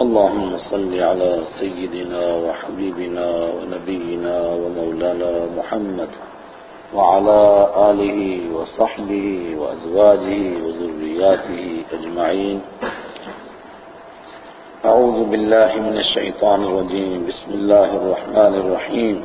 اللهم صل على سيدنا وحبيبنا ونبينا ومولانا محمد وعلى آله وصحبه وأزواجه وذرياته أجمعين. أعوذ بالله من الشيطان الرجيم. بسم الله الرحمن الرحيم.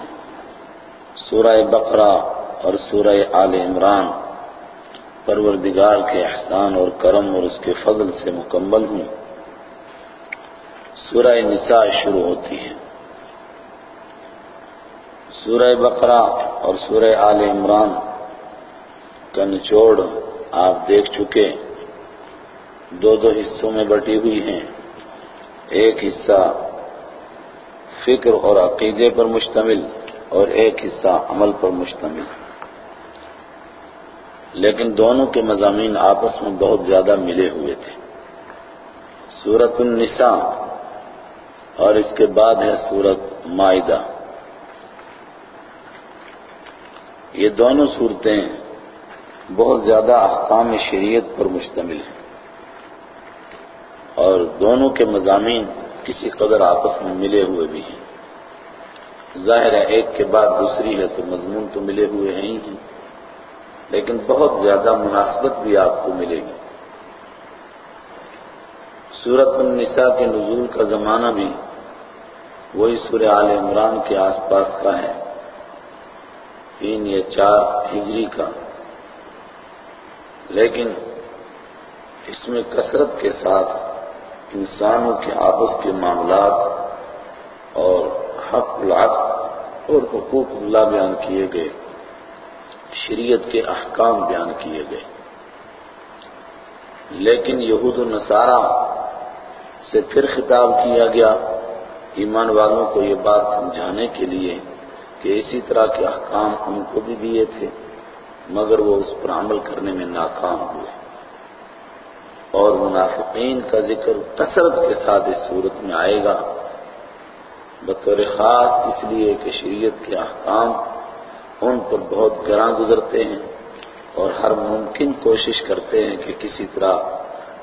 سورہ بقرہ اور سورہ آل عمران۔ پروردگار کے احسان اور کرم اور اس کے فضل سے مکمل ہوں۔ سورہ نساء شروع ہوتی ہے۔ سورہ بقرہ اور سورہ آل عمران کا نچوڑ آپ دیکھ چکے۔ دو دو حصوں میں بٹی ہوئی ہیں۔ ایک حصہ فکر اور عقیدے پر مشتمل۔ اور ایک حصہ عمل پر مشتمل لیکن دونوں کے مضامین آپس میں بہت زیادہ ملے ہوئے تھے۔ سورت النساء اور اس کے بعد ہے سورت معدہ یہ دونوں صورتیں بہت زیادہ احکام شریعت پر مشتمل ہیں۔ اور دونوں کے مضامین کسی قدر آپس میں ملے ہوئے بھی ہیں۔ ظاہر ہے ایک کے بعد دوسری ہے تو مضمون تو ملے ہوئے ہیں ہی ہیں۔ لیکن بہت زیادہ مناسبت بھی آپ کو ملے گی۔ سورت النساء کے نزول کا زمانہ بھی وہی سورہ آل عمران کے آس پاس کا ہے۔ تین یا چار ہجری کا۔ لیکن اس میں کثرت کے ساتھ انسانوں کے آپس کے معاملات اور حق العق اور حقوق اللہ بیان کیے گئے، شریعت کے احکام بیان کیے گئے۔ لیکن یہود و نصارہ سے پھر خطاب کیا گیا، ایمان والوں کو یہ بات سمجھانے کے لیے کہ اسی طرح کے احکام ان کو بھی دیے تھے، مگر وہ اس پر عمل کرنے میں ناکام ہوئے۔ اور منافقین کا ذکر کثرت کے ساتھ اس صورت میں آئے گا۔ بطور خاص اس لیے کہ شریعت کے احکام ان پر بہت گراں گزرتے ہیں اور ہر ممکن کوشش کرتے ہیں کہ کسی طرح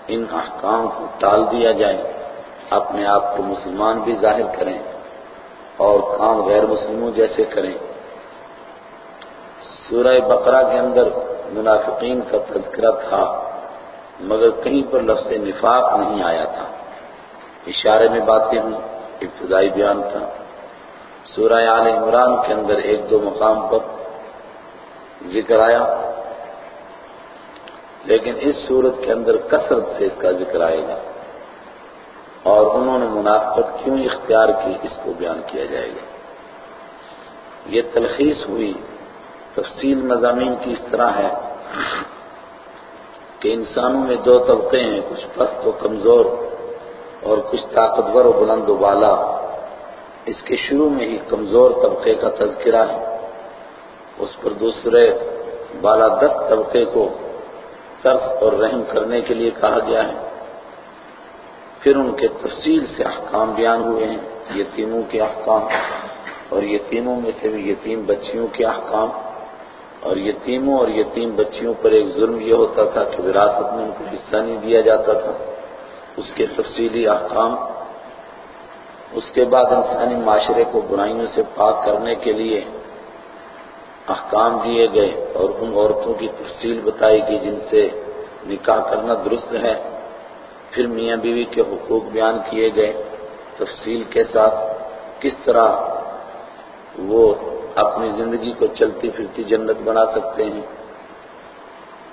ان احکام کو ٹال دیا جائے، اپنے آپ کو مسلمان بھی ظاہر کریں اور کام غیر مسلموں جیسے کریں۔ سورہ بقرہ کے اندر منافقین کا تذکرہ تھا، مگر کہیں پر لفظ نفاق نہیں آیا تھا۔ اشارے میں باتیں ہوں۔ ابتدائی بیان تھا۔ سورہ آل عمران کے اندر ایک دو مقام پر ذکر آیا، لیکن اس صورت کے اندر کثرت سے اس کا ذکر آئے گا۔ اور انہوں نے منافقت کیوں اختیار کی، اس کو بیان کیا جائے گا۔ یہ تلخیص ہوئی، تفصیل مضامین کی اس طرح ہے کہ انسانوں میں دو طبقے ہیں، کچھ پست و کمزور۔ اور کچھ طاقتور و بلند و بالا اس کے شروع میں ہی کمزور طبقے کا تذکرہ ہے۔ اس پر دوسرے بالا دست طبقے کو ترس اور رحم کرنے کے لیے کہا گیا ہے۔ پھر ان کے تفصیل سے احکام بیان ہوئے ہیں، یتیموں کے احکام اور یتیموں میں سے بھی یتیم بچیوں کے احکام۔ اور یتیموں اور یتیم بچیوں پر ایک ظلم یہ ہوتا تھا کہ وراثت میں ان کو حصہ نہیں دیا جاتا تھا۔ اس کے تفصیلی احکام، اس کے بعد انسانی معاشرے کو برائیوں سے پاک کرنے کے لیے احکام دیے گئے اور ان عورتوں کی تفصیل بتائی گئی جن سے نکاح کرنا درست ہے۔ پھر میاں بیوی کے حقوق بیان کیے گئے۔ تفصیل کے ساتھ کس طرح وہ اپنی زندگی کو چلتی پھرتی جنت بنا سکتے ہیں۔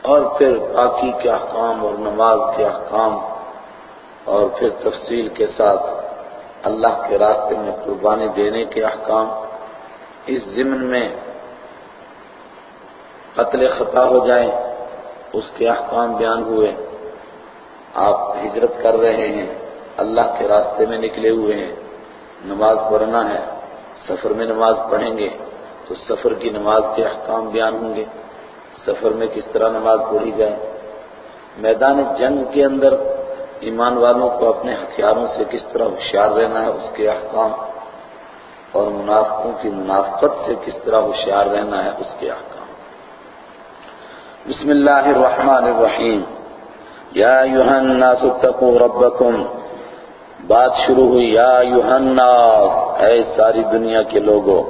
اور پھر باقی کے احکام اور نماز کے احکام اور پھر تفصیل کے ساتھ اللہ کے راستے میں قربانی دینے کے احکام۔ اس ضمن میں قتل خطا ہو جائیں اس کے احکام بیان ہوئے۔ آپ ہجرت کر رہے ہیں، اللہ کے راستے میں نکلے ہوئے ہیں۔ نماز پڑھنا ہے، سفر میں نماز پڑھیں گے، تو سفر کی نماز کے احکام بیان ہوں گے۔ سفر میں کس طرح نماز پڑھی جائے؟ میدان جنگ کے اندر ایمان والوں کو اپنے ہتھیاروں سے کس طرح ہوشیار رہنا ہے، اس کے احکام اور منافقوں کی منافقت سے کس طرح ہوشیار رہنا ہے، اس کے احکام۔ بسم اللہ الرحمن الرحیم۔ یا الناس اتقوا ربکم۔ بات شروع ہوئی، یا الناس، اے ساری دنیا کے لوگوں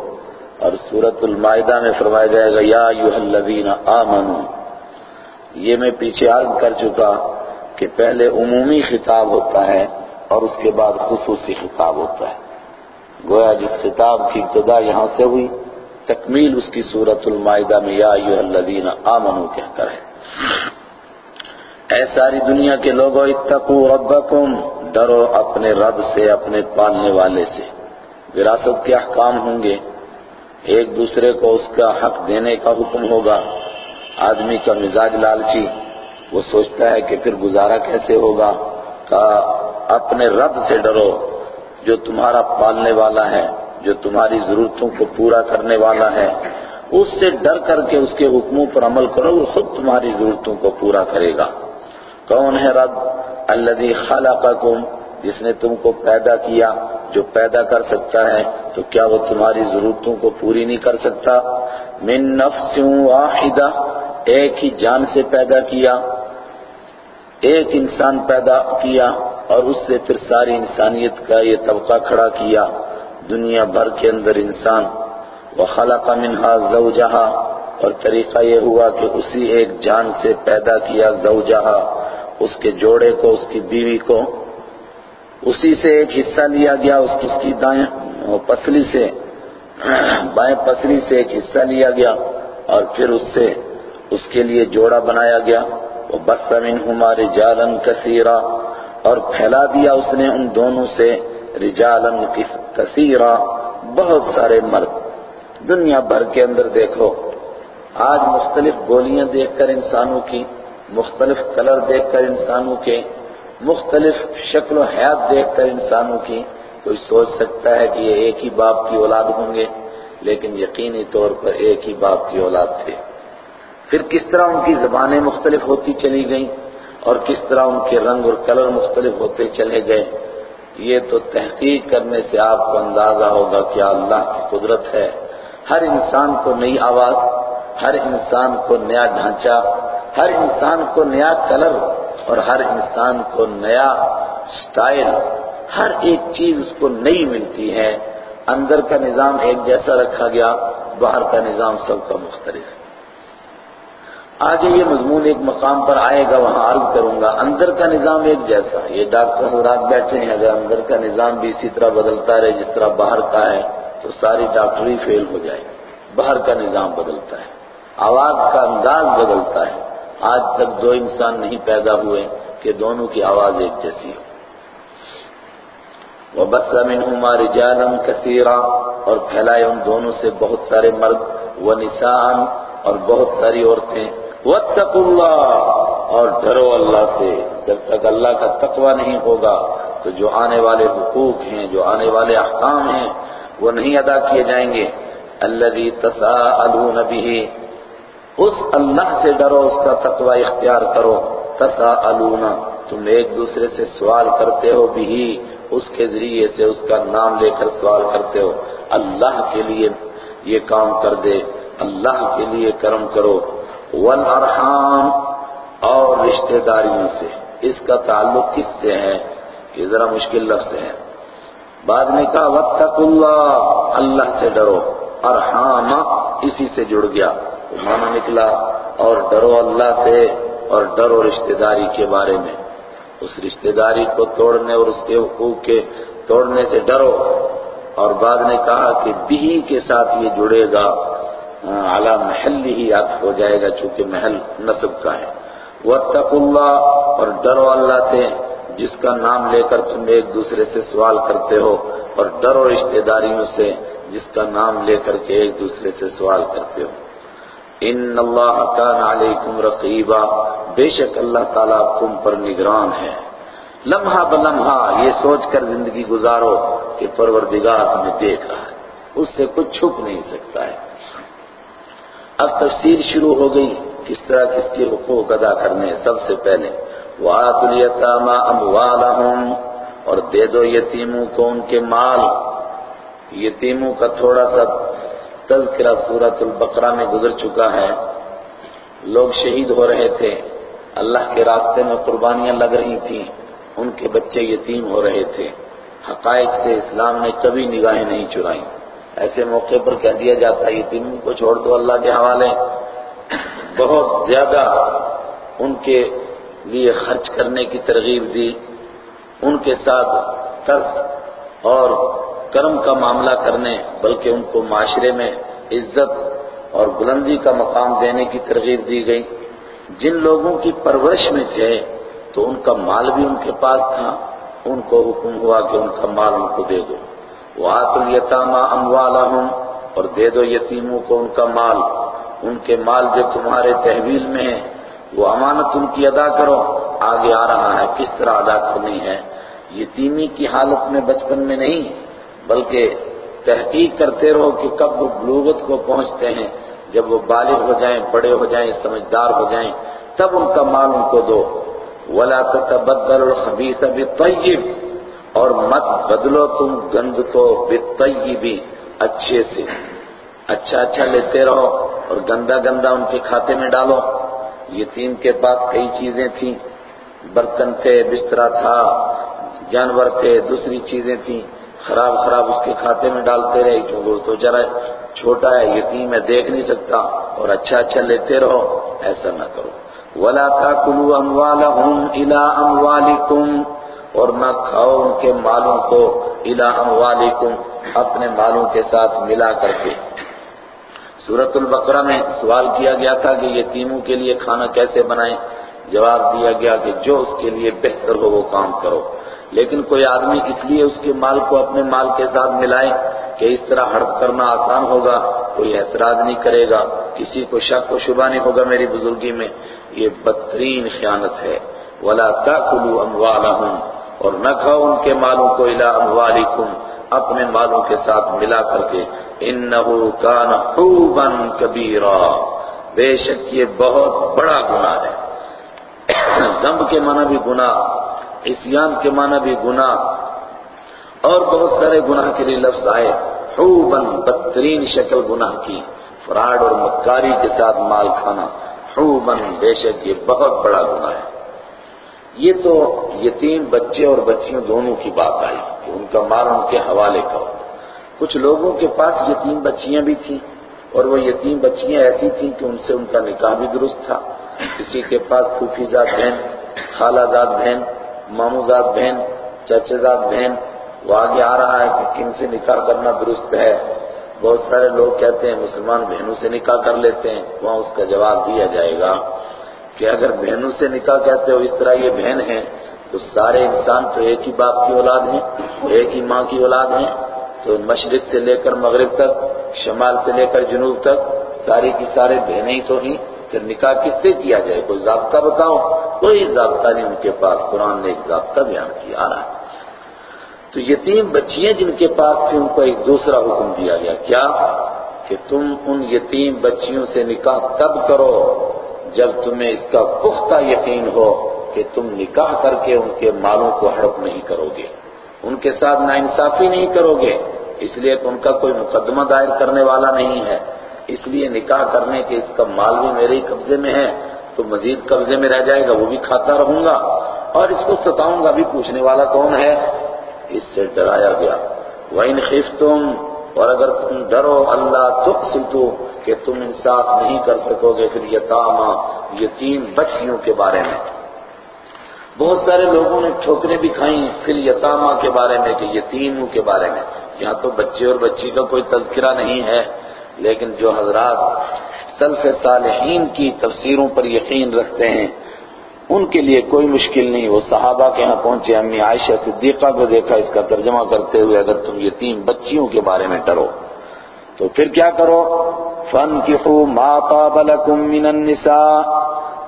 اور سورت المائدہ میں فرمایا جائے گا، یا ایوہ الذین آمنوا۔ یہ میں پیچھے عرض کر چکا کہ پہلے عمومی خطاب ہوتا ہے اور اس کے بعد خصوصی خطاب ہوتا ہے۔ گویا جس خطاب کی ابتدا یہاں سے ہوئی، تکمیل اس کی سورت المائدہ میں یا ایوہ الذین آمنوا کہہ کر ہے۔ اے ساری دنیا کے لوگوں اتقوا ربکم، ڈرو اپنے رب سے، اپنے پالنے والے سے۔ وراثت کے احکام ہوں گے۔ ایک دوسرے کو اس کا حق دینے کا حکم ہوگا۔ آدمی کا مزاج لالچی۔ وہ سوچتا ہے کہ پھر گزارا کیسے ہوگا؟ کہا، اپنے رب سے ڈرو، جو تمہارا پالنے والا ہے، جو تمہاری ضرورتوں کو پورا کرنے والا ہے، اس سے ڈر کر کے اس کے حکموں پر عمل کرو، وہ خود تمہاری ضرورتوں کو پورا کرے گا۔ کون ہے رب؟ الذي خلقکم، جس نے تم کو پیدا کیا، جو پیدا کر سکتا ہے، تو کیا وہ تمہاری ضرورتوں کو پوری نہیں کر سکتا؟ من نفس واحدہ، ایک ہی جان سے پیدا کیا ایک انسان پیدا کیا اور اس سے پھر ساری انسانیت کا یہ طبقہ کھڑا کیا، دنیا بھر کے اندر انسان۔ وخلق منها زوجہا، اور طریقہ یہ ہوا کہ اسی ایک جان سے پیدا کیا زوجہا، اس کے جوڑے کو، اس کی بیوی کو۔ اسی سے ایک حصہ لیا گیا، اس کی اس کی دائیں پسلی سے، بائیں پسلی سے ایک حصہ لیا گیا، اور پھر اس سے اس کے لیے جوڑا بنایا گیا۔ وہ بدسمین ہمارے جالن کثیرہ اور پھیلا دیا اس نے ان دونوں سے رجالن کثیرہ بہت سارے مرد۔ دنیا بھر کے اندر دیکھو، آج مختلف گولیاں دیکھ کر انسانوں کی، مختلف کلر دیکھ کر انسانوں کے، مختلف شکل و حیات دیکھ کر انسانوں کی۔ کوئی سوچ سکتا ہے کہ یہ ایک ہی باپ کی اولاد ہوں گے، لیکن یقینی طور پر ایک ہی باپ کی اولاد تھے۔ پھر کس طرح ان کی زبانیں مختلف ہوتی چلی گئیں اور کس طرح ان کے رنگ اور کلر مختلف ہوتے چلے گئے، یہ تو تحقیق کرنے سے آپ کو اندازہ ہوگا کیا اللہ کی قدرت ہے۔ ہر انسان کو نئی آواز، ہر انسان کو نیا ڈھانچہ، ہر انسان کو نیا کلر اور ہر انسان کو نیا سٹائل، ہر ایک چیز اس کو نئی ملتی ہے۔ اندر کا نظام ایک جیسا رکھا گیا، باہر کا نظام سب کا مختلف۔ ہے آگے یہ مضمون ایک مقام پر آئے گا، وہاں عرض کروں گا، اندر کا نظام ایک جیسا یہ ڈاکٹر حضرات بیٹھے ہیں، اگر اندر کا نظام بھی اسی طرح بدلتا رہے، جس طرح باہر کا ہے، تو ساری ڈاکٹری فیل ہو جائے۔ باہر کا نظام بدلتا ہے، آواز کا انداز بدلتا ہے۔ آج تک دو انسان نہیں پیدا ہوئے کہ دونوں کی آواز ایک جیسی ہو۔ وَبَثَّ مِنْهُمَا رِجَالًا كَثِيرًا، اور پھیلائے ان دونوں سے بہت سارے مرد وَنِسَاءً اور بہت ساری عورتیں۔ وَاتَّقُوا اللَّهَ اور ڈرو اللہ سے۔ جب تک اللہ کا تقوی نہیں ہوگا تو جو آنے والے حقوق ہیں، جو آنے والے احکام ہیں، وہ نہیں ادا کیے جائیں گے۔ الَّذِي تَسَاءَلُونَ بِهِ، اس اللہ سے ڈرو، اس کا تقوی اختیار کرو۔ تساءلون، تم ایک دوسرے سے سوال کرتے ہو بھی، اس کے ذریعے سے اس کا نام لے کر سوال کرتے ہو۔ اللہ کے لیے یہ کام کر دے۔ اللہ کے لیے کرم کرو۔ والارحام اور رشتہ داریوں سے۔ اس کا تعلق کس سے ہے؟ یہ ذرا مشکل لفظ ہے۔ بعد نے کہا، واتقوا اللہ اللہ سے ڈرو۔ ارحام اسی سے جڑ گیا۔ تو مانا نکلا، اور ڈرو اللہ سے اور ڈرو رشتہ داری کے بارے میں۔ اس رشتہ داری کو توڑنے اور اس کے حقوق کے توڑنے سے ڈرو۔ اور بعد نے کہا کہ بھی کے ساتھ یہ جڑے گا۔ اعلی محل ہی عطف ہو جائے گا، چونکہ محل نصب کا ہے۔ وَاتَّقُوا اللَّهَ، اور ڈرو اللہ سے، جس کا نام لے کر تم ایک دوسرے سے سوال کرتے ہو، اور ڈرو رشتہ داریوں سے، جس کا نام لے کر کے ایک دوسرے سے سوال کرتے ہو۔ ان اللہ کان علیکم رقیبا بے شک اللہ تعالیٰ تم پر نگران ہے۔ لمحہ بلمحہ یہ سوچ کر زندگی گزارو کہ پروردگار ہمیں دیکھ رہا ہے۔ اس سے کچھ چھپ نہیں سکتا ہے۔ اب تفسیر شروع ہو گئی کس طرح کس کے حقوق ادا کرنے سب سے پہلے وَآتُ الْيَتَامَ أَمْوَالَهُمْ اور دے دو یتیموں کو ان کے مال یتیموں کا تھوڑا سا تذکرہ سورت البقرہ میں گزر چکا ہے۔ لوگ شہید ہو رہے تھے۔ اللہ کے راستے میں قربانیاں لگ رہی تھیں۔ ان کے بچے یتیم ہو رہے تھے۔ حقائق سے اسلام نے کبھی نگاہیں نہیں چرائیں۔ ایسے موقع پر کہہ دیا جاتا ہے یتیموں کو چھوڑ دو اللہ کے حوالے۔ بہت زیادہ ان کے لیے خرچ کرنے کی ترغیب دی، ان کے ساتھ ترس اور کرم کا معاملہ کرنے، بلکہ ان کو معاشرے میں عزت اور بلندی کا مقام دینے کی ترغیب دی گئی۔ جن لوگوں کی پرورش میں تھے، تو ان کا مال بھی ان کے پاس تھا، ان کو حکم ہوا کہ ان کا مال ان کو دے دو۔ وہ الیتامہ اموالہم اور دے دو یتیموں کو ان کا مال۔ ان کے مال جو تمہارے تحویل میں ہے وہ امانت ان کی ادا کرو۔ آگے آ رہا ہے، کس طرح ادا کرنی ہے؟ یتیمی کی حالت میں بچپن میں نہیں، بلکہ تحقیق کرتے رہو کہ کب وہ بلوغت کو پہنچتے ہیں۔ جب وہ بالغ ہو جائیں، بڑے ہو جائیں، سمجھدار ہو جائیں، تب ان کا مال ان کو دو۔ ولا تتبدل الخبیث بالطیب اور مت بدلو تم گند کو بالطیب اچھے سے۔ اچھا اچھا لیتے رہو اور گندا گندا ان کے کھاتے میں ڈالو۔ یتیم کے پاس کئی چیزیں تھیں، برتن تھے بسترا تھا، جانور تھے، دوسری چیزیں تھیں۔ خراب خراب اس کے کھاتے میں ڈالتے رہے کیونکہ وہ تو ذرا چھوٹا ہے، یتیم ہے، دیکھ نہیں سکتا۔ اور اچھا اچھا لیتے رہو، ایسا نہ کرو۔ ولا تاكلوا اموالهم الى اموالكم اور نہ کھاؤ ان کے مالوں کو الى اموالکم، اپنے مالوں کے ساتھ ملا کر کے۔ سورت البقرہ میں سوال کیا گیا تھا کہ یتیموں کے لیے کھانا کیسے بنائیں؟ جواب دیا گیا کہ جو اس کے لیے بہتر ہو وہ کام کرو۔ لیکن کوئی آدمی اس لیے اس کے مال کو اپنے مال کے ساتھ ملائے کہ اس طرح ہڑپ کرنا آسان ہوگا، کوئی اعتراض نہیں کرے گا۔ کسی کو شک و شبہ نہیں ہوگا میری بزرگی میں۔ یہ بدترین خیانت ہے۔ ولا تاكلوا اموالهم اور نہ کھاؤ ان کے مالوں کو الى اموالکم، اپنے مالوں کے ساتھ ملا کر کے۔ انہو کان حوبا کبیرا۔ بے شک یہ بہت بڑا گناہ ہے۔ ذنب کے معنی بھی گناہ اسیان کے معنی بھی گناہ۔ اور بہت سارے گناہ کے لیے لفظ آئے۔ حوبا بدترین شکل گناہ کی۔ فراڈ اور مکاری کے ساتھ مال کھانا۔ حوبا بے شک یہ بہت بڑا گناہ ہے۔ یہ تو یتیم بچے اور بچیوں دونوں کی بات آئی کہ ان کا مال ان کے حوالے کرو کچھ لوگوں کے پاس یتیم بچیاں بھی تھیں اور وہ یتیم بچیاں ایسی تھیں کہ ان سے ان کا نکاح بھی درست تھا۔ کسی کے پاس پھوپھی زاد بہن، خالہ زاد بہن مامو زاد بہن، چچے زاد بہن، وہ آگے آ رہا ہے کہ کن سے نکاح کرنا درست ہے۔ بہت سارے لوگ کہتے ہیں مسلمان بہنوں سے نکاح کر لیتے ہیں، وہاں اس کا جواب دیا جائے گا۔ کہ اگر بہنوں سے نکاح کہتے ہو اس طرح یہ بہن ہیں، تو سارے انسان تو ایک ہی باپ کی اولاد ہیں، ایک ہی ماں کی اولاد ہیں، تو مشرق سے لے کر مغرب تک، شمال سے لے کر جنوب تک، ساری کی سارے بہنیں ہی تو ہی پھر نکاح کس سے کیا جائے؟ کوئی ضابطہ بتاؤ؟ کوئی ضابطہ نہیں ان کے پاس، قرآن نے ایک ضابطہ بیان کیا، آ رہا ہے۔ تو یتیم بچیاں جن کے پاس تھے ان کو ایک دوسرا حکم دیا گیا، کیا؟ کہ تم ان یتیم بچیوں سے نکاح تب کرو جب تمہیں اس کا پختہ یقین ہو کہ تم نکاح کر کے ان کے مالوں کو ہڑپ نہیں کرو گے۔ ان کے ساتھ ناانصافی نہیں کرو گے۔ اس لیے کہ ان کا کوئی مقدمہ دائر کرنے والا نہیں ہے۔ اس لیے نکاح کرنے کے اس کا مال بھی میرے ہی قبضے میں ہے۔ تو مزید قبضے میں رہ جائے گا، وہ بھی کھاتا رہوں گا۔ اور اس کو ستاؤں گا بھی پوچھنے والا کون ہے؟ اس سے ڈرایا گیا۔ وَإِنْ خِفْتُمْ اور اگر تم ڈرو، اللہ تقسطو کہ تم انصاف نہیں کر سکو گے پھر یتاما یتیم بچیوں کے بارے میں۔ بہت سارے لوگوں نے ٹھوکریں بھی کھائیں پھر یتاما کے بارے میں کہ یتیموں کے بارے میں۔ یہاں تو بچے اور بچی کا کوئی تذکرہ نہیں ہے، لیکن جو حضرات سلف صالحین کی تفسیروں پر یقین رکھتے ہیں ان کے لیے کوئی مشکل نہیں۔ وہ صحابہ کے ہاں پہنچے، امی عائشہ صدیقہ کو دیکھا، اس کا ترجمہ کرتے ہوئے اگر تم یتیم بچیوں کے بارے میں ڈرو، تو پھر کیا کرو؟ فن کی ما طاب لکم من النساء۔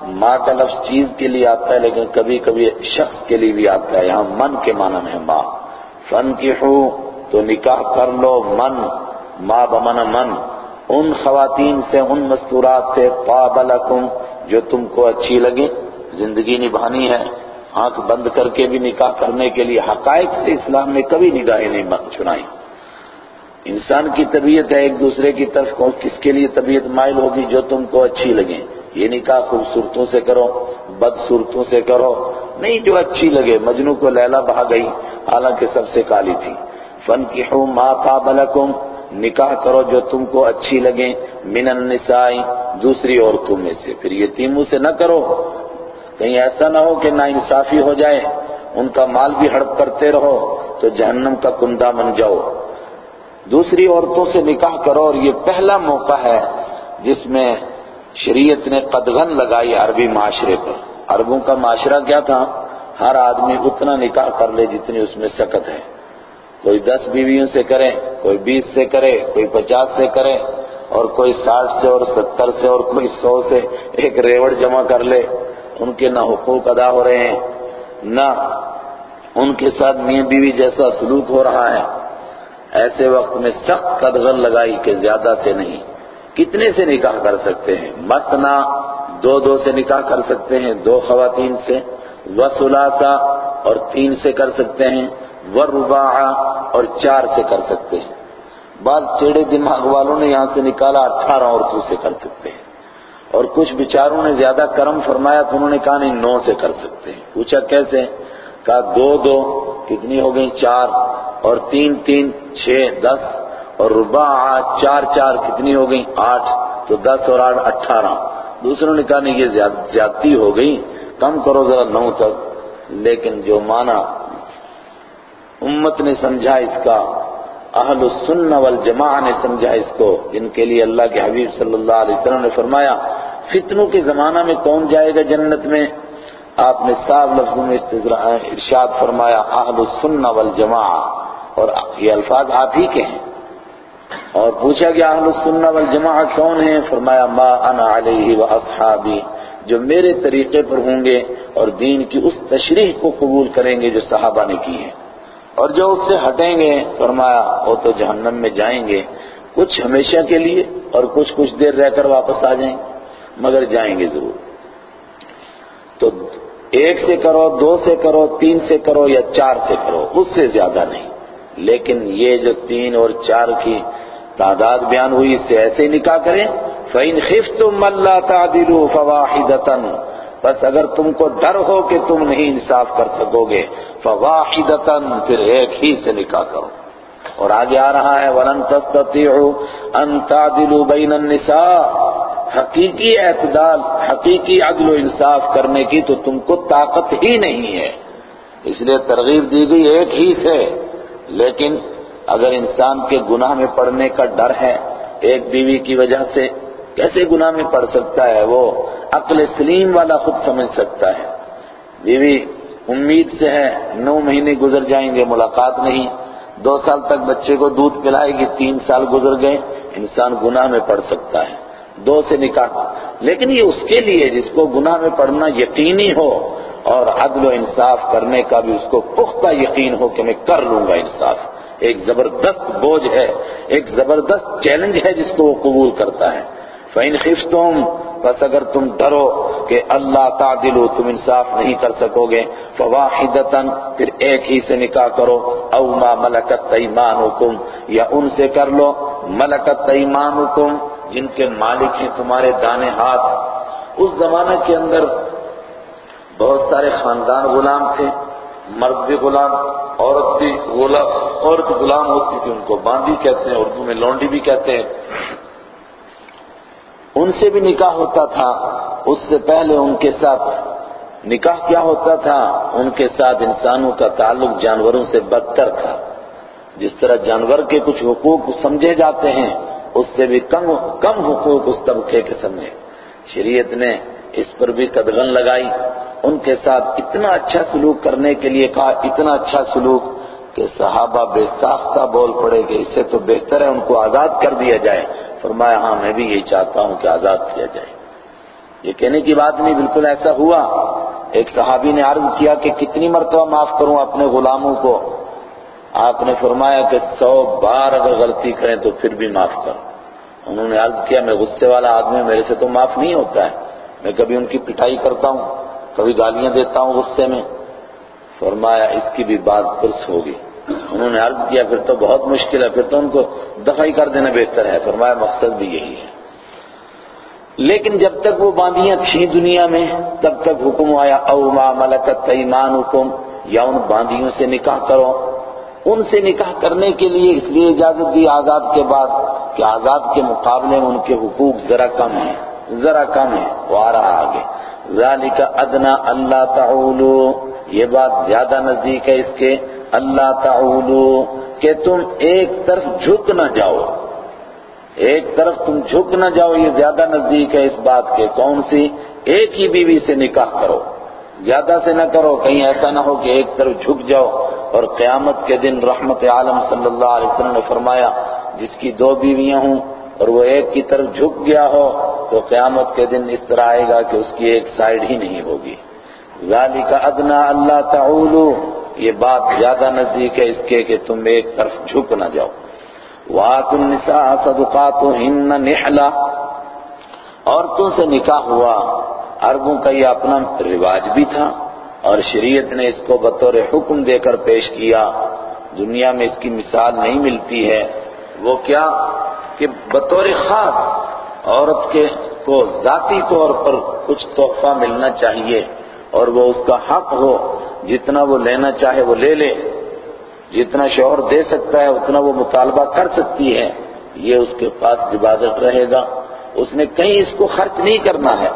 ماں کا لفظ چیز کے لیے آتا ہے، لیکن کبھی کبھی شخص کے لیے بھی آتا ہے۔ یہاں من کے معنی میں ماں۔ فن کی تو نکاح کر لو، من، ماں بمن من۔ ان خواتین سے، ان مستورات سے طاب لکم جو تم کو اچھی لگے زندگی نبھانی ہے آنکھ بند کر کے بھی نکاح کرنے کے لیے حقائق سے اسلام نے کبھی نگاہیں نہیں چنائی۔ انسان کی طبیعت ہے ایک دوسرے کی طرف کس کے لیے طبیعت مائل ہوگی جو تم کو اچھی لگے؟ یہ نکاح خوبصورتوں سے کرو، بدصورتوں سے کرو۔ نہیں جو اچھی لگے مجنو کو لیلا بہا گئی، حالانکہ سب سے کالی تھی۔ فن کی ما قابلکم نکاح کرو جو تم کو اچھی لگے۔ من النساء، دوسری عورتوں میں سے۔ پھر یہ سے نہ کرو۔ کہیں ایسا نہ ہو کہ نا انصافی ہو جائے، ان کا مال بھی ہڑپ کرتے رہو تو جہنم کا کندہ بن جاؤ۔ دوسری عورتوں سے نکاح کرو اور یہ پہلا موقع ہے جس میں شریعت نے قدغن لگائی عربی معاشرے پر۔ عربوں کا معاشرہ کیا تھا؟ ہر آدمی اتنا نکاح کر لے جتنی اس میں سکت ہے۔ کوئی دس بیویوں سے کرے، کوئی بیس سے کرے، کوئی پچاس سے کرے، اور کوئی ساٹھ سے اور ستر سے اور کوئی سو سے ایک ریوڑ جمع کر لے۔ ان کے نہ حقوق ادا ہو رہے ہیں، نہ ان کے ساتھ میاں بیوی جیسا سلوک ہو رہا ہے۔ ایسے وقت میں سخت قدغن لگائی کہ زیادہ سے نہیں، کتنے سے نکاح کر سکتے ہیں؟ متنا دو دو سے نکاح کر سکتے ہیں، دو خواتین سے وسلاتا اور تین سے کر سکتے ہیں وربا اور چار سے کر سکتے ہیں۔ بعض ٹیڑے دماغ والوں نے یہاں سے نکالا، اٹھارہ عورتوں سے کر سکتے ہیں۔ اور کچھ بیچاروں نے زیادہ کرم فرمایا تو انہوں نے کہا نہیں، نو سے کر سکتے ہیں۔ پوچھا کیسے؟ کہا، دو دو، کتنی ہو گئی چار۔ اور تین تین، چھ، دس۔ اور ربا چار چار، کتنی ہو گئی آٹھ۔ تو دس اور آٹھ، اٹھارہ۔ دوسروں نے کہا، نہیں، یہ زیادتی ہو گئی۔ کم کرو ذرا نو تک۔ لیکن جو مانا امت نے سمجھا اس کا، اہل السنہ والجماع نے سمجھا اس کو جن کے لیے اللہ کے حبیب صلی اللہ علیہ وسلم نے فرمایا فتنوں کے زمانہ میں کون جائے گا جنت میں؟ آپ نے صاف لفظوں میں ارشاد فرمایا، اہل السنہ والجماع اور یہ الفاظ آپ ہی کے ہیں۔ اور پوچھا گیا، اہل السنہ والجماع کون ہیں؟ فرمایا، ما انا علیہ و اصحابی۔ جو میرے طریقے پر ہوں گے اور دین کی اس تشریح کو قبول کریں گے جو صحابہ نے کی ہے۔ اور جو اس سے ہٹیں گے، فرمایا، وہ تو جہنم میں جائیں گے۔ کچھ ہمیشہ کے لیے اور کچھ کچھ دیر رہ کر واپس آ جائیں۔ گے مگر جائیں گے ضرور۔ تو ایک سے کرو، دو سے کرو، تین سے کرو یا چار سے کرو، اس سے زیادہ نہیں۔ لیکن یہ جو تین اور چار کی تعداد بیان ہوئی، اس سے ایسے ہی نکاح کریں۔ فَإِنْ خِفْتُمْ مَلَّا تَعْدِلُوا فَوَاحِدَةً۔ بس اگر تم کو ڈر ہو کہ تم نہیں انصاف کر سکو گے، فَوَاحِدَةً پھر ایک ہی سے نکاح کرو۔ اور آگے آ رہا ہے، وَلَن تَسْتَطِعُوا أَن تَعْدِلُوا بَيْنَ النِّسَاءِ۔ حقیقی اعتدال، حقیقی عدل و انصاف کرنے کی تو تم کو طاقت ہی نہیں ہے۔ اس لیے ترغیب دی گئی ایک ہی سے۔ لیکن اگر انسان کے گناہ میں پڑنے کا ڈر ہے، ایک بیوی کی وجہ سے کیسے گناہ میں پڑ سکتا ہے؟ وہ عقل سلیم والا خود سمجھ سکتا ہے۔ بیوی امید سے ہے، نو مہینے گزر جائیں گے، ملاقات نہیں۔ دو سال تک بچے کو دودھ پلائے گی، تین سال گزر گئے، انسان گناہ میں پڑ سکتا ہے۔ دو سے نکاح۔ لیکن یہ اس کے لیے جس کو گناہ میں پڑنا یقینی ہو اور عدل و انصاف کرنے کا بھی اس کو پختہ یقین ہو کہ میں کر لوں گا انصاف۔ ایک زبردست بوجھ ہے، ایک زبردست چیلنج ہے جس کو وہ قبول کرتا ہے۔ فَإِنْ خِفْتُمْ بس اگر تم ڈرو کہ اللہ تعدلو، تم انصاف نہیں کر سکو گے۔ فواحدتاً پھر ایک ہی سے نکاح کرو۔ او ما ملکت ایمانکم یا ان سے کر لو۔ ملکت ایمانکم جن کے مالک ہیں تمہارے دانے ہاتھ۔ اس زمانے کے اندر بہت سارے خاندان غلام تھے، مرد بھی غلام، عورت بھی غلام، عورت غلام ہوتی تھی ان کو۔ باندھی کہتے ہیں، اردو میں لونڈی بھی کہتے ہیں۔ ان سے بھی نکاح ہوتا تھا۔ اس سے پہلے ان کے ساتھ نکاح کیا ہوتا تھا؟ ان کے ساتھ انسانوں کا تعلق جانوروں سے بدتر تھا۔ جس طرح جانور کے کچھ حقوق سمجھے جاتے ہیں اس سے بھی کم کم حقوق اس طبقے کے سمجھے شریعت نے اس پر بھی قدغن لگائی۔ ان کے ساتھ اتنا اچھا سلوک کرنے کے لیے کہا، اتنا اچھا سلوک کہ صحابہ بے ساختہ بول پڑے کہ اس سے تو بہتر ہے ان کو آزاد کر دیا جائے۔ فرمایا ہاں میں بھی یہی چاہتا ہوں کہ آزاد کیا جائے۔ یہ کہنے کی بات نہیں، بالکل ایسا ہوا۔ ایک صحابی نے عرض کیا کہ کتنی مرتبہ معاف کروں اپنے غلاموں کو۔ آپ نے فرمایا کہ سو بار اگر غلطی کریں تو پھر بھی معاف کر۔ انہوں نے عرض کیا، میں غصے والا آدمی میرے سے تو معاف نہیں ہوتا ہے۔ میں کبھی ان کی پٹائی کرتا ہوں، کبھی گالیاں دیتا ہوں غصے میں۔ فرمایا، اس کی بھی بات پرس ہوگی۔ انہوں نے عرض کیا، پھر تو بہت مشکل ہے، پھر تو ان کو دفاعی کر دینا بہتر ہے۔ فرمایا، مقصد بھی یہی ہے۔ لیکن جب تک وہ باندیاں تھیں دنیا میں، تب تک حکم آیا او ما ملکت ایمان حکم یا ان باندیوں سے نکاح کرو۔ ان سے نکاح کرنے کے لیے اس لیے اجازت دی آزاد کے بعد کہ آزاد کے مقابلے میں ان کے حقوق ذرا کم ہیں، ذرا کم ہے وہ آ رہا آگے۔ ذالک ادنا اللہ تعولو، یہ بات زیادہ نزدیک ہے اس کے۔ اللہ تعولو، کہ تم ایک طرف جھک نہ جاؤ۔ ایک طرف تم جھک نہ جاؤ، یہ زیادہ نزدیک ہے اس بات کے۔ کون سی؟ ایک ہی بیوی سے نکاح کرو۔ زیادہ سے نہ کرو، کہیں ایسا نہ ہو کہ ایک طرف جھک جاؤ۔ اور قیامت کے دن رحمت عالم صلی اللہ علیہ وسلم نے فرمایا، جس کی دو بیویاں ہوں اور وہ ایک کی طرف جھک گیا ہو، تو قیامت کے دن اس طرح آئے گا کہ اس کی ایک سائڈ ہی نہیں ہوگی۔ ذالک ادنا اللہ تعولو، یہ بات زیادہ نزدیک ہے اس کے کہ تم ایک طرف جھک نہ جاؤ۔ وَآتُ النِّسَاءَ صَدُقَاتُهِنَّ نِحْلَةً عورتوں سے نکاح ہوا، عربوں کا یہ اپنا رواج بھی تھا۔ اور شریعت نے اس کو بطور حکم دے کر پیش کیا۔ دنیا میں اس کی مثال نہیں ملتی ہے۔ وہ کیا؟ کہ بطور خاص عورت کے کو ذاتی طور پر کچھ تحفہ ملنا چاہیے اور وہ اس کا حق ہو۔ جتنا وہ لینا چاہے وہ لے لے۔ جتنا شوہر دے سکتا ہے، اتنا وہ مطالبہ کر سکتی ہے۔ یہ اس کے پاس عبادت رہے گا۔ اس نے کہیں اس کو خرچ نہیں کرنا ہے۔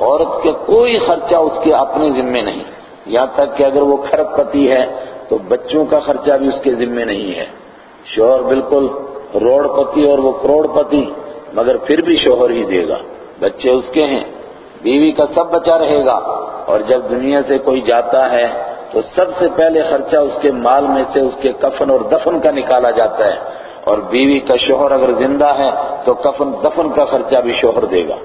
عورت کے کوئی خرچہ اس کے اپنے ذمے نہیں۔ یہاں تک کہ اگر وہ کھرب پتی ہے تو بچوں کا خرچہ بھی اس کے ذمے نہیں ہے۔ شوہر بالکل روڑ پتی اور وہ کروڑ پتی، مگر پھر بھی شوہر ہی دے گا۔ بچے اس کے ہیں، بیوی کا سب بچا رہے گا۔ اور جب دنیا سے کوئی جاتا ہے تو سب سے پہلے خرچہ اس کے مال میں سے اس کے کفن اور دفن کا نکالا جاتا ہے۔ اور بیوی کا شوہر اگر زندہ ہے تو کفن دفن کا خرچہ بھی شوہر دے گا۔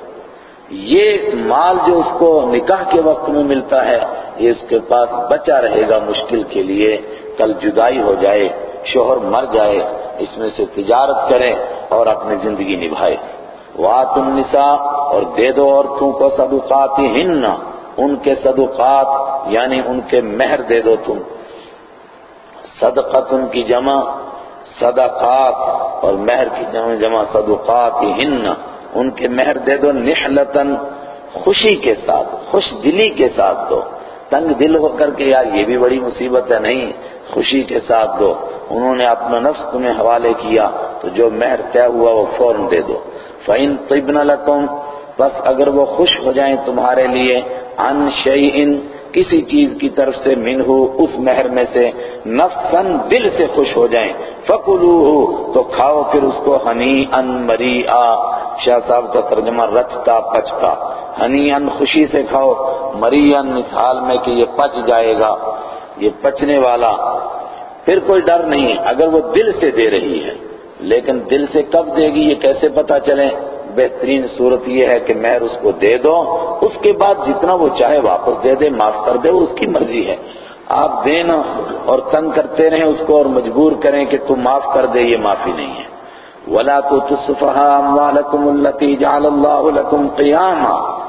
یہ مال جو اس کو نکاح کے وقت میں ملتا ہے، یہ اس کے پاس بچا رہے گا مشکل کے لیے، کل جدائی ہو جائے، شوہر مر جائے، اس میں سے تجارت کرے اور اپنی زندگی نبھائے۔ وَآتُ النِّسَاء اور دے دو عورتوں کو صدقاتہن ان کے صدقات یعنی ان کے مہر دے دو تم۔ صدقت ان کی جمع، صدقات اور مہر کی جمع جمع صدقاتہن ان کے مہر دے دو نحلتن خوشی کے ساتھ، خوش دلی کے ساتھ دو۔ تنگ دل ہو کر کے یار، یہ بھی بڑی مصیبت ہے، نہیں، خوشی کے ساتھ دو۔ انہوں نے اپنا نفس تمہیں حوالے کیا، تو جو مہر طے ہوا وہ فوراً دے دو۔ فَإِن طِبْنَ لَكُمْ، بس اگر وہ خوش ہو جائیں تمہارے لیے ان شیئن کسی چیز کی طرف سے منہو، اس مہر میں سے نفسن دل سے خوش ہو جائیں۔ فَقُلُوهُ، تو کھاؤ پھر اس کو ہنی ان مری شاہ صاحب کا ترجمہ رچتا پچتا۔ ہنی ان خوشی سے کھاؤ مری ان اس حال میں کہ یہ پچ جائے گا۔ یہ پچنے والا۔ پھر کوئی ڈر نہیں، اگر وہ دل سے دے رہی ہے۔ لیکن دل سے کب دے گی، یہ کیسے پتا چلے؟ بہترین صورت یہ ہے کہ مہر اس کو دے دو، اس کے بعد جتنا وہ چاہے واپس دے دے، معاف کر دے اس کی مرضی ہے۔ آپ دینا اور تنگ کرتے رہیں اس کو اور مجبور کریں کہ تم معاف کر دے، یہ معافی نہیں ہے۔ ولا تو تصفہ اموالکم التی جعل اللہ لکم قیاما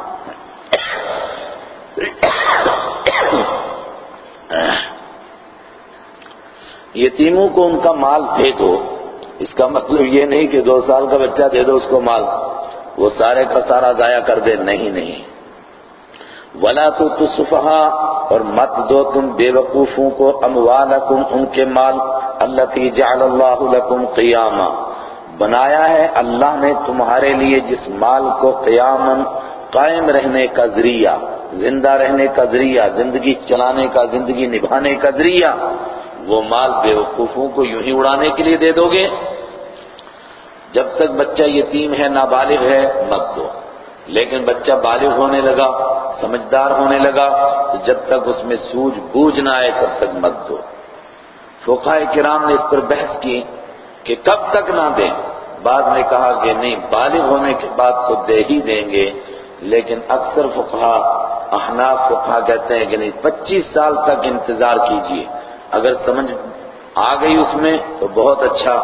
یتیموں کو ان کا مال دے دو۔ اس کا مطلب یہ نہیں کہ دو سال کا بچہ دے دو اس کو مال۔ وہ سارے کا سارا ضائع کر دے۔ نہیں نہیں۔ ولا تو تصفہ اور مت دو تم بے وقوفوں کو اموالکم ان کے مال۔ اللہ جعل اللہ لکم قیاما بنایا ہے اللہ نے تمہارے لیے جس مال کو قیامن قائم رہنے کا ذریعہ، زندہ رہنے کا ذریعہ، زندگی چلانے کا، زندگی نبھانے کا ذریعہ۔ وہ مال بے وقوفوں کو یوں ہی اڑانے کے لیے دے دو گے۔ جب تک بچہ یتیم ہے، نابالغ ہے، مت دو۔ لیکن بچہ بالغ ہونے لگا، سمجھدار ہونے لگا، تو جب تک اس میں سوج بوجھ نہ آئے، تب تک مت دو۔ فقہ کرام نے اس پر بحث کی کہ کب تک نہ دیں۔ بعد نے کہا کہ نہیں، بالغ ہونے کے بعد تو دے ہی دیں گے۔ لیکن اکثر فقہ احناف فقہ کہتے ہیں کہ نہیں، پچیس سال تک انتظار کیجیے۔ اگر سمجھ آ گئی اس میں تو بہت اچھا۔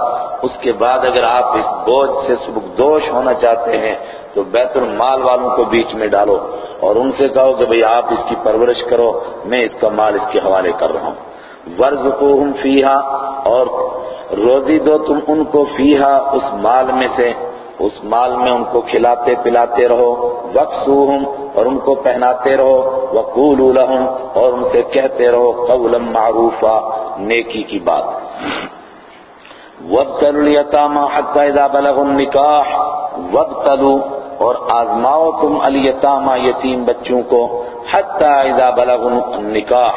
اس کے بعد اگر آپ اس بوجھ سے سبکدوش ہونا چاہتے ہیں تو بیت المال والوں کو بیچ میں ڈالو اور ان سے کہو کہ بھئی آپ اس کی پرورش کرو، میں اس کا مال اس کے حوالے کر رہا ہوں۔ ورزقوہم فیہا اور روزی دو تم ان کو فیہا اس مال میں سے۔ اس مال میں ان کو کھلاتے پلاتے رہو وقصوہم اور ان کو پہناتے رہو، وقولوا لہم اور ان سے کہتے رہو قولا معروفا، نیکی کی بات۔ وابتلوا الیتاما حتی اذا بلغوا النکاح وابتلوا، اور آزماؤ تم الیتاما یتیم بچوں کو۔ حتی اذا بلغوا النکاح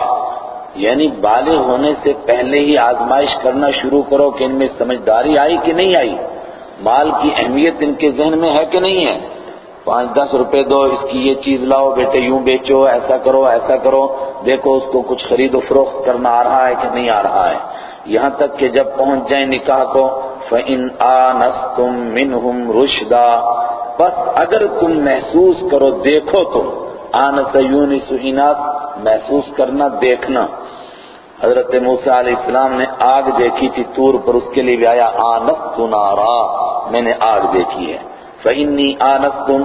یعنی بالغ ہونے سے پہلے ہی آزمائش کرنا شروع کرو کہ ان میں سمجھداری آئی کہ نہیں آئی۔ مال کی اہمیت ان کے ذہن میں ہے کہ نہیں ہے؟ پانچ دس روپے دو، اس کی یہ چیز لاؤ بیٹے، یوں بیچو، ایسا کرو ایسا کرو۔ دیکھو اس کو کچھ خرید و فروخت کرنا آ رہا ہے کہ نہیں آ رہا ہے؟ یہاں تک کہ جب پہنچ جائیں نکاح کو، فَإِنْ آنَسْتُم مِّنْهُمْ رُشْدًا۔ بس اگر تم محسوس کرو، دیکھو تم۔ آنس یونس اناس، محسوس کرنا، دیکھنا۔ حضرت موسیٰ علیہ السلام نے آگ دیکھی تھی تور پر، اس کے لیے بھی آیا، آنست نارا، میں نے آگ دیکھی ہے۔ فَإِنِّي آنَسْتُمْ،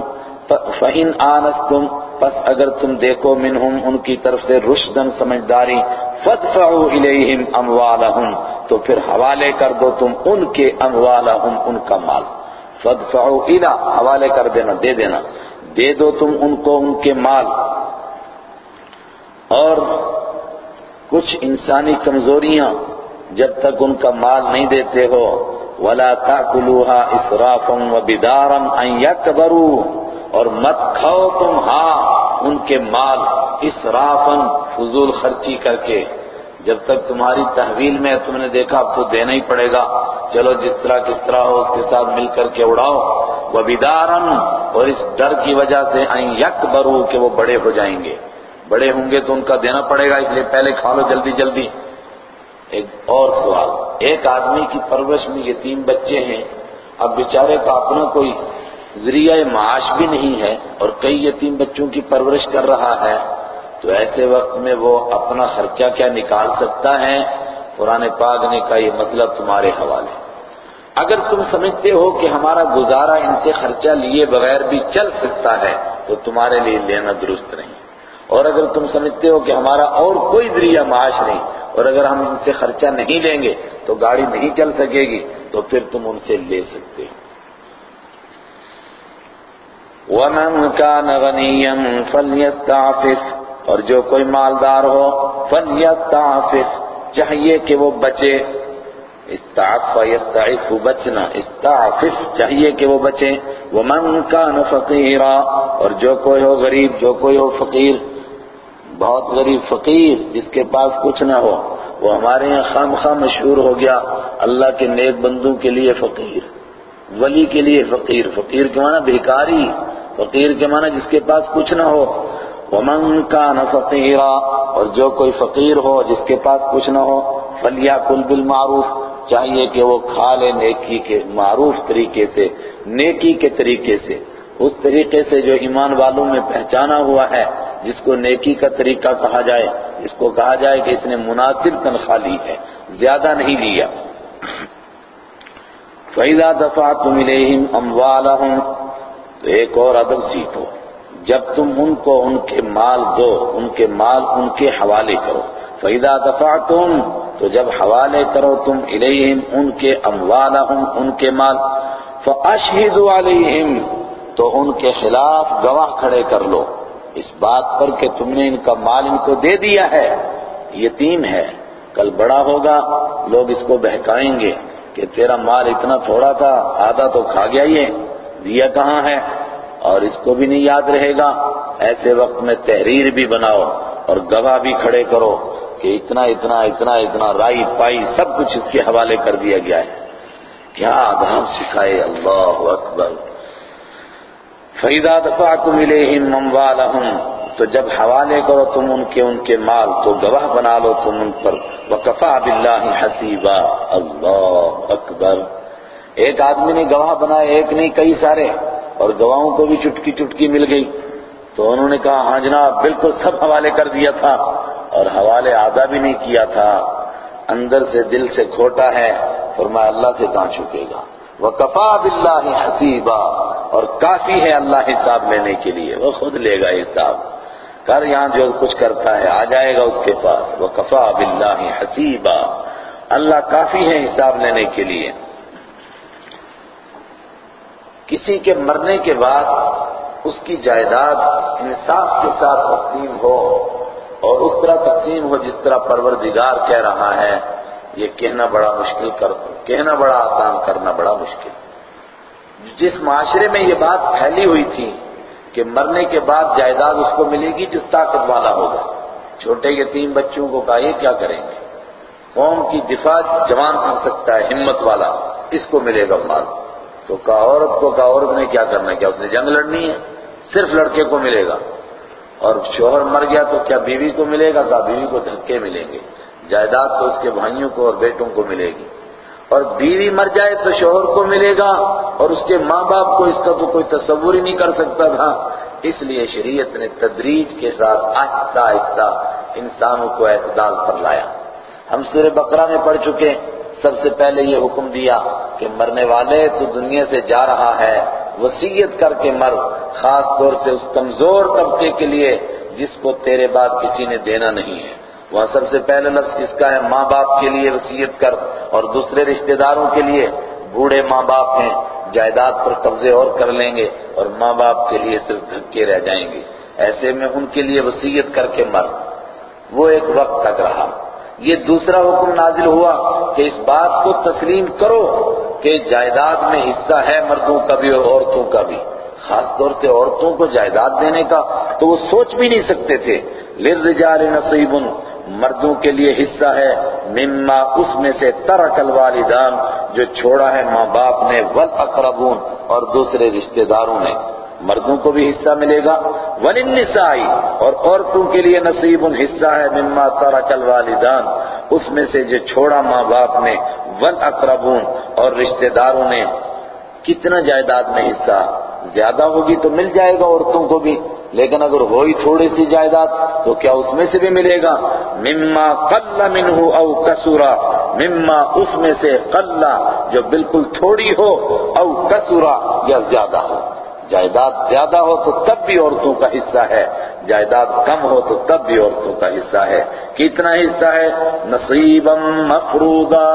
فَإِنْ آنَسْتُمْ، پس اگر تم دیکھو منہم، ان کی طرف سے رشدن سمجھداری فَدْفَعُوا إِلَيْهِمْ أَمْوَالَهُمْ، تو پھر حوالے کر دو تم ان کے اموالہم ان کا مال۔ فَدْفَعُوا إِلَى، حوالے کر دینا، دے دینا۔ دے دو تم ان کو ان کے مال۔ اور کچھ انسانی کمزوریاں جب تک ان کا مال نہیں دیتے ہو، ولا تاكلوها اسرافا وبدارا ان يكبروا، اور مت کھاؤ تم ہاں ان کے مال اسرافا فضول خرچی کر کے۔ جب تک تمہاری تحویل میں تم نے دیکھا، اب تو دینا ہی پڑے گا۔ چلو جس طرح کس طرح ہو، اس کے ساتھ مل کر کے اڑاؤ۔ وبدارا، اور اس ڈر کی وجہ سے ان يكبروا کہ وہ بڑے ہو جائیں گے۔ بڑے ہوں گے تو ان کا دینا پڑے گا، اس لیے پہلے کھا لو جلدی جلدی۔ ایک اور سوال، ایک آدمی کی پرورش میں یتیم بچے ہیں، اب بیچارے کا اپنا کوئی ذریعہ معاش بھی نہیں ہے اور کئی یتیم بچوں کی پرورش کر رہا ہے، تو ایسے وقت میں وہ اپنا خرچہ کیا نکال سکتا ہے؟ قرآن پاک نے کہا، یہ مسئلہ تمہارے حوالے۔ اگر تم سمجھتے ہو کہ ہمارا گزارا ان سے خرچہ لیے بغیر بھی چل سکتا ہے، تو تمہارے لیے لینا درست نہیں۔ اور اگر تم سمجھتے ہو کہ ہمارا اور کوئی ذریعہ معاش نہیں، اور اگر ہم ان سے خرچہ نہیں لیں گے، تو گاڑی نہیں چل سکے گی، تو پھر تم ان سے لے سکتے ہو۔ وَمَنْ كَانَ غَنِيًّا فَلْيَسْتَعْفِفْ، اور جو کوئی مالدار ہو، فَلْيَسْتَعْفِفْ، چاہیے کہ وہ بچے۔ استعف یستعف بچنا، استعفف، چاہیے کہ وہ بچیں وَمَنْ كَانَ فَقِيرًا، اور جو کوئی ہو غریب، جو کوئی ہو فقیر بہت غریب فقیر جس کے پاس کچھ نہ ہو، وہ ہمارے یہاں خام خام مشہور ہو گیا۔ اللہ کے نیک بندوں کے لیے فقیر، ولی کے لیے فقیر۔ فقیر کے معنی بھیکاری فقیر کے معنی جس کے پاس کچھ نہ ہو۔ ومن كان فقیرا اور جو کوئی فقیر ہو جس کے پاس کچھ نہ ہو فلیاکل بالمعروف، چاہیے کہ وہ کھا لے نیکی کے، معروف طریقے سے، نیکی کے طریقے سے۔ اس طریقے سے جو ایمان والوں میں پہچانا ہوا ہے۔ جس کو نیکی کا طریقہ کہا جائے، اس کو کہا جائے کہ اس نے مناسب تنخواہ لی ہے، زیادہ نہیں لیا۔ فَإِذَا دَفَعْتُمْ إِلَيْهِمْ أَمْوَالَهُمْ، تو ایک اور ادب سیکھو جب تم ان کو ان کے مال دو، ان کے مال ان کے حوالے کرو۔ فَإِذَا دَفَعْتُمْ، تو جب حوالے کرو تم إِلَيْهِمْ ان کے أَمْوَالَهُمْ، ان کے مال۔ فَأَشْهِدُوا عَلَيْهِمْ، تو ان کے خلاف گواہ کھڑے کر لو۔ اس بات پر کہ تم نے ان کا مال ان کو دے دیا ہے، یتیم ہے۔ کل بڑا ہوگا، لوگ اس کو بہکائیں گے کہ تیرا مال اتنا تھوڑا تھا، آدھا تو کھا گیا یہ، دیا کہاں ہے؟ اور اس کو بھی نہیں یاد رہے گا۔ ایسے وقت میں تحریر بھی بناؤ اور گواہ بھی کھڑے کرو کہ اتنا اتنا اتنا اتنا رائی پائی سب کچھ اس کے حوالے کر دیا گیا ہے۔ کیا آداب سکھائے؟ اللہ اکبر۔ فَإِذَا دَفَعْتُمْ إِلَيْهِمْ أَمْوَالَهُمْ، تو جب حوالے کرو تم ان کے ان کے مال تو گواہ بنا لو تم ان پر۔ وکفا باللہ حسیبا اللہ اکبر۔ ایک آدمی نے گواہ بنایا ایک نہیں، کئی سارے۔ اور گواہوں کو بھی چٹکی چٹکی مل گئی۔ تو انہوں نے کہا ہاں جناب، بالکل سب حوالے کر دیا تھا۔ اور حوالے آدھا بھی نہیں کیا تھا۔ اندر سے دل سے کھوٹا ہے۔ فرمایا، اللہ سے کہاں چھکے گا؟ وہ کفا بلّہ حسیبا، اور کافی ہے اللہ حساب لینے کے لیے، وہ خود لے گا حساب۔ کر یہاں جو کچھ کرتا ہے، آ جائے گا اس کے پاس۔ وہ کفا بلّہ حسیبا۔ اللہ کافی ہے حساب لینے کے لیے۔ کسی کے مرنے کے بعد اس کی جائیداد انصاف کے ساتھ تقسیم ہو، اور اس طرح تقسیم ہو جس طرح پروردگار کہہ رہا ہے۔ یہ کہنا بڑا مشکل کر، کہنا بڑا آسان کرنا بڑا مشکل۔ جس معاشرے میں یہ بات پھیلی ہوئی تھی کہ مرنے کے بعد جائیداد اس کو ملے گی جو طاقت والا ہوگا۔ چھوٹے یتیم بچوں کو کہا، یہ کیا کریں گے؟ قوم کی دفاع جوان کر سکتا ہے، ہمت والا، اس کو ملے گا مال۔ تو کہا، عورت کو کہا، عورت نے کیا کرنا کیا اس نے جنگ لڑنی ہے؟ صرف لڑکے کو ملے گا۔ اور شوہر مر گیا تو کیا بیوی کو ملے گا؟ کہا، بیوی کو دھکے ملیں گے۔ جائیداد تو اس کے بھائیوں کو اور بیٹوں کو ملے گی۔ اور بیوی مر جائے تو شوہر کو ملے گا اور اس کے ماں باپ کو اس کا تو کوئی تصور ہی نہیں کر سکتا تھا۔ اس لیے شریعت نے تدریج کے ساتھ آہستہ آہستہ انسانوں کو اعتدال پر لایا۔ ہم سورہ بقرہ میں پڑھ چکے سب سے پہلے یہ حکم دیا کہ مرنے والے تو دنیا سے جا رہا ہے وسیعت کر کے مر، خاص طور سے اس کمزور طبقے کے لیے جس کو تیرے بعد کسی نے دینا نہیں ہے۔ وہاں سب سے پہلے لفظ کس کا ہے؟ ماں باپ کے لیے وسیعت کر اور دوسرے رشتہ داروں کے لیے بوڑھے ماں باپ ہیں، جائیداد پر قبضے اور کر لیں گے اور ماں باپ کے لیے صرف دھکے رہ جائیں گے۔ ایسے میں ان کے لیے وسیعت کر کے مر۔ وہ ایک وقت تک رہا۔ یہ دوسرا حکم نازل ہوا کہ اس بات کو تسلیم کرو کہ جائیداد میں حصہ ہے مردوں کا بھی اور عورتوں کا بھی۔ خاص طور سے عورتوں کو جائیداد دینے کا تو وہ سوچ بھی نہیں سکتے تھے۔ لِلرِّجَالِ نَصِيبٌ مردوں کے لیے حصہ ہے، مما اس میں سے ترک الوالدان، جو چھوڑا ہے ماں باپ نے، والاقربون، اور دوسرے رشتہ داروں نے۔ مردوں کو بھی حصہ ملے گا۔ وللنساء اور عورتوں کے لیے نصیب حصہ ہے، مما ترک الوالدان۔ اس میں سے جو چھوڑا ماں باپ نے، والاقربون، اور رشتہ داروں نے۔ کتنا جائیداد میں حصہ، زیادہ ہوگی تو مل جائے گا عورتوں کو بھی۔ لیکن اگر ہوئی تھوڑی سی جائیداد تو کیا اس میں سے بھی ملے گا؟ مما قل منہ او کسورا، مما اس میں سے قل جو بالکل تھوڑی ہو او کسورا یا زیادہ ہو۔ جائیداد زیادہ ہو تو تب بھی عورتوں کا حصہ ہے۔ جائیداد کم ہو تو تب بھی عورتوں کا حصہ ہے۔ کتنا حصہ ہے؟ نصیبا مفروضا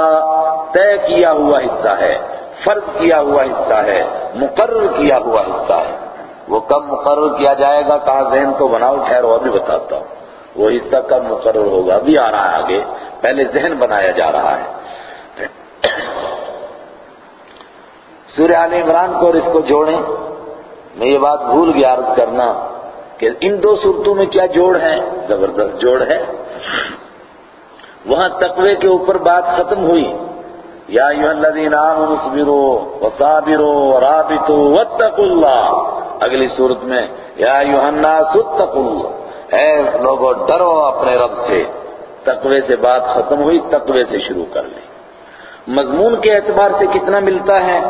طے کیا ہوا حصہ ہے، فرض کیا ہوا حصہ ہے، مقرر کیا ہوا حصہ ہے۔ وہ کب مقرر کیا جائے گا کہا ذہن کو بناؤ ٹھہرو ابھی بتاتا ہوں۔ وہ حصہ کب مقرر ہوگا، ابھی آ رہا ہے آگے۔ پہلے ذہن بنایا جا رہا ہے۔ سورہ آل عمران کو اور اس کو جوڑیں۔ میں یہ بات بھول گیا، عرض کرنا کہ ان دو صورتوں میں کیا جوڑ ہے زبردست جوڑ ہے۔ وہاں تقوی کے اوپر بات ختم ہوئی۔ یا ایوہ الذین آمنوا اصبروا وصابروا ورابطوا واتقوا اللہ اگلی صورت میں یا ایوہ الناس اتقوا اللہ اے لوگوں ڈرو اپنے رب سے۔ تقوی سے بات ختم ہوئی، تقوی سے شروع کر لیں۔ مضمون کے اعتبار سے کتنا ملتا ہے؟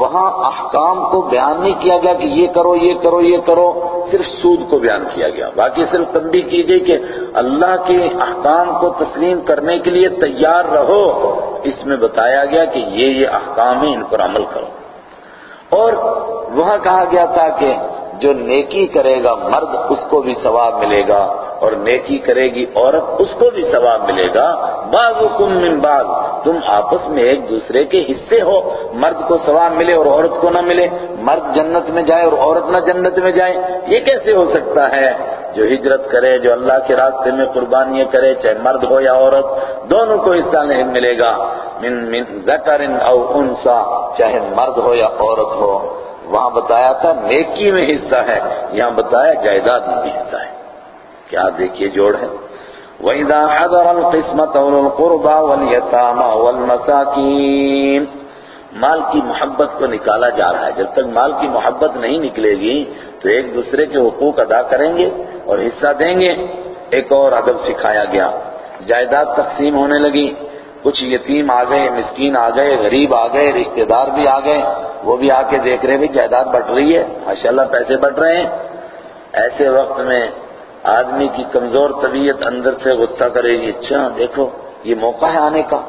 وہاں احکام کو بیان نہیں کیا گیا کہ یہ کرو یہ کرو یہ کرو، صرف سود کو بیان کیا گیا۔ باقی صرف تنبیہ کی گئی کہ اللہ کے احکام کو تسلیم کرنے کے لیے تیار رہو۔ اس میں بتایا گیا کہ یہ یہ احکام ہیں، ان پر عمل کرو۔ اور وہاں کہا گیا تھا کہ جو نیکی کرے گا مرد اس کو بھی ثواب ملے گا اور نیکی کرے گی عورت اس کو بھی ثواب ملے گا بعضکم من بعض، تم آپس میں ایک دوسرے کے حصے ہو، مرد کو ثواب ملے اور عورت کو نہ ملے، مرد جنت میں جائے اور عورت نہ جنت میں جائے، یہ کیسے ہو سکتا ہے؟ جو ہجرت کرے، جو اللہ کے راستے میں قربانیاں کرے، چاہے مرد ہو یا عورت، دونوں کو حصہ نہیں ملے گا۔ من من ذکر او انسا، چاہے مرد ہو یا عورت ہو۔ وہاں بتایا تھا نیکی میں حصہ ہے، یہاں بتایا جائیداد میں بھی حصہ ہے۔ کیا دیکھیے جوڑ ہے؟ وَإِذَا حَضَرَ الْقِسْمَةَ أُولُو الْقُرْبَى وَالْيَتَامَى وَالْمَسَاكِينَ۔ مال کی محبت کو نکالا جا رہا ہے۔ جب تک مال کی محبت نہیں نکلے گی، تو ایک دوسرے کے حقوق ادا کریں گے اور حصہ دیں گے۔ ایک اور ادب سکھایا گیا۔ جائیداد تقسیم ہونے لگی۔ کچھ یتیم آ گئے، مسکین آ گئے، غریب آ گئے، رشتہ دار بھی آ گئے۔ وہ بھی آ کے دیکھ رہے بھی جائیداد بٹ رہی ہے، ماشاءاللہ پیسے بٹ رہے ہیں۔ ایسے وقت میں آدمی کی کمزور طبیعت اندر سے غصہ کرے گی۔ اچھا دیکھو، یہ موقع ہے آنے کا۔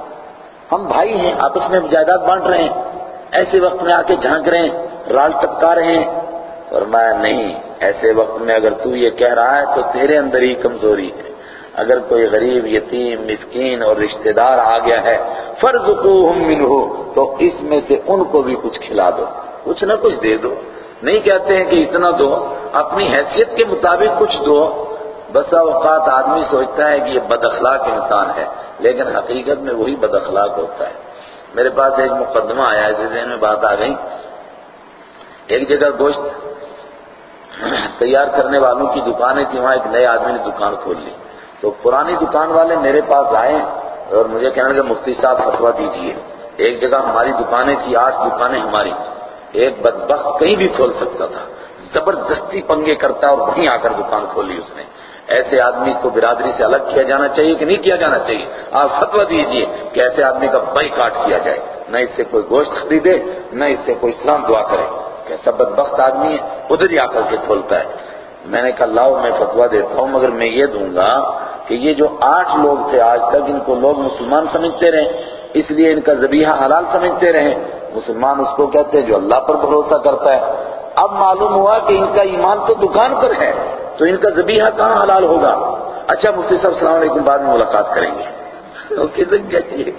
ہم بھائی ہیں، آپس میں جائیداد بانٹ رہے ہیں۔ ایسے وقت میں آ کے جھانک رہے ہیں، رال ٹپکا رہے ہیں۔ اور میں نہیں، ایسے وقت میں اگر تو یہ کہہ رہا ہے تو تیرے اندر ہی کمزوری ہے۔ اگر کوئی غریب، یتیم، مسکین اور رشتہ دار آ گیا ہے فرض کو منہ تو اس میں سے ان کو بھی کچھ کھلا دو۔ کچھ نہ کچھ دے دو۔ نہیں کہتے ہیں کہ اتنا دو، اپنی حیثیت کے مطابق کچھ دو۔ بسا اوقات آدمی سوچتا ہے کہ یہ بد اخلاق انسان ہے، لیکن حقیقت میں وہی بد اخلاق ہوتا ہے۔ میرے پاس ایک مقدمہ آیا ہے ذہن میں بات آ گئی۔ ایک جگہ گوشت تیار کرنے والوں کی دکانیں تھی وہاں ایک نئے آدمی نے دکان کھول لی۔ تو پرانی دکان والے میرے پاس آئے اور مجھے کہنے لگے، مفتی صاحب فتوا دیجیے ایک جگہ ہماری دکانیں تھی آٹھ دکانیں ہماری۔ ایک بدبخت کہیں بھی کھول سکتا تھا۔ زبردستی پنگے کرتا اور وہیں آ کر دکان کھولی اس نے۔ ایسے آدمی کو برادری سے الگ کیا جانا چاہیے کہ نہیں کیا جانا چاہیے؟ آپ فتوا دیجیے کہ ایسے آدمی کا بائی کاٹ کیا جائے۔ نہ اس سے کوئی گوشت خریدے، نہ اس سے کوئی اسلام دعا کرے۔ کیسا بدبخت آدمی ہے، ادھر ہی آ کر کے کھولتا ہے۔ میں نے کہا، لاؤ، میں فتوا دیتا ہوں، مگر میں یہ دوں گا کہ یہ جو آٹھ لوگ تھے آج تک ان کو لوگ مسلمان سمجھتے رہے، اس لیے ان کا ذبیحہ حلال سمجھتے رہے۔ مسلمان اس کو کہتے ہیں جو اللہ پر بھروسہ کرتا ہے۔ اب معلوم ہوا کہ ان کا ایمان تو دکان پر ہے، تو ان کا ذبیحہ کہاں حلال ہوگا؟ اچھا مفتی صاحب، السلام علیکم، بعد میں ملاقات کریں گے۔ جی،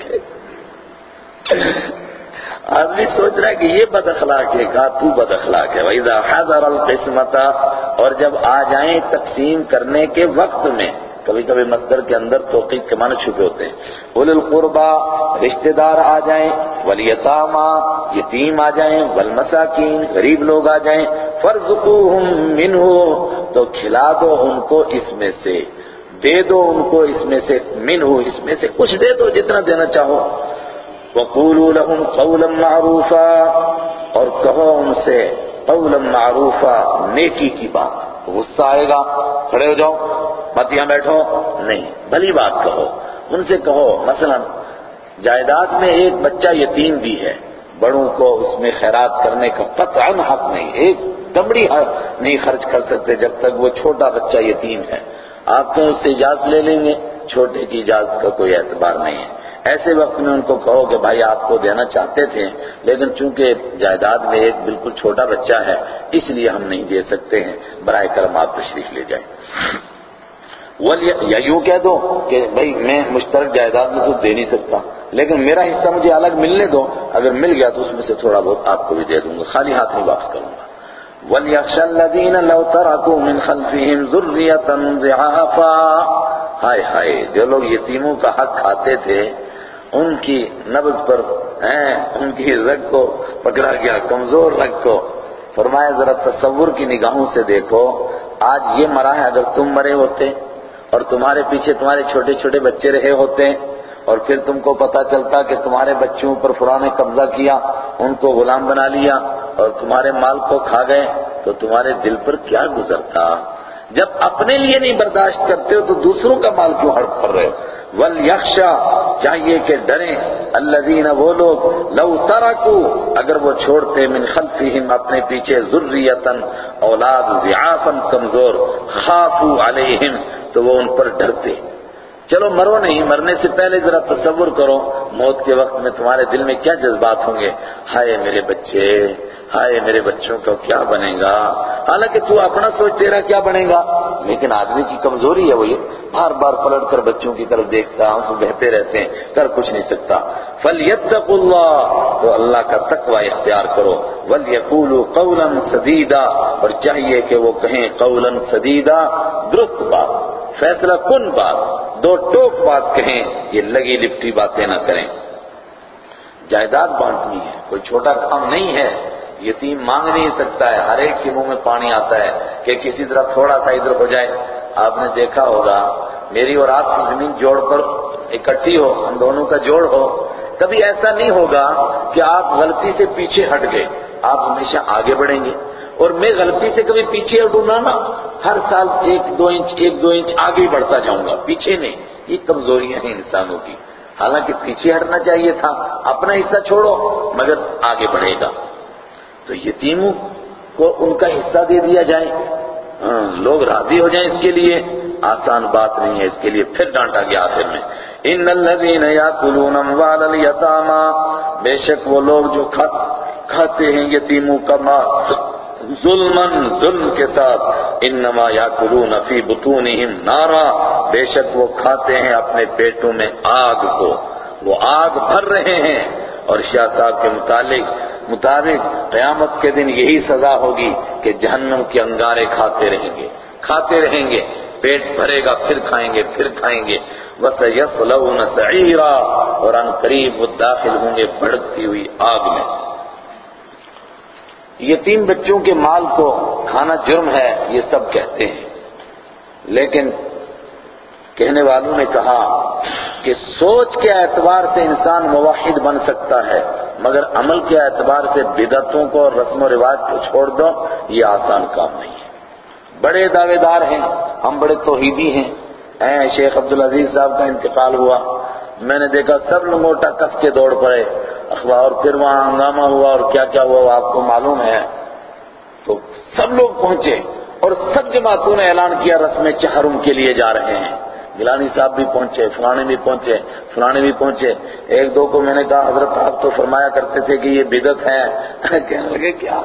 آدمی سوچ رہا ہے کہ یہ بد اخلاق ہے کہا تو بد اخلاق ہے۔ وَإِذَا حَضَرَ الْقِسْمَةَ اور جب آ جائیں تقسیم کرنے کے وقت میں کبھی کبھی مصدر کے اندر توقیق کے معنی چھپے ہوتے ہیں۔ اول القربا، رشتہ دار آ جائیں ولیتاما یتیم آ جائیں، والمساکین، غریب لوگ آ جائیں، فرزقوہم منہ تو کھلا دو ان کو اس میں سے، دے دو ان کو اس میں سے منہ اس میں سے، کچھ دے دو جتنا دینا چاہو۔ وقولوا لهم قولا معروفا، اور کہو ان سے قولا معروفا، نیکی کی بات۔ غصہ آئے گا، کھڑے ہو جاؤ، مت یہاں بیٹھو۔ نہیں، بھلی بات کہو۔ ان سے کہو، مثلا، جائیداد میں ایک بچہ یتیم بھی ہے۔ بڑوں کو اس میں خیرات کرنے کا قطعا حق نہیں۔ ایک دمڑی نہیں خرچ کر سکتے جب تک وہ چھوٹا بچہ یتیم ہے۔ آپ کہیں اس سے اجازت لے لیں گے؟ چھوٹے کی اجازت کا کوئی اعتبار نہیں ہے۔ ایسے وقت میں ان کو کہو کہ بھائی آپ کو دینا چاہتے تھے، لیکن چونکہ جائیداد میں ایک بالکل چھوٹا بچہ ہے، اس لیے ہم نہیں دے سکتے ہیں۔ برائے کرم آپ تشریف لے جائیں۔ یا یوں کہہ دو کہ بھائی میں مشترک جائیداد میں تو دے نہیں سکتا، لیکن میرا حصہ مجھے الگ ملنے دو، اگر مل گیا تو اس میں سے تھوڑا بہت آپ کو بھی دے دوں گا، خالی ہاتھ میں واپس کروں گا۔ وَلْيَخْشَ الَّذِينَ لَوْ تَرَكُوا مِنْ خَلْفِهِمْ ذُرِّيَّةً ضِعَافًا، ہائے ہائے، جو لوگ یتیموں کا حق کھاتے تھے ان کی نبض پر ہیں، ان کی رگ کو پکڑا گیا، کمزور رگ کو۔ فرمایا، ذرا تصور کی نگاہوں سے دیکھو، آج یہ مرا ہے اگر تم مرے ہوتے، اور تمہارے پیچھے تمہارے چھوٹے چھوٹے بچے رہے ہوتے، اور پھر تم کو پتا چلتا کہ تمہارے بچوں پر فلاں نے قبضہ کیا، ان کو غلام بنا لیا، اور تمہارے مال کو کھا گئے، تو تمہارے دل پر کیا گزرتا؟ جب اپنے لیے نہیں برداشت کرتے ہو تو دوسروں کا مال کیوں ہڑپ کر رہے ہو؟ ولیخشا چاہیے کہ ڈریں۔ الذین وہ لوگ، لو ترکو اگر وہ چھوڑتے، من خلفہم اپنے پیچھے ذریتن اولاد ضعافا کمزور خافو علیہم تو وہ ان پر ڈرتے۔ چلو مرو نہیں، مرنے سے پہلے ذرا تصور کرو، موت کے وقت میں تمہارے دل میں کیا جذبات ہوں گے؟ ہائے میرے بچے! ہائے میرے بچوں کا کیا بنے گا؟ حالانکہ تو اپنا سوچ تیرا کیا بنے گا؟ لیکن آدمی کی کمزوری ہے وہ یہ، بار بار پلٹ کر بچوں کی طرف دیکھتا آنسو بہتے رہتے ہیں، کر کچھ نہیں سکتا۔ فَلْيَتَّقُ اللَّهِ، تو اللہ کا تقوی اختیار کرو۔ وَلْيَقُولُوا قَوْلًا سَدِيدًا، اور چاہیے کہ وہ کہیں قولا سدیدہ درست بات، فیصلہ کن بات، دو ٹوک بات کہیں، یہ لگی لپٹی باتیں نہ کریں۔ جائیداد بانٹنی ہے، کوئی چھوٹا کام نہیں ہے۔ یتیم مانگ نہیں سکتا ہے، ہر ایک کے منہ میں پانی آتا ہے کہ کسی طرح تھوڑا سا ادھر ہو جائے۔ آپ نے دیکھا ہوگا، میری اور آپ کی زمین جوڑ کر اکٹھی ہو، ہم دونوں کا جوڑ ہو۔ کبھی ایسا نہیں ہوگا کہ آپ غلطی سے پیچھے ہٹ گئے، آپ ہمیشہ آگے بڑھیں گے۔ اور میں غلطی سے کبھی پیچھے ہٹوں نا ہر سال ایک دو انچ، ایک دو انچ آگے بڑھتا جاؤں گا، پیچھے نہیں۔ یہ کمزوریاں ہیں انسانوں کی۔ حالانکہ پیچھے ہٹنا چاہیے تھا، اپنا حصہ چھوڑو، مگر آگے بڑھے گا۔ تو یتیموں کو ان کا حصہ دے دیا جائے۔ ہاں، لوگ راضی ہو جائیں اس کے لیے۔ آسان بات نہیں ہے اس کے لیے۔ پھر ڈانٹا گیا آخر میں۔ ان الذين ياكلون اموال اليتامى بے شک وہ لوگ جو کھاتے ہیں یتیموں کا مال۔ ظلمن ظلم کے ساتھ۔ انما یاکلون فی بطونہم نارا۔ بے شک وہ کھاتے ہیں اپنے پیٹوں میں آگ کو۔ وہ آگ بھر رہے ہیں۔ اور شاہ صاحب کے متعلق مطابق قیامت کے دن یہی سزا ہوگی کہ جہنم کے انگارے کھاتے رہیں گے، کھاتے رہیں گے، پیٹ بھرے گا، پھر کھائیں گے، پھر کھائیں گے۔ بس یس سَعِيرًا اور ان قریب وہ داخل ہوں گے بڑھتی ہوئی آگ میں۔ یتیم بچوں کے مال کو کھانا جرم ہے، یہ سب کہتے ہیں۔ لیکن کہنے والوں نے کہا کہ سوچ کے اعتبار سے انسان موحد بن سکتا ہے، مگر عمل کے اعتبار سے بدعتوں کو اور رسم و رواج کو چھوڑ دو، یہ آسان کام نہیں ہے۔ بڑے دعوے دار ہیں، ہم بڑے توحیدی ہیں۔ اے شیخ عبدالعزیز صاحب کا انتقال ہوا۔ میں نے دیکھا سب لنگوٹا کس کے دوڑ پڑے۔ اخبار اور پھر وہاں ہنگامہ ہوا اور کیا کیا ہوا وہ آپ کو معلوم ہے۔ تو سب لوگ پہنچے اور سب جماعتوں نے اعلان کیا رسم چہرم کے لیے جا رہے ہیں۔ گلانی صاحب بھی پہنچے، فلانے بھی پہنچے، فلانے بھی پہنچے۔ ایک دو کو میں نے کہا، حضرت آپ تو فرمایا کرتے تھے کہ یہ بدت ہے۔ کہنے لگے، کیا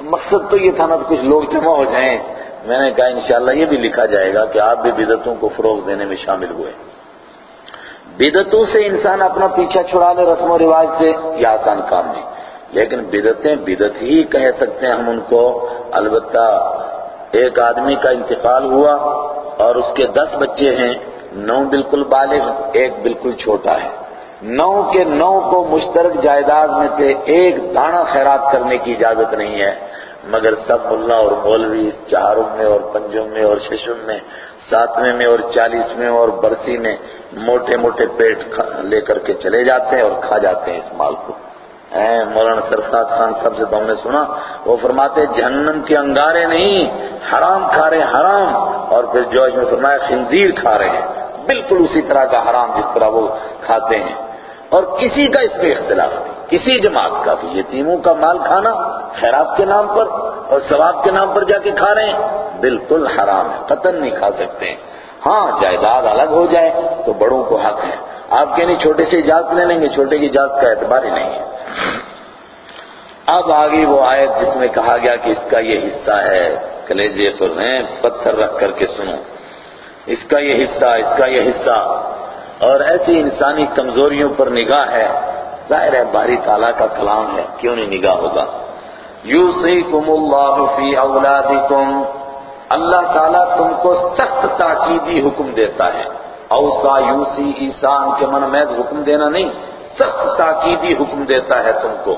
مقصد تو یہ تھا نا کچھ لوگ جمع ہو جائیں۔ میں نے کہا، انشاءاللہ یہ بھی لکھا جائے گا کہ آپ بھی بدتوں کو فروغ دینے میں شامل ہوئے۔ بدتوں سے انسان اپنا پیچھا چھڑا لے رسم و رواج سے، یہ آسان کام نہیں۔ لیکن بدتیں بدت ہی کہہ سکتے ہیں ہم ان کو۔ البتہ ایک آدمی کا انتقال ہوا۔ اور اس کے دس بچے ہیں، نو بالکل بالغ، ایک بالکل چھوٹا ہے۔ نو کے نو کو مشترک جائیداد میں سے ایک دانہ خیرات کرنے کی اجازت نہیں ہے۔ مگر سب ملا اور مولوی چاروں میں اور پنجوں میں اور ششم میں، ساتویں میں اور چالیسویں اور برسی میں موٹے موٹے پیٹ لے کر کے چلے جاتے ہیں اور کھا جاتے ہیں اس مال کو۔ مولانا سرفراز خان صاحب سے تو ہم نے سنا، وہ فرماتے جہنم کے انگارے نہیں، حرام کھا رہے حرام۔ اور پھر جوش میں فرمایا، خنزیر کھا رہے ہیں۔ بالکل اسی طرح کا حرام جس طرح وہ کھاتے ہیں۔ اور کسی کا اس پہ اختلاف نہیں، کسی جماعت کا۔ بھی یتیموں کا مال کھانا خیرات کے نام پر اور ثواب کے نام پر جا کے کھا رہے ہیں۔ بالکل حرام ہے، قطن نہیں کھا سکتے۔ ہیں ہاں جائیداد الگ ہو جائے تو بڑوں کو حق ہے۔ آپ کہنے چھوٹے سے اجازت لے لیں گے، چھوٹے کی اجازت کا اعتبار ہی نہیں ہے۔ اب آگے وہ آیت جس میں کہا گیا کہ اس کا یہ حصہ ہے، کلیجے پر ہیں، پتھر رکھ کر کے سنو۔ اس کا یہ حصہ، اس کا یہ حصہ۔ اور ایسی انسانی کمزوریوں پر نگاہ ہے۔ ظاہر ہے، باری تعالیٰ کا کلام ہے، کیوں نہیں نگاہ ہوگا؟ یوسیکم اللہ فی اولادکم۔ اللہ تعالیٰ تم کو سخت تاکیدی حکم دیتا ہے۔ اوسا یوسی ایسان کے من میں حکم دینا نہیں۔ سخت تاکیدی حکم دیتا ہے تم کو۔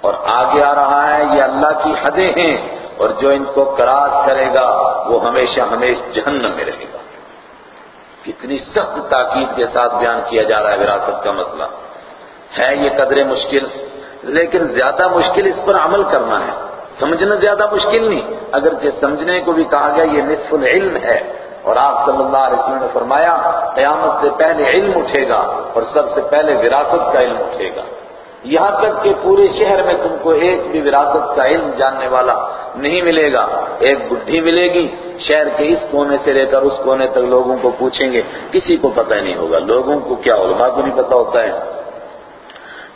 اور آگے آ رہا ہے، یہ اللہ کی حدیں ہیں، اور جو ان کو کراس کرے گا، وہ ہمیشہ ہمیشہ جہنم میں رہے گا۔ کتنی سخت تاکید کے ساتھ بیان کیا جا رہا ہے وراثت کا مسئلہ۔ ہے یہ قدر مشکل، لیکن زیادہ مشکل اس پر عمل کرنا ہے۔ سمجھنا زیادہ مشکل نہیں اگر یہ سمجھنے کو بھی کہا گیا، یہ نصف العلم ہے۔ اور آپ صلی اللہ علیہ وسلم نے فرمایا، قیامت سے پہلے علم اٹھے گا اور سب سے پہلے وراثت کا علم اٹھے گا۔ یہاں تک کہ پورے شہر میں تم کو ایک بھی وراثت کا علم جاننے والا نہیں ملے گا۔ ایک بڈھی ملے گی۔ شہر کے اس کونے سے لے کر اس کونے تک لوگوں کو پوچھیں گے، کسی کو پتہ نہیں ہوگا۔ لوگوں کو کیا علماء کو نہیں پتہ ہوتا ہے؟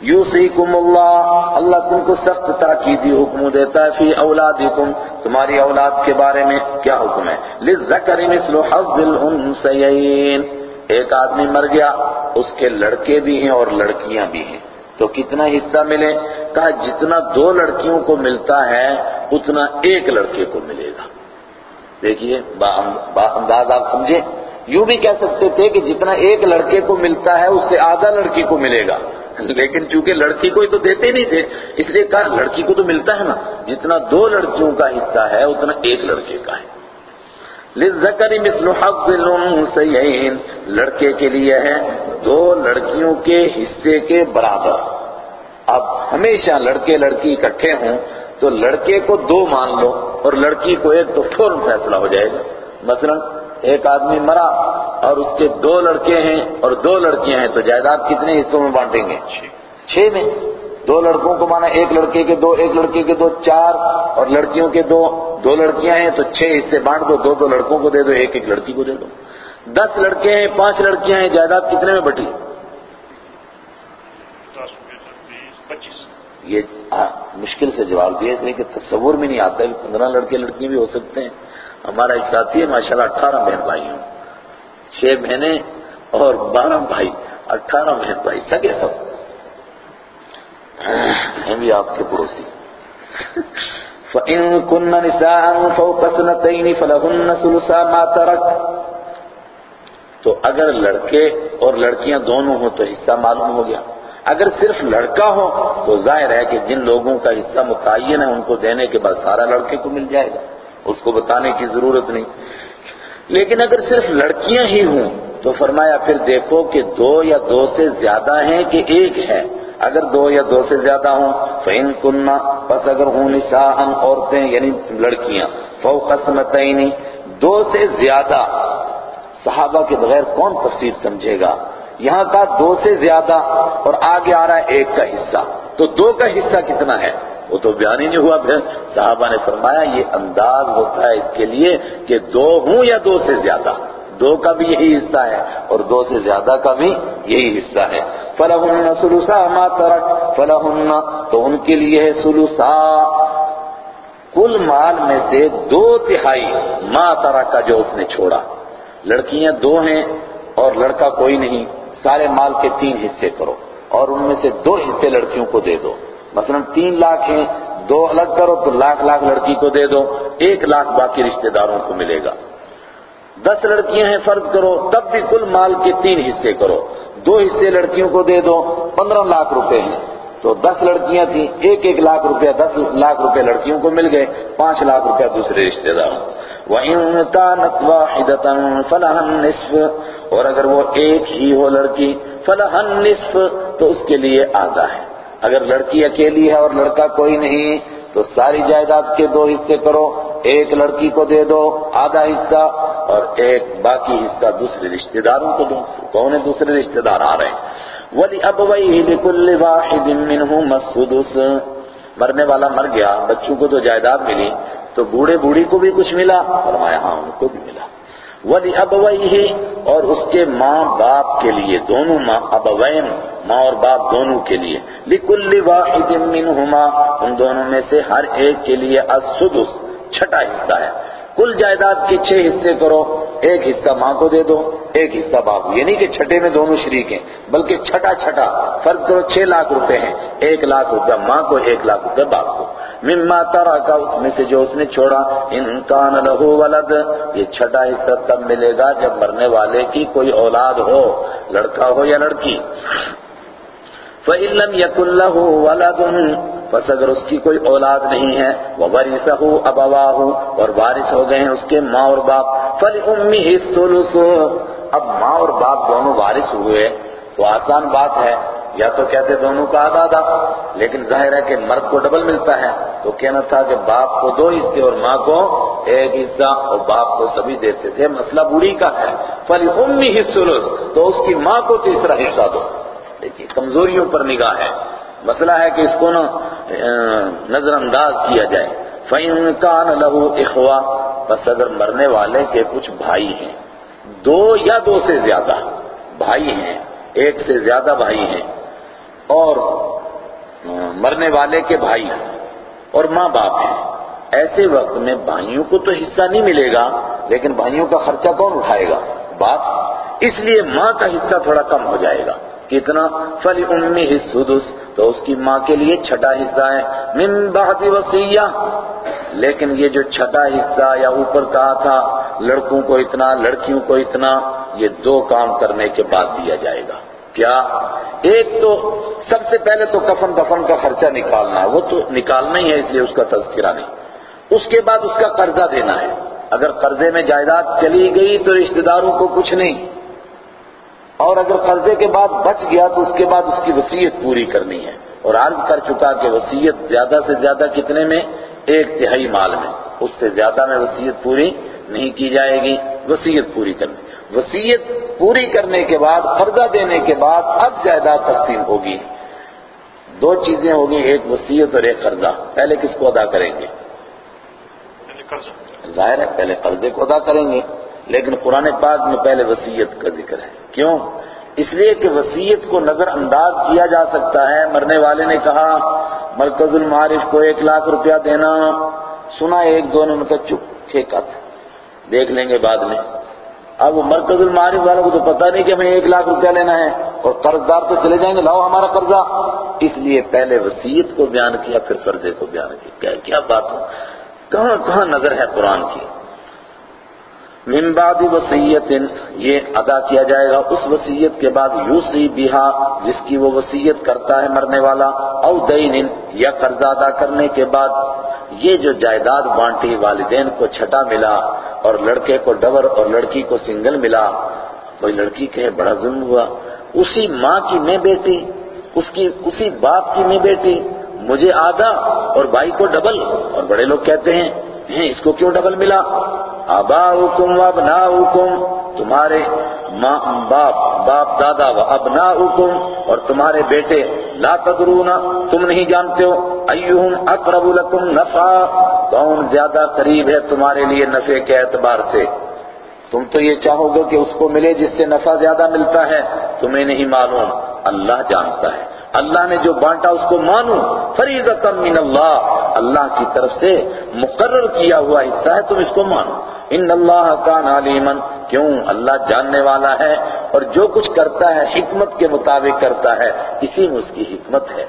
یوسیکم اللہ اللہ تم کو سخت تاکیدی حکم دیتا ہے، فی اولادکم، تمہاری اولاد کے بارے میں کیا حکم ہے؟ للذکر مثل حظ الانثیین ایک آدمی مر گیا، اس کے لڑکے بھی ہیں اور لڑکیاں بھی ہیں۔ تو کتنا حصہ ملے؟ کہا جتنا دو لڑکیوں کو ملتا ہے، اتنا ایک لڑکے کو ملے گا۔ دیکھیے، با انداز آپ سمجھے یوں بھی کہہ سکتے تھے کہ جتنا ایک لڑکے کو ملتا ہے، اس سے آدھا لڑکی کو ملے گا۔ لیکن چونکہ لڑکی کو ہی تو دیتے نہیں تھے، اس لیے کہا لڑکی کو تو ملتا ہے نا۔ جتنا دو لڑکیوں کا حصہ ہے، اتنا ایک لڑکے کا ہے۔ لِلذَّكَرِ مِثْلُ حَظِّ الْأُنثَيَيْنِ لڑکے کے لیے ہے دو لڑکیوں کے حصے کے برابر۔ اب ہمیشہ لڑکے لڑکی اکٹھے ہوں تو لڑکے کو دو مان لو اور لڑکی کو ایک تو فوراً فیصلہ ہو جائے گا۔ مثلا ایک آدمی مرا اور اس کے دو لڑکے ہیں اور دو لڑکیاں ہیں تو جائیداد کتنے حصوں میں بانٹیں گے؟ چھ میں۔ دو لڑکوں کو مانا ایک لڑکے کے دو ایک لڑکے کے دو چار۔ اور لڑکیوں کے دو دو لڑکیاں ہیں تو چھ حصے بانٹ دو دو دو لڑکوں کو دے دو ایک ایک لڑکی کو دے دو۔ دس لڑکے ہیں پانچ لڑکیاں ہیں جائیداد کتنے میں بٹی؟ یہ مشکل سے جواب دیا اس لیے کہ تصور میں نہیں آتا کہ پندرہ لڑکے لڑکیاں بھی ہو سکتے ہیں۔ ہمارا ایک ساتھی ہے ماشاءاللہ اٹھارہ بہن بھائی ہوں چھ بہنیں اور بارہ بھائی اٹھارہ بہن بھائی سگے سب۔ ہیں بھی آپ کے پڑوسی۔ فَإِن كُنَّ نِسَاءً فَوْقَ سَنَتَيْنِ فَلَهُنَّ ثُلُثَا مَا تَرَكَ۔ تو اگر لڑکے اور لڑکیاں دونوں ہوں تو حصہ معلوم ہو گیا۔ اگر صرف لڑکا ہو تو ظاہر ہے کہ جن لوگوں کا حصہ متعین ہے ان کو دینے کے بعد سارا لڑکے کو مل جائے گا۔ اس کو بتانے کی ضرورت نہیں۔ لیکن اگر صرف لڑکیاں ہی ہوں، تو فرمایا پھر دیکھو کہ دو یا دو سے زیادہ ہیں کہ ایک ہے۔ اگر دو یا دو سے زیادہ ہوں، فَإِن كُنَّ پس اگر ہوں نساءً، عورتیں یعنی لڑکیاں۔ فَوْقَ سْنَتَيْنِ دو سے زیادہ۔ صحابہ کے بغیر کون تفسیر سمجھے گا؟ یہاں کا دو سے زیادہ اور آگے آ رہا ہے ایک کا حصہ۔ تو دو کا حصہ کتنا ہے؟ وہ تو بیان ہی نہیں ہوا پھر۔ صحابہ نے فرمایا، یہ انداز ہوتا ہے اس کے لیے کہ دو ہوں یا دو سے زیادہ۔ دو کا بھی یہی حصہ ہے اور دو سے زیادہ کا بھی یہی حصہ ہے۔ فَلَهُنَّ سُلُسَا مَا تَرَكْ۔ فَلَهُنَّ تو ان کے لیے ہے سلوسا کل مال میں سے دو تہائی ما ترک کا جو اس نے چھوڑا۔ لڑکیاں دو ہیں اور لڑکا کوئی نہیں۔ سارے مال کے تین حصے کرو اور ان میں سے دو حصے لڑکیوں کو دے دو۔ مثلا تین لاکھ ہیں، دو الگ کرو تو لاکھ لاکھ لڑکی کو دے دو، ایک لاکھ باقی رشتہ داروں کو ملے گا۔ دس لڑکیاں ہیں فرض کرو، تب بھی کل مال کے تین حصے کرو۔ دو حصے لڑکیوں کو دے دو، پندرہ لاکھ روپے ہیں۔ تو دس لڑکیاں تھیں، ایک ایک لاکھ روپیہ دس لاکھ روپے لڑکیوں کو مل گئے، پانچ لاکھ روپیہ دوسرے رشتہ داروں۔ وَإِن كَانَتْ وَاحِدَةً فَلَهَا النِّصْفُ، اور اگر وہ ایک ہی ہو لڑکی، فَلَهَا النِّصْفُ تو اس کے لیے آدھا ہے۔ اگر لڑکی اکیلی ہے اور لڑکا کوئی نہیں، تو ساری جائیداد کے دو حصے کرو، ایک لڑکی کو دے دو، آدھا حصہ اور ایک باقی حصہ دوسرے رشتہ داروں کو دو کون ہے دوسرے رشتہ دار؟ آ رہے ہیں۔ ولی اب لِكُلِّ وَاحِدٍ مِّنْهُمَ السُّدُسُ۔ مرنے والا مر گیا، بچوں کو تو جائیداد ملی، تو بوڑھے بوڑھی کو بھی کچھ ملا؟ فرمایا ہاں ان کو بھی ملا۔ ولی ابوئی اور اس کے ماں باپ کے لیے، دونوں ماں، ابوین، ماں اور باپ دونوں کے لیے۔ لکل واحد منہما، ان دونوں میں سے ہر ایک کے لیے السدس، چھٹا حصہ ہے۔ کل جائیداد کے چھ حصے کرو، ایک حصہ ماں کو دے دو، ایک حصہ باپ کو۔ یعنی کہ چھٹے میں دونوں شریک ہیں، بلکہ چھٹا چھٹا، فرض کرو چھ لاکھ روپے ہیں۔ ایک لاکھ روپے ماں کو، ایک لاکھ روپے باپ کو۔ مما تارا کا اس میں سے جو اس نے چھوڑا انکان لہو ولد۔ یہ چھٹا حصہ تب ملے گا جب مرنے والے کی کوئی اولاد ہو، لڑکا ہو یا لڑکی۔ فَإِن لَّمْ يَكُن لَّهُ وَلَدٌ پس اگر اس کی کوئی اولاد نہیں ہے وہ ورثہ ابواہ اور وارث ہو گئے ہیں اس کے ماں اور باپ، فَلِأُمِّهِ الثُّلُثُ۔ اب ماں اور باپ دونوں وارث ہوئے، تو آسان بات ہے، یا تو کہتے دونوں کا آدھا آدھا لیکن ظاہر ہے کہ مرد کو ڈبل ملتا ہے۔ تو کہنا تھا کہ باپ کو دو حصے اور ماں کو ایک حصہ اور باپ کو سبھی دیتے تھے، مسئلہ بوڑھی کا ہے۔ فَلِأُمِّهِ الثُّلُث، تو اس کی ماں کو تیسرا حصہ دو۔ دیکھیے، کمزوریوں پر نگاہ ہے۔ مسئلہ ہے کہ اس کو نا نظر انداز کیا جائے۔ فَإِن كَانَ لَهُ إِخْوَةٌ بس اگر مرنے والے کے کچھ بھائی ہیں، دو یا دو سے زیادہ بھائی ہیں، ایک سے زیادہ بھائی ہیں، اور مرنے والے کے بھائی اور ماں باپ ہیں، ایسے وقت میں بھائیوں کو تو حصہ نہیں ملے گا، لیکن بھائیوں کا خرچہ کون اٹھائے گا؟ باپ۔ اس لیے ماں کا حصہ تھوڑا کم ہو جائے گا۔ کتنا؟ فلی امی السدس، تو اس کی ماں کے لیے چھٹا حصہ ہے۔ من بعد وصیہ۔ لیکن یہ جو چھٹا حصہ یا اوپر کہا تھا، لڑکوں کو اتنا، لڑکیوں کو اتنا، یہ دو کام کرنے کے بعد دیا جائے گا۔ کیا؟ ایک تو سب سے پہلے تو کفن دفن کا خرچہ نکالنا ہے وہ تو نکالنا ہی ہے، اس لیے اس کا تذکرہ نہیں۔ اس کے بعد اس کا قرضہ دینا ہے۔ اگر قرضے میں جائیداد چلی گئی تو رشتہ داروں کو کچھ نہیں۔ اور اگر قرضے کے بعد بچ گیا تو اس کے بعد اس کی وصیت پوری کرنی ہے اور عرض کر چکا کہ وسیعت زیادہ سے زیادہ کتنے میں؟ ایک تہائی مال میں۔ اس سے زیادہ میں وسیعت پوری نہیں کی جائے گی۔ وسیعت پوری کرنے وسیعت پوری کرنے کے بعد قرضہ دینے کے بعد اب جائیداد تقسیم ہوگی۔ دو چیزیں ہوگی ایک وسیعت اور ایک قرضہ۔ پہلے کس کو ادا کریں گے؟ ظاہر ہے پہلے قرضے کو ادا کریں گے۔ لیکن قرآن پاک میں پہلے وسیعت کا ذکر ہے۔ کیوں؟ اس لیے کہ وسیعت کو نظر انداز کیا جا سکتا ہے۔ مرنے والے نے کہا، مرکز المعارف کو ایک لاکھ روپیہ دینا۔ سنا، ایک دو نے مطلب چپ کت دیکھ لیں گے بعد میں۔ اب وہ مرکز المعارف والوں کو تو پتہ نہیں کہ ہمیں ایک لاکھ روپیہ لینا ہے۔ اور قرض دار تو چلے جائیں گے، لاؤ ہمارا قرضہ۔ اس لیے پہلے وسیعت کو بیان کیا، پھر قرضے کو بیان کیا۔ کیا بات ہو کہاں کہاں نظر ہے قرآن کی؟ من بعد وسیعت یہ ادا کیا جائے گا اس وسیعت کے بعد یوسی بہا، جس کی وہ وسیعت کرتا ہے مرنے والا، او دین، یا قرضہ ادا کرنے کے بعد یہ جو جائیداد بانٹی والدین کو چھٹا ملا اور لڑکے کو ڈبر اور لڑکی کو سنگل ملا، کوئی لڑکی کہے بڑا ظلم ہوا، اسی ماں کی میں بیٹی، اس کی، اسی باپ کی میں بیٹی، مجھے آدھا اور بھائی کو ڈبل، اور بڑے لوگ کہتے ہیں اس کو کیوں ڈبل ملا؟ آباؤکم و ابناؤکم، تمہارے ماں، باپ باپ دادا و ابناؤکم اور تمہارے بیٹے، لا تدرون، تم نہیں جانتے ہو، ایہم اقرب لکم نفع، کون زیادہ قریب ہے تمہارے لیے نفع کے اعتبار سے؟ تم تو یہ چاہو گے کہ اس کو ملے جس سے نفع زیادہ ملتا ہے، تمہیں نہیں معلوم، اللہ جانتا ہے۔ اللہ نے جو بانٹا اس کو مانو فریضت من اللہ اللہ کی طرف سے مقرر کیا ہوا حصہ ہے، تم اس کو مانو۔ ان اللہ کا علیمن کیوں؟ اللہ جاننے والا ہے اور جو کچھ کرتا ہے، حکمت کے مطابق کرتا ہے، اسی میں اس کی حکمت ہے۔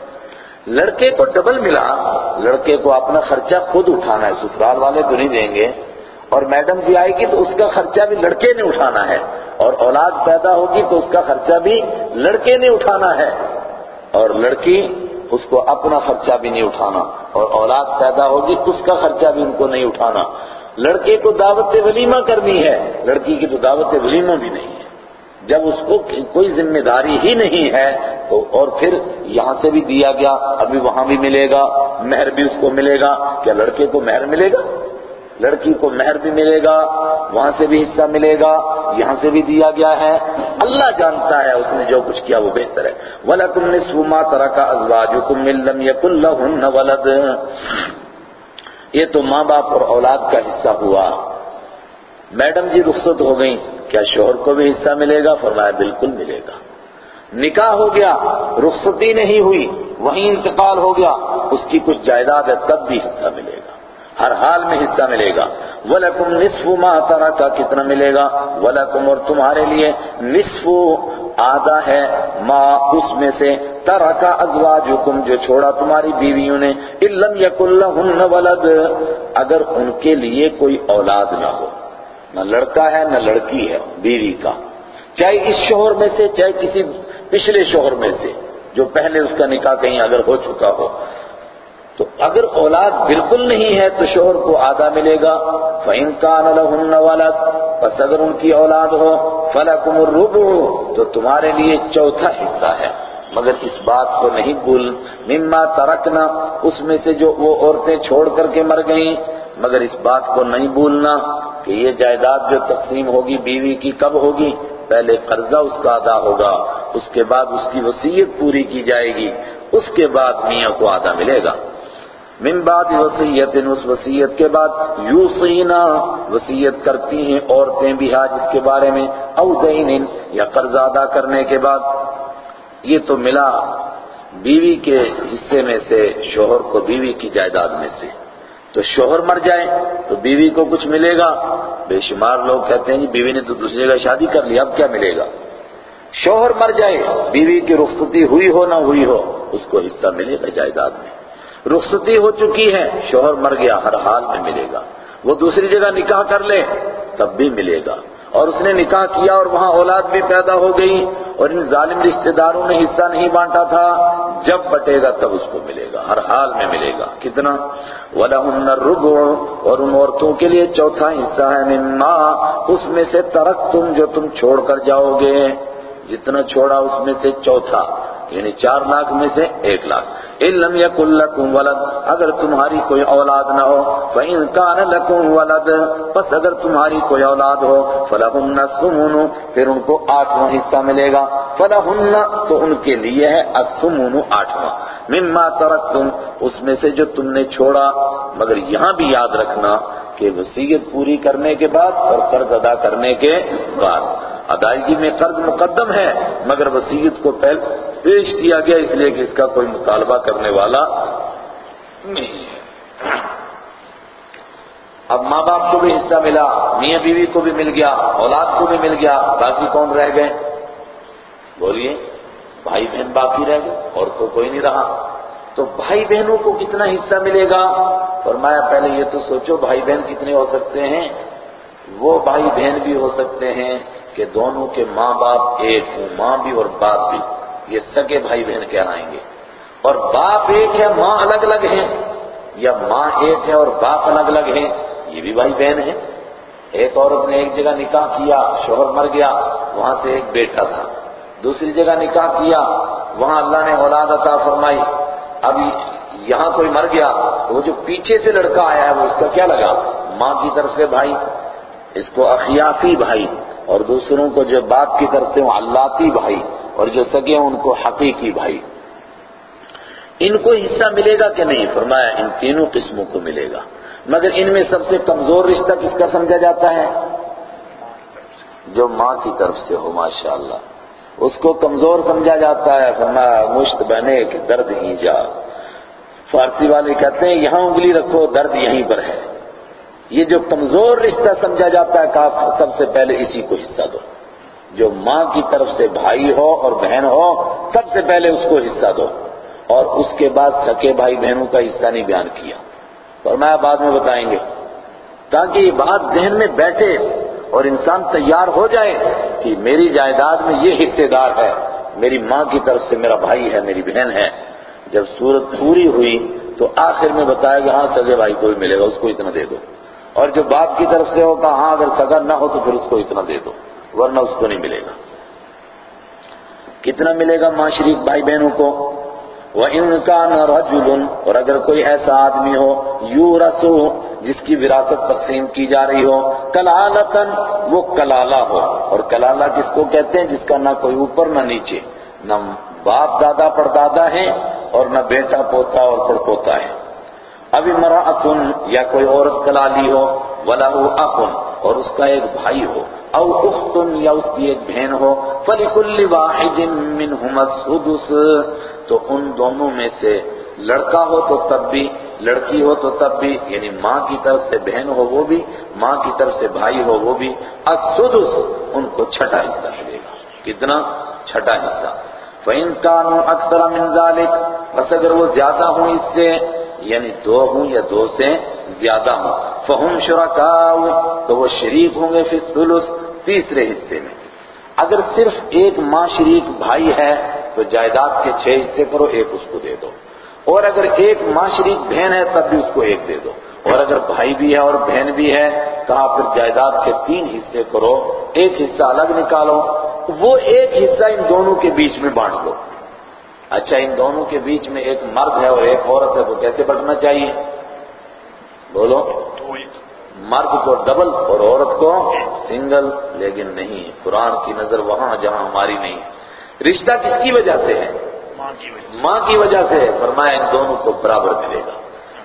لڑکے کو ڈبل ملا، لڑکے کو اپنا خرچہ خود اٹھانا ہے، سسرال والے تو نہیں دیں گے۔ اور میڈم جی آئے گی تو اس کا خرچہ بھی لڑکے نے اٹھانا ہے۔ اور اولاد پیدا ہوگی تو اس کا خرچہ بھی لڑکے نے اٹھانا ہے۔ اور لڑکی اس کو اپنا خرچہ بھی نہیں اٹھانا اور اولاد پیدا ہوگی اس کا خرچہ بھی ان کو نہیں اٹھانا لڑکے کو دعوت ولیمہ کرنی ہے، لڑکی کی تو دعوت ولیمہ بھی نہیں ہے۔ جب اس کو کوئی ذمہ داری ہی نہیں ہے تو اور پھر یہاں سے بھی دیا گیا، ابھی وہاں بھی ملے گا، مہر بھی اس کو ملے گا۔ کیا لڑکے کو مہر ملے گا؟ لڑکی کو مہر بھی ملے گا، وہاں سے بھی حصہ ملے گا، یہاں سے بھی دیا گیا ہے۔ اللہ جانتا ہے اس نے جو کچھ کیا، وہ بہتر ہے۔ وَلَكُمْ نِصْفُ مَا تَرَكَ أَزْوَاجُكُمْ مِن لَّمْ يَكُن لَّهُنَّ وَلَدٌ۔ یہ تو ماں باپ اور اولاد کا حصہ ہوا۔ میڈم جی رخصت ہو گئیں، کیا شوہر کو بھی حصہ ملے گا؟ فرمایا بالکل ملے گا۔ نکاح ہو گیا رخصتی نہیں ہوئی، وہیں انتقال ہو گیا، اس کی کچھ جائیداد ہے، تب بھی حصہ ملے گا۔ ہر حال میں حصہ ملے گا۔ وَلَكُمْ نِصْفُ مَا تَرَكَ، کتنا ملے گا؟ وَلَكُمْ، اور تمہارے لیے نصف آدھا ہے ما اس میں سے۔ تَرَكَ أَزْوَاجُكُمْ، جو چھوڑا تمہاری بیویوں نے۔ اِلَّمْ يَكُلْ لَهُنَّ وَلَدْ، اگر ان کے لیے کوئی اولاد نہ ہو۔ نہ لڑکا ہے، نہ لڑکی ہے، بیوی کا۔ چاہے اس شوہر میں سے، چاہے کسی پچھلے شوہر میں سے، جو پہلے اس کا نکاح کہیں اگر ہو چکا ہو۔ تو اگر اولاد بالکل نہیں ہے تو شوہر کو آدھا ملے گا۔ فَإِن كَانَ لَهُنَّ وَلَدْ بس اگر ان کی اولاد ہو، فَلَكُمُ الرُّبُعُ، تو تمہارے لیے چوتھا حصہ ہے۔ مگر اس بات کو نہیں بھول، مما ترکنا اس میں سے جو وہ عورتیں چھوڑ کر کے مر گئیں۔ مگر اس بات کو نہیں بھولنا کہ یہ جائیداد جو تقسیم ہوگی، بیوی کی کب ہوگی؟ پہلے قرضہ اس کا ادا ہوگا، اس کے بعد اس کی وصیت پوری کی جائے گی، اس کے بعد میاں کو آدھا ملے گا۔ من بعد وسیعت اس وسیعت کے بعد یوصینا وسیعت کرتی ہیں عورتیں بھی ہاں، آج اس کے بارے میں او دین یا قرض ادا کرنے کے بعد۔ یہ تو ملا بیوی کے حصے میں سے، شوہر کو بیوی کی جائیداد میں سے۔ تو شوہر مر جائے تو بیوی کو کچھ ملے گا۔ بے شمار لوگ کہتے ہیں جی بیوی نے تو دوسری جگہ شادی کر لی، اب کیا ملے گا؟ شوہر مر جائے، بیوی کی رخصتی ہوئی ہو نہ ہوئی ہو، اس کو حصہ ملے گا جائیداد میں۔ رخصتی ہو چکی ہے، شوہر مر گیا، ہر حال میں ملے گا۔ وہ دوسری جگہ نکاح کر لے، تب بھی ملے گا۔ اور اس نے نکاح کیا اور وہاں اولاد بھی پیدا ہو گئی۔ اور ان ظالم رشتہ داروں نے حصہ نہیں بانٹا تھا۔ جب بٹے گا، تب اس کو ملے گا، ہر حال میں ملے گا۔ کتنا؟ وَلَهُنَّ الرُّبُعُ، اور ان عورتوں کے لیے چوتھا حصہ ہے۔ مما، اس میں سے ترک تم جو تم چھوڑ کر جاؤ گے۔ جتنا چھوڑا، اس میں سے چوتھا۔ یعنی چار لاکھ میں سے ایک لاکھ۔ علم یکن لکم ولد، اگر تمہاری کوئی اولاد نہ ہو، فَإِن كَانَ لَكُمْ وَلَدْ، پس اگر تمہاری کوئی اولاد ہو، فَلَهُنَّ السُّمُنُ، پھر ان کو آٹھواں حصہ ملے گا۔ فَلَهُنَّ تو ان کے لیے ہے السُّمُنُ آٹھواں۔ مما ترکتم اس میں سے جو تم نے چھوڑا۔ مگر یہاں بھی یاد رکھنا کہ وسیعت پوری کرنے کے بعد اور قرض ادا کرنے کے بعد۔ ادائیگی میں قرض مقدم ہے، مگر وسیعت کو پہلے پیش کیا گیا، اس لیے کہ اس کا کوئی مطالبہ کرنے والا نہیں ہے۔ اب ماں باپ کو بھی حصہ ملا، میاں بیوی کو بھی مل گیا، اولاد کو بھی مل گیا، باقی کون رہ گئے؟ بولیے، بھائی بہن باقی رہ گئے، اور تو کوئی نہیں رہا۔ تو بھائی بہنوں کو کتنا حصہ ملے گا؟ فرمایا، پہلے یہ تو سوچو، بھائی بہن کتنے ہو سکتے ہیں؟ وہ بھائی بہن بھی ہو سکتے ہیں۔ کہ دونوں کے ماں باپ ایک ہوں، ماں بھی اور باپ بھی۔ یہ سگے بھائی بہن کہلائیں گے۔ اور باپ ایک ہے، ماں الگ الگ ہیں۔ یا ماں ایک ہے اور باپ الگ الگ ہیں۔ یہ بھی بھائی بہن ہیں۔ ایک عورت نے ایک جگہ نکاح کیا، شوہر مر گیا، وہاں سے ایک بیٹا تھا۔ دوسری جگہ نکاح کیا، وہاں اللہ نے اولاد عطا فرمائی۔ ابھی یہاں کوئی مر گیا، تو وہ جو پیچھے سے لڑکا آیا ہے، وہ اس کا کیا لگا؟ ماں کی طرف سے بھائی، اس کو اخیافی بھائی۔ اور دوسروں کو جو باپ کی طرف سے وہ اللہ بھائی، اور جو سگے ان کو حقیقی بھائی۔ ان کو حصہ ملے گا کہ نہیں؟ فرمایا، ان تینوں قسموں کو ملے گا۔ مگر ان میں سب سے کمزور رشتہ کس کا سمجھا جاتا ہے؟ جو ماں کی طرف سے ہو، ماشاءاللہ۔ اس کو کمزور سمجھا جاتا ہے۔ فرمایا، مشت بنے کہ درد ہی جا۔ فارسی والے کہتے ہیں، یہاں انگلی رکھو، درد یہیں پر ہے۔ یہ جو کمزور رشتہ سمجھا جاتا ہے کہ سب سے پہلے اسی کو حصہ دو۔ جو ماں کی طرف سے بھائی ہو اور بہن ہو، سب سے پہلے اس کو حصہ دو۔ اور اس کے بعد سکے بھائی بہنوں کا حصہ نہیں بیان کیا۔ اور میں بعد میں بتائیں گے۔ تاکہ یہ بات ذہن میں بیٹھے اور انسان تیار ہو جائے کہ میری جائیداد میں یہ حصے دار ہے، میری ماں کی طرف سے میرا بھائی ہے، میری بہن ہے۔ جب صورت پوری ہوئی تو آخر میں بتایا کہ ہاں سگے بھائی کو بھی ملے گا، اس کو اتنا دے دو۔ اور جو باپ کی طرف سے ہوگا ہاں اگر سگا نہ ہو تو پھر اس کو اتنا دے دو، ورنہ اس کو نہیں ملے گا۔ کتنا ملے گا ماں شریف بھائی بہنوں کو؟ وَإِن نہ رَجُلٌ، اور اگر کوئی ایسا آدمی ہو یو رسو جس کی وراثت تقسیم کی جا رہی ہو کلالتن وہ کلالہ ہو۔ اور کلالہ کس کو کہتے ہیں؟ جس کا نہ کوئی اوپر نہ نیچے۔ نہ باپ دادا پر دادا ہے اور نہ بیٹا پوتا اور پر پوتا ہے۔ ابھی مراتن یا کوئی عورت کلالی ہو ولا اخن اور اس کا ایک بھائی ہو، او اختن یا اس کی ایک بہن ہو فلکل واحد منہم السدس، تو ان دونوں میں سے لڑکا ہو تو تب بھی، لڑکی ہو تو تب بھی یعنی ماں کی طرف سے بہن ہو وہ بھی، ماں کی طرف سے بھائی ہو وہ بھی، السدس، ان کو چھٹا حصہ ملے گا۔ کتنا چھٹا حصہ۔ فَإِن كَانُوا أَكْثَرَ مِنْ ذَلِكَ، بس اگر وہ زیادہ ہوں اس سے یعنی دو ہوں یا دو سے زیادہ ہوں۔ فہم شرکاء تو وہ شریک ہوں گے پھر ثلث تیسرے حصے میں۔ اگر صرف ایک ماں شریک بھائی ہے، تو جائیداد کے چھ حصے کرو، ایک اس کو دے دو۔ اور اگر ایک ماں شریک بہن ہے، تب بھی اس کو ایک دے دو۔ اور اگر بھائی بھی ہے اور بہن بھی ہے، تو آپ پھر جائیداد کے تین حصے کرو۔ ایک حصہ الگ نکالو، وہ ایک حصہ ان دونوں کے بیچ میں بانٹ دو۔ اچھا ان دونوں کے بیچ میں ایک مرد ہے اور ایک عورت ہے تو کیسے بٹنا چاہیے؟ بولو۔ مرد کو ڈبل اور عورت کو سنگل لیکن نہیں قرآن کی نظر وہاں جہاں ہماری نہیں۔ رشتہ کس کی وجہ سے ہے؟ ماں کی وجہ سے۔ فرمایا ان دونوں کو برابر ملے گا۔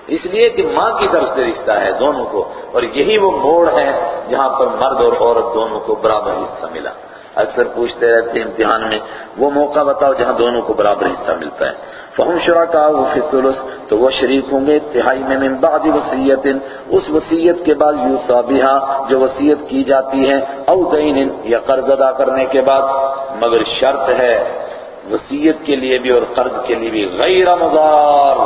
اس لیے کہ ماں کی طرف سے رشتہ ہے دونوں کو اور یہی وہ موڑ ہے جہاں پر مرد اور عورت دونوں کو برابر حصہ ملا۔ اکثر پوچھتے رہتے ہیں امتحان میں، وہ موقع بتاؤ جہاں دونوں کو برابر حصہ ملتا ہے۔ فہم شرکا فی الثلث، تو وہ شریک ہوں گے تہائی میں من بعد وصیت اس وصیت کے بعد یوسا بہا جو وصیت کی جاتی ہے، او دین، یا قرض ادا کرنے کے بعد۔ مگر شرط ہے وصیت کے لیے بھی اور قرض کے لیے بھی غیر مضار۔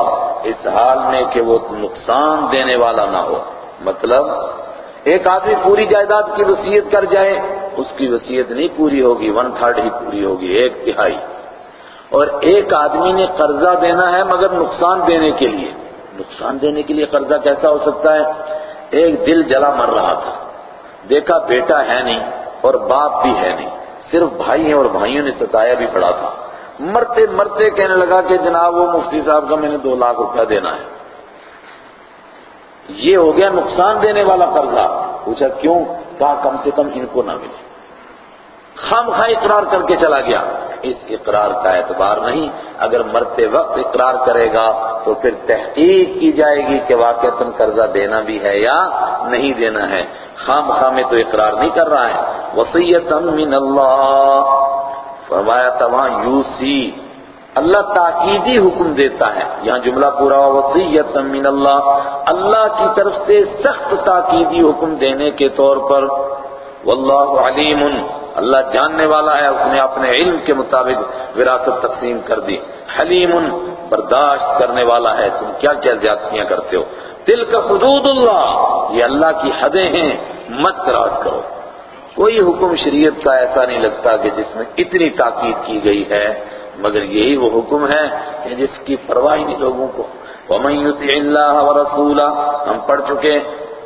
اس حال میں کہ وہ نقصان دینے والا نہ ہو۔ مطلب ایک آدمی پوری جائیداد کی وصیت کر جائے اس کی وصیت نہیں پوری ہوگی ون تھرڈ ہی پوری ہوگی، ایک تہائی۔ اور ایک آدمی نے قرضہ دینا ہے مگر نقصان دینے کے لیے۔ نقصان دینے کے لیے قرضہ کیسا ہو سکتا ہے؟ ایک دل جلا مر رہا تھا۔ دیکھا بیٹا ہے نہیں اور باپ بھی ہے نہیں۔ صرف بھائی ہیں اور بھائیوں نے ستایا بھی پڑا تھا۔ مرتے مرتے کہنے لگا کہ جناب وہ مفتی صاحب کا میں نے دو لاکھ روپیہ دینا ہے۔ یہ ہو گیا نقصان دینے والا قرضہ۔ پوچھا کیوں؟ کہا کم سے کم ان کو نہ ملے۔ خام خواہ اقرار کر کے چلا گیا۔ اس اقرار کا اعتبار نہیں۔ اگر مرتے وقت اقرار کرے گا تو پھر تحقیق کی جائے گی کہ واقع تم قرضہ دینا بھی ہے یا نہیں دینا ہے۔ خام خواہ میں تو اقرار نہیں کر رہا ہے۔ وسیعت من اللہ۔ فرمایا تھا یو سی اللہ تاکیدی حکم دیتا ہے۔ یہاں جملہ پورا وسیعت من اللہ۔ اللہ کی طرف سے سخت تاکیدی حکم دینے کے طور پر واللہ علیم، اللہ جاننے والا ہے، اس نے اپنے علم کے مطابق وراثت تقسیم کر دی۔ حلیم، برداشت کرنے والا ہے، تم کیا کیا زیادتیاں کرتے ہو؟ دل کا حدود اللہ، یہ اللہ کی حدیں ہیں، مت تراز کرو۔ کوئی حکم شریعت کا ایسا نہیں لگتا کہ جس میں اتنی تاکید کی گئی ہے، مگر یہی وہ حکم ہے کہ جس کی پرواہ نہیں لوگوں کو۔ وَمَن يُطِعِ اللَّهَ وَرَسُولَهُ، ہم پڑھ چکے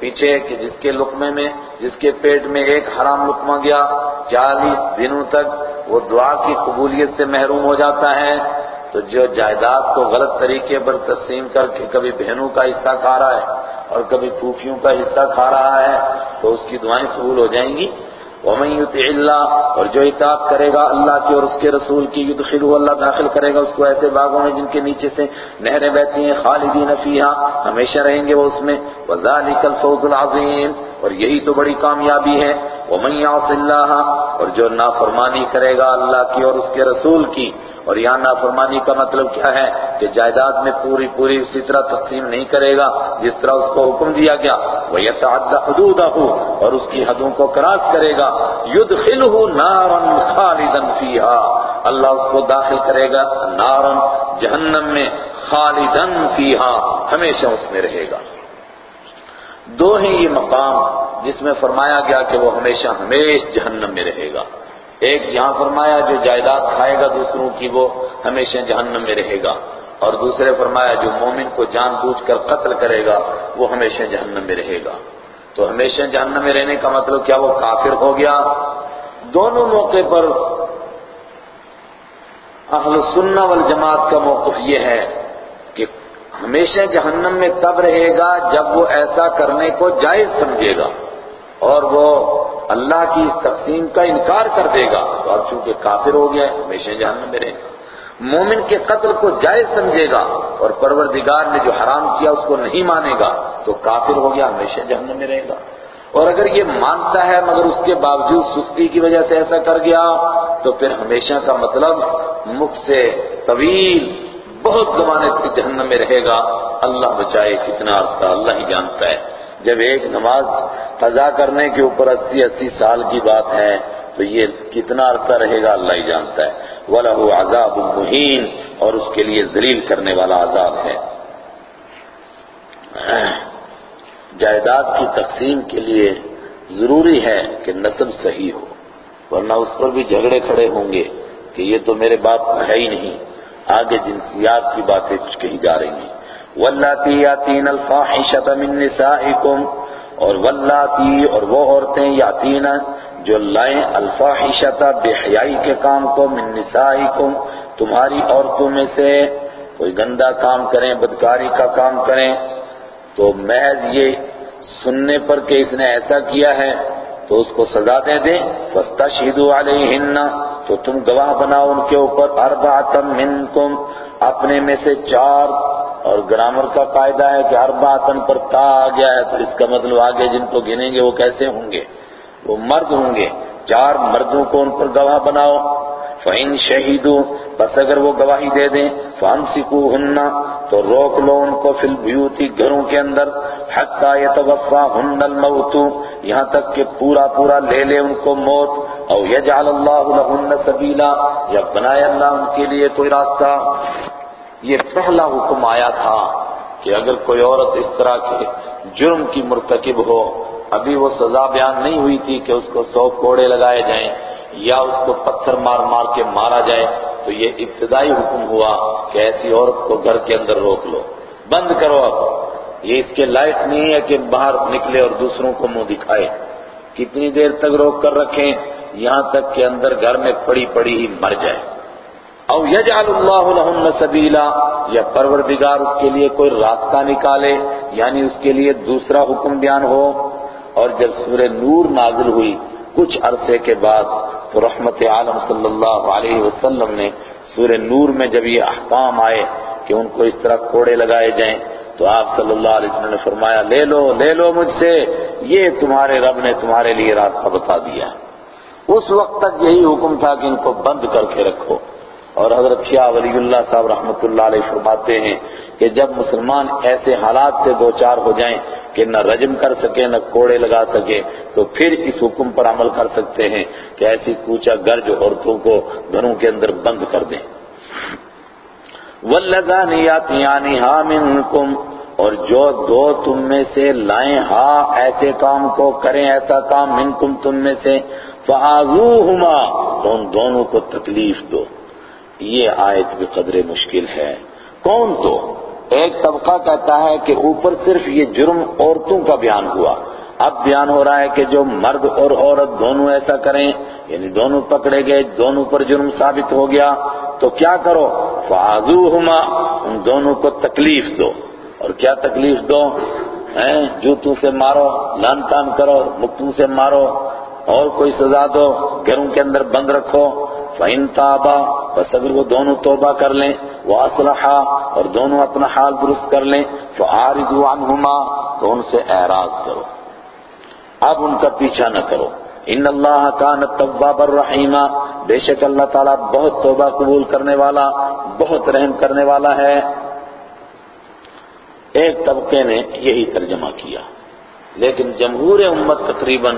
پیچھے کہ جس کے لقمے میں، جس کے پیٹ میں ایک حرام لقمہ گیا، چالیس دنوں تک وہ دعا کی قبولیت سے محروم ہو جاتا ہے۔ تو جو جائیداد کو غلط طریقے پر تقسیم کر کے کبھی بہنوں کا حصہ کھا رہا ہے اور کبھی پھوپھیوں کا حصہ کھا رہا ہے، تو اس کی دعائیں قبول ہو جائیں گی۔ ومن يُطِعِ اللہ اور جو اطاعت کرے گا اللہ کی اور اس کے رسول کی یدخلو اللہ، داخل کرے گا، اس کو ایسے باغوں میں جن کے نیچے سے نہریں بہتی ہیں، خالدین فیہا، ہمیشہ رہیں گے وہ اس میں وذالک الفوز العظیم اور یہی تو بڑی کامیابی ہے، ومن يَعْصِ اللہ اور جو نافرمانی کرے گا اللہ کی اور اس کے رسول کی اور یہاں نافرمانی کا مطلب کیا ہے کہ جائیداد میں پوری پوری اسی طرح تقسیم نہیں کرے گا، جس طرح اس کو حکم دیا گیا۔ وہ يتعدى حدوده اور اس کی حدوں کو کراس کرے گا۔ يدخله نارا خالدا فيها۔ اللہ اس کو داخل کرے گا نارا جہنم میں، خالدا فيها۔ ہمیشہ اس میں رہے گا۔ دو ہیں یہ مقام جس میں فرمایا گیا کہ وہ ہمیشہ ہمیش جہنم میں رہے گا۔ ایک یہاں فرمایا جو جائیداد کھائے گا دوسروں کی وہ ہمیشہ جہنم میں رہے گا۔ اور دوسرے فرمایا جو مومن کو جان بوجھ کر قتل کرے گا، وہ ہمیشہ جہنم میں رہے گا۔ تو ہمیشہ جہنم میں رہنے کا مطلب کیا؟ وہ کافر ہو گیا۔ دونوں موقع پر اہل سنہ والجماعت کا موقف یہ ہے کہ ہمیشہ جہنم میں تب رہے گا جب وہ ایسا کرنے کو جائز سمجھے گا اور وہ اللہ کی اس تقسیم کا انکار کر دے گا تو اب چونکہ کافر ہو گیا ہے، ہمیشہ جہنم میں رہے گا۔ مومن کے قتل کو جائز سمجھے گا اور پروردگار نے جو حرام کیا اس کو نہیں مانے گا تو کافر ہو گیا، ہمیشہ جہنم میں رہے گا۔ اور اگر یہ مانتا ہے مگر اس کے باوجود سستی کی وجہ سے ایسا کر گیا تو پھر ہمیشہ کا مطلب مکھ سے طویل، بہت زمانے تک جہنم میں رہے گا۔ اللہ بچائے کتنا عرصہ، اللہ ہی جانتا ہے۔ جب ایک نماز قضا کرنے کے اوپر اسی اسی سال کی بات ہے، تو یہ کتنا عرصہ رہے گا اللہ ہی جانتا ہے۔ وَلَهُ عَذَابٌ مُحِينٌ اور اس کے لیے ذلیل کرنے والا عذاب ہے۔ جائیداد کی تقسیم کے لیے ضروری ہے کہ نسب صحیح ہو، ورنہ اس پر بھی جھگڑے کھڑے ہوں گے کہ یہ تو میرے باپ کا ہے ہی نہیں، آگے جنسیات کی باتیں کچھ کہی جا رہی ہیں۔ وَاللَّاتِي يَأْتِينَ الْفَاحِشَةَ مِن نِّسَائِكُمْ اور وَاللَّاتِي اور وہ عورتیں یاتین جو لائیں الفاحشۃ بے حیائی کے کام کو من نسائکم تمہاری عورتوں میں سے کوئی گندا کام کریں، بدکاری کا کام کریں، تو محض یہ سننے پر کہ اس نے ایسا کیا ہے تو اس کو سزا دے دیں۔ فَاسْتَشْهِدُوا عَلَيْهِنَّ، تو تم گواہ بناؤ ان کے اوپر۔ اربعتم منکم اپنے میں سے چار اور گرامر کا قاعدہ ہے کہ اربعتن پر تا آ گیا ہے، تو اس کا مطلب آگے جن کو گنیں گے وہ کیسے ہوں گے؟ وہ مرد ہوں گے۔ چار مردوں کو ان پر گواہ بناؤ۔ فَإِن شَهِدُوا، بس اگر وہ گواہی دے دیں۔ فَأَمْسِكُوهُنَّ تو روک لو ان کو فی البیوتی گھروں کے اندر۔ حَتَّى يَتَوَفَّاهُنَّ الْمَوْتُ، یہاں تک کہ پورا پورا لے لے ان کو موت۔ او يَجْعَلَ اللَّهُ لَهُنَّ سَبِيلًا، یا بنائے اللہ ان کے لیے کوئی راستہ۔ یہ پہلا حکم آیا تھا کہ اگر کوئی عورت اس طرح کے جرم کی مرتکب ہو، ابھی وہ سزا بیان نہیں ہوئی تھی کہ اس کو سو کوڑے لگائے جائیں یا اس کو پتھر مار مار کے مارا جائے، تو یہ ابتدائی حکم ہوا کہ ایسی عورت کو گھر کے اندر روک لو۔ بند کرو اب۔ یہ اس کے لائق نہیں ہے کہ باہر نکلے اور دوسروں کو منہ دکھائے۔ کتنی دیر تک روک کر رکھیں، یہاں تک کہ اندر گھر میں پڑی پڑی ہی مر جائے۔ او یجعل اللہ لہن سبیلا، یا پروردگار اس کے لیے کوئی راستہ نکالے یعنی اس کے لیے دوسرا حکم بیان ہو۔ اور جب سورہ نور نازل ہوئی، کچھ عرصے کے بعد تو رحمت عالم صلی اللہ علیہ وسلم نے سورہ نور میں جب یہ احکام آئے کہ ان کو اس طرح کوڑے لگائے جائیں، تو آپ صلی اللہ علیہ وسلم نے فرمایا، لے لو لے لو مجھ سے، یہ تمہارے رب نے تمہارے لیے راستہ بتا دیا۔ اس وقت تک یہی حکم تھا کہ ان کو بند کر کے رکھو۔ اور حضرت شیعہ ولی اللہ صاحب رحمۃ اللہ علیہ فرماتے ہیں کہ جب مسلمان ایسے حالات سے دوچار ہو جائیں کہ نہ رجم کر سکے، نہ کوڑے لگا سکے، تو پھر اس حکم پر عمل کر سکتے ہیں کہ ایسی کوچا گرج عورتوں کو گھروں کے اندر بند کر دیں۔ ہا منکم اور جو دو تم میں سے لائیں، ہا، ایسے کام کو کریں، ایسا کام منکم تم میں سے فعضوہما تو ان دونوں کو تکلیف دو۔ یہ آیت بھی قدر مشکل ہے۔ کون تو؟ ایک طبقہ کہتا ہے کہ اوپر صرف یہ جرم عورتوں کا بیان ہوا۔ اب بیان ہو رہا ہے کہ جو مرد اور عورت دونوں ایسا کریں یعنی دونوں پکڑے گئے، دونوں پر جرم ثابت ہو گیا، تو کیا کرو؟ فعضوہما ان دونوں کو تکلیف دو۔ اور کیا تکلیف دو؟ جوتوں سے مارو، لان تان کرو، مکتوں سے مارو، اور کوئی سزا دو، گھروں کے اندر بند رکھو۔ فَإِن تَابَا، بس اگر وہ دونوں توبہ کر لیں وہ اور دونوں اپنا حال درست کر لیں فَعَارِضُوا عَنْهُمَا، تو ان سے اعراض کرو۔ اب ان کا پیچھا نہ کرو۔ ان اللہ کان تواب الرحیمہ بے شک اللہ تعالیٰ بہت توبہ قبول کرنے والا، بہت رحم کرنے والا ہے۔ ایک طبقے نے یہی ترجمہ کیا۔ لیکن جمہور امت تقریباً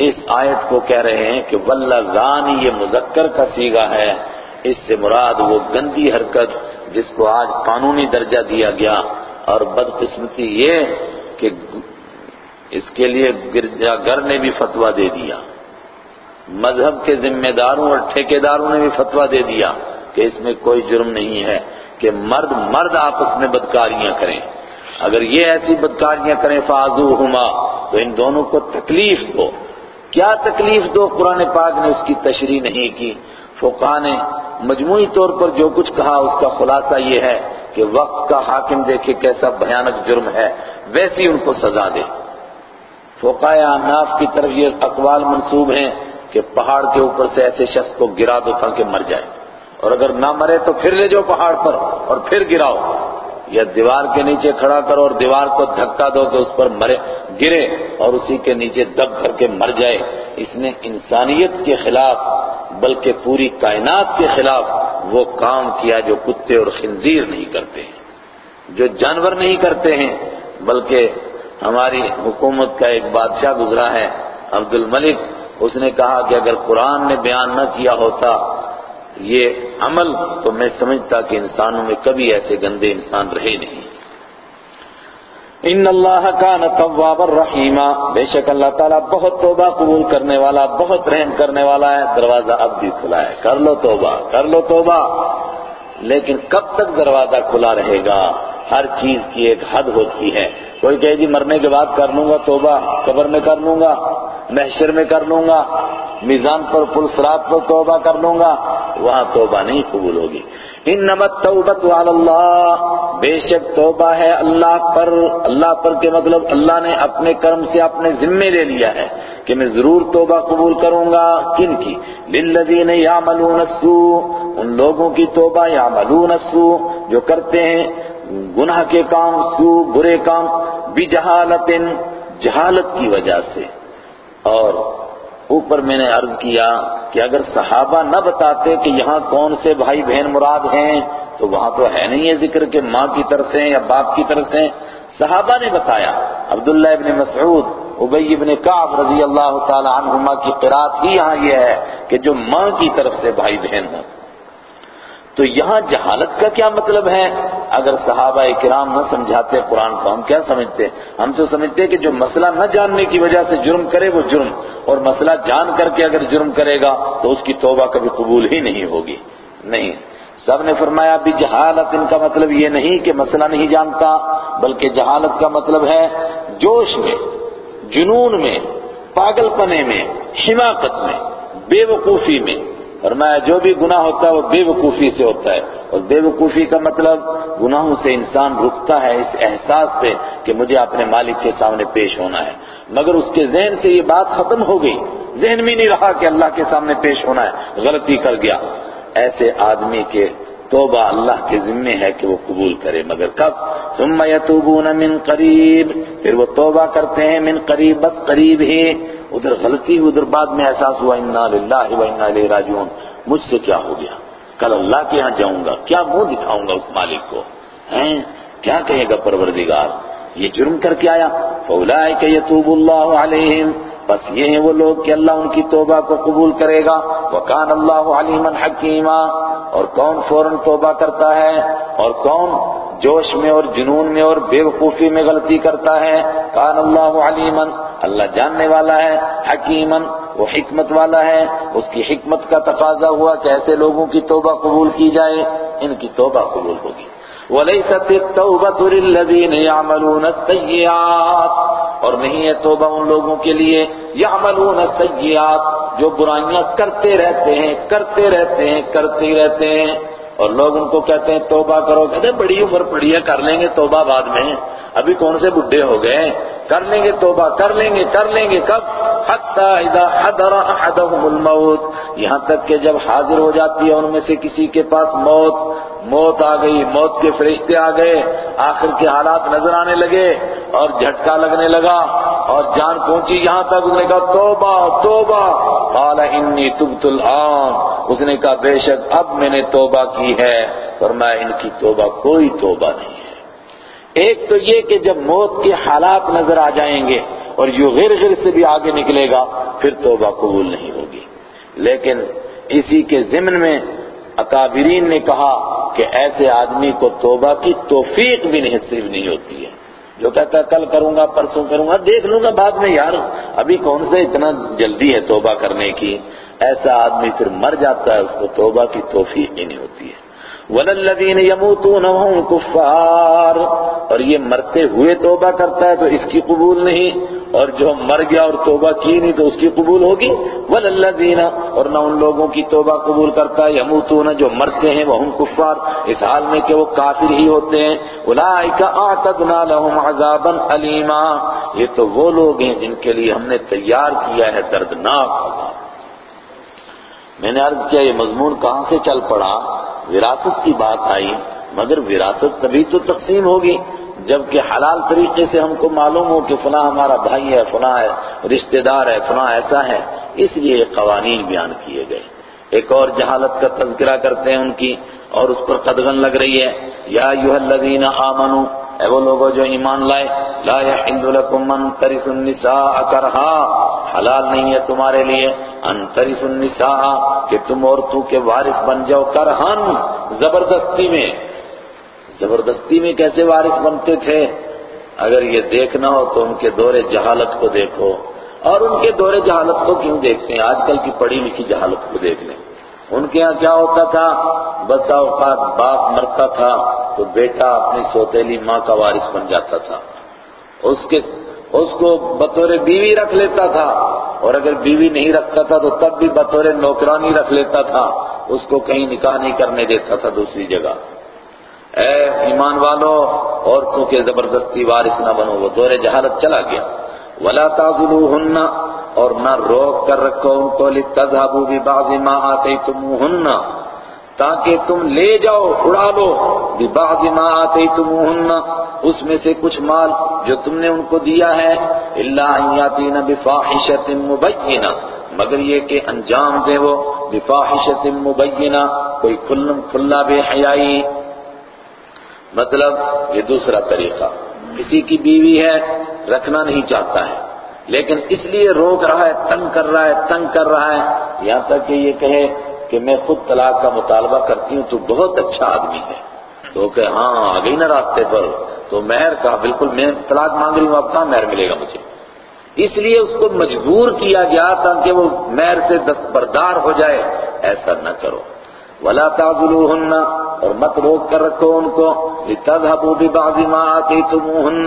اس آیت کو کہہ رہے ہیں کہ واللہ یہ مذکر کا سیگا ہے۔ اس سے مراد وہ گندی حرکت جس کو آج قانونی درجہ دیا گیا۔ اور بدقسمتی یہ کہ اس کے لیے گرجا گھر نے بھی فتویٰ دے دیا۔ مذہب کے ذمہ داروں اور ٹھیکیداروں نے بھی فتویٰ دے دیا کہ اس میں کوئی جرم نہیں ہے کہ مرد مرد آپس میں بدکاریاں کریں۔ اگر یہ ایسی بدکاریاں کریں فاضو ہما تو ان دونوں کو تکلیف دو۔ کیا تکلیف دو قرآن پاک نے اس کی تشریح نہیں کی؟ فقہ نے مجموعی طور پر جو کچھ کہا، اس کا خلاصہ یہ ہے کہ وقت کا حاکم دیکھے کیسا بھیانک جرم ہے، ویسی ان کو سزا دے۔ فقہ اناف کی طرف یہ اقوال منصوب ہیں کہ پہاڑ کے اوپر سے ایسے شخص کو گرا دو تاکہ مر جائے۔ اور اگر نہ مرے تو پھر لے جاؤ پہاڑ پر اور پھر گراؤ۔ یا دیوار کے نیچے کھڑا کرو اور دیوار کو دھکا دو کہ اس پر مرے، گرے اور اسی کے نیچے دب کر کے مر جائے۔ اس نے انسانیت کے خلاف، بلکہ پوری کائنات کے خلاف وہ کام کیا جو کتے اور خنزیر نہیں کرتے ہیں، جو جانور نہیں کرتے ہیں۔ بلکہ ہماری حکومت کا ایک بادشاہ گزرا ہے عبد الملک اس نے کہا کہ اگر قرآن نے بیان نہ کیا ہوتا یہ عمل تو میں سمجھتا کہ انسانوں میں کبھی ایسے گندے انسان رہے نہیں۔ ان اللہ کا نتواب الرحیمہ بے شک اللہ تعالیٰ بہت توبہ قبول کرنے والا، بہت رحم کرنے والا ہے۔ دروازہ اب بھی کھلا ہے۔ کر لو توبہ، کر لو توبہ، لیکن کب تک دروازہ کھلا رہے گا؟ ہر چیز کی ایک حد ہوتی ہے۔ کوئی کہے جی مرنے کے بعد کر لوں گا، توبہ قبر میں کر لوں گا، محشر میں کر لوں گا، میزان پر، پل سرات پر توبہ کر لوں گا، وہاں توبہ نہیں قبول ہوگی۔ ان نمت توبت اللہ۔ بے شک توبہ ہے اللہ پر۔ اللہ پر کے مطلب اللہ نے اپنے کرم سے اپنے ذمے لے لیا ہے کہ میں ضرور توبہ قبول کروں گا۔ کن کی؟ للذین یعملون السوء۔ ان لوگوں کی توبہ یعملون السوء جو کرتے ہیں۔ گناہ کے کام سو برے کام بجہالت جہالت کی وجہ سے۔ اور اوپر میں نے عرض کیا کہ اگر صحابہ نہ بتاتے کہ یہاں کون سے بھائی بہن مراد ہیں، تو وہاں تو ہے نہیں یہ ذکر کہ ماں کی طرف سے یا باپ کی طرف سے صحابہ نے بتایا، عبداللہ ابن مسعود، ابی ابن کعب رضی اللہ تعالی عنہما کی قرآت ہی یہاں یہ ہے کہ جو ماں کی طرف سے بھائی بہن ہوں۔ تو یہاں جہالت کا کیا مطلب ہے؟ اگر صحابہ کرام نہ سمجھاتے قرآن کو ہم کیا سمجھتے؟ ہم تو سمجھتے کہ جو مسئلہ نہ جاننے کی وجہ سے جرم کرے وہ جرم، اور مسئلہ جان کر کے اگر جرم کرے گا تو اس کی توبہ کبھی قبول ہی نہیں ہوگی۔ نہیں۔ سب نے فرمایا بھی جہالت، ان کا مطلب یہ نہیں کہ مسئلہ نہیں جانتا، بلکہ جہالت کا مطلب ہے جوش میں، جنون میں پاگل پنے میں، حماقت میں، بے وقوفی میں۔ فرمایا جو بھی گناہ ہوتا ہے وہ بے وقوفی سے ہوتا ہے اور بے وقوفی کا مطلب گناہوں سے انسان رکتا ہے اس احساس سے کہ مجھے اپنے مالک کے سامنے پیش ہونا ہے مگر اس کے ذہن سے یہ بات ختم ہو گئی ذہن بھی نہیں رہا کہ اللہ کے سامنے پیش ہونا ہے غلطی کر گیا ایسے آدمی کے توبہ اللہ کے ذمے ہے کہ وہ قبول کرے۔ مگر کب؟ ثم یتوبون من قریب۔ پھر وہ توبہ کرتے ہیں من قریب، بس قریب ہی۔ ادھر غلطی ادھر بعد میں احساس ہوا، انا للہ و انا الیہ راجعون مجھ سے کیا ہو گیا؟ کل اللہ کے ہاں جاؤں گا، کیا منہ دکھاؤں گا اس مالک کو؟ ہیں؟ کیا کہے گا پروردگار؟ یہ جرم کر کے آیا؟ فَأُولَئِكَ يَتُوبُ اللَّهُ عَلَيْهِمْ بس یہ ہیں وہ لوگ کہ اللہ ان کی توبہ کو قبول کرے گا۔ وَكَانَ اللَّهُ عَلِيمًا حَكِيمًا۔ اور کون فوراً توبہ کرتا ہے؟ اور کون جوش میں اور جنون میں اور بے وقوفی میں غلطی کرتا ہے؟ کان اللہ علیمن اللہ جاننے والا ہے حکیمن وہ حکمت والا ہے۔ اس کی حکمت کا تقاضا ہوا کہ ایسے لوگوں کی توبہ قبول کی جائے۔ ان کی توبہ قبول ہوگی۔ وَلَيْسَتِ التَّوْبَةُ لِلَّذِينَ يَعْمَلُونَ السَّيِّئَاتِ اور نہیں ہے توبہ ان لوگوں کے لیے يَعْمَلُونَ السَّيِّئَاتِ جو برائیاں کرتے رہتے ہیں، کرتے رہتے ہیں، کرتے رہتے ہیں۔ اور لوگ ان کو کہتے ہیں، توبہ کرو۔ کہتے ہیں، بڑی عمر پڑی ہے، کر لیں گے توبہ بعد میں۔ ابھی کون سے بڈھے ہو گئے کر لیں گے توبہ، کر لیں گے، کر لیں گے۔ کب؟ حتی اذا حضر احدهم الموت۔ یہاں تک کہ جب حاضر ہو جاتی ہے ان میں سے کسی کے پاس موت موت آ گئی، موت کے فرشتے آ گئے، آخر کے حالات نظر آنے لگے اور جھٹکا لگنے لگا اور جان پہنچی یہاں تک، اس نے کہا، توبہ توبہ۔ قال، انی تبت الان۔ اس نے کہا، بے شک اب میں نے توبہ کی ہے۔ اور میں ان کی توبہ کوئی توبہ نہیں ہے۔ ایک تو یہ کہ جب موت کے حالات نظر آ جائیں گے اور یوں غیر غیر سے بھی آگے نکلے گا، پھر توبہ قبول نہیں ہوگی۔ لیکن اسی کے ضمن میں اکابرین نے کہا کہ ایسے آدمی کو توبہ کی توفیق بھی نصیب نہیں ہوتی ہے۔ جو کہتا ہے، کل کروں گا، پرسوں کروں گا، دیکھ لوں گا بعد میں، یار، ابھی کون سے اتنا جلدی ہے توبہ کرنے کی؟ ایسا آدمی پھر مر جاتا ہے، اس کو توبہ کی توفیق ہی نہیں ہوتی ہے۔ وَلَلَّذِينَ يَمُوتُونَ وَهُمْ كُفَّارٌ۔ اور یہ مرتے ہوئے توبہ کرتا ہے تو اس کی قبول نہیں۔ اور جو مر گیا اور توبہ کی نہیں تو اس کی قبول ہوگی؟ وَلَلَّذِينَ، اور نہ ان لوگوں کی توبہ قبول کرتا ہے يَمُوتُونَ جو مرتے ہیں وَهُمْ كُفَّار اس حال میں کہ وہ کافر ہی ہوتے ہیں۔ أُولَئِكَ أَعْتَدْنَا لَهُمْ عَذَابًا أَلِيمًا یہ تو وہ لوگ ہیں جن کے لیے ہم نے تیار کیا ہے دردناک عذاب۔ میں نے عرض کیا، یہ مضمون کہاں سے چل پڑا؟ وراثت کی بات آئی، مگر وراثت تبھی تو تقسیم ہوگی۔ جبکہ حلال طریقے سے ہم کو معلوم ہو کہ فلاں ہمارا بھائی ہے، فلاں ہے، رشتہ دار ہے، فلاں ایسا ہے، اس لیے یہ قوانین بیان کیے گئے۔ ایک اور جہالت کا تذکرہ کرتے ہیں ان کی، اور اس پر قدغن لگ رہی ہے۔ یا ایوہ الذین آمنوا اے وہ لوگوں جو ایمان لائے، لا یحل لکم من ترث النساء کرہا۔ حلال نہیں ہے تمہارے لیے ان ترث النساء، کہ تم عورتوں کے وارث بن جاؤ کرہن، زبردستی میں۔ زبردستی میں کیسے وارث بنتے تھے؟ اگر یہ دیکھنا ہو تو ان کے دور جہالت کو دیکھو۔ اور ان کے دور جہالت کو کیوں دیکھتے ہیں؟ آج کل کی پڑھی لکھی جہالت کو دیکھ لیں ان کے ہاں کیا ہوتا تھا؟ بسا اوقات باپ مرتا تھا تو بیٹا اپنی سوتیلی ماں کا وارث بن جاتا تھا۔ اس کے اس کو بطور بیوی رکھ لیتا تھا۔ اور اگر بیوی نہیں رکھتا تھا تو تب بھی بطور نوکرانی رکھ لیتا تھا۔ اس کو کہیں نکاح نہیں کرنے دیتا تھا دوسری جگہ۔ اے ایمان والو عورتوں کے زبردستی وارث نہ بنو، وہ دور جہالت چلا گیا۔ ولا تعذلوهن، اور نہ روک کر رکھو ان کو، لتذهبوا ببعض ما آتيتموهن، تاکہ تم لے جاؤ، اڑا لو ببعض ما آتيتموهن۔ اس میں سے کچھ مال جو تم نے ان کو دیا ہے الا ان یاتین بفاحشۃ مبینہ مگر یہ کہ انجام دے وہ بفاحشۃ مبینہ کوئی کھلم کھلا بے حیائی مطلب یہ دوسرا طریقہ۔ کسی کی بیوی ہے، رکھنا نہیں چاہتا ہے۔ لیکن اس لیے روک رہا ہے، تنگ کر رہا ہے، تنگ کر رہا ہے۔ یہاں تک کہ یہ کہے کہ میں خود طلاق کا مطالبہ کرتی ہوں تو بہت اچھا آدمی ہے۔ تو کہ ہاں آ گئی نا راستے پر۔ تو مہر کا بالکل میں طلاق مانگ رہی ہوں، اب کہاں مہر ملے گا مجھے؟ اس لیے اس کو مجبور کیا گیا تاکہ وہ مہر سے دستبردار ہو جائے۔ ایسا نہ کرو۔ ولا تعذلوهن اور مت روک کر رکھو ان کو۔ لتذهبوا ببعض ما آتيتموهن،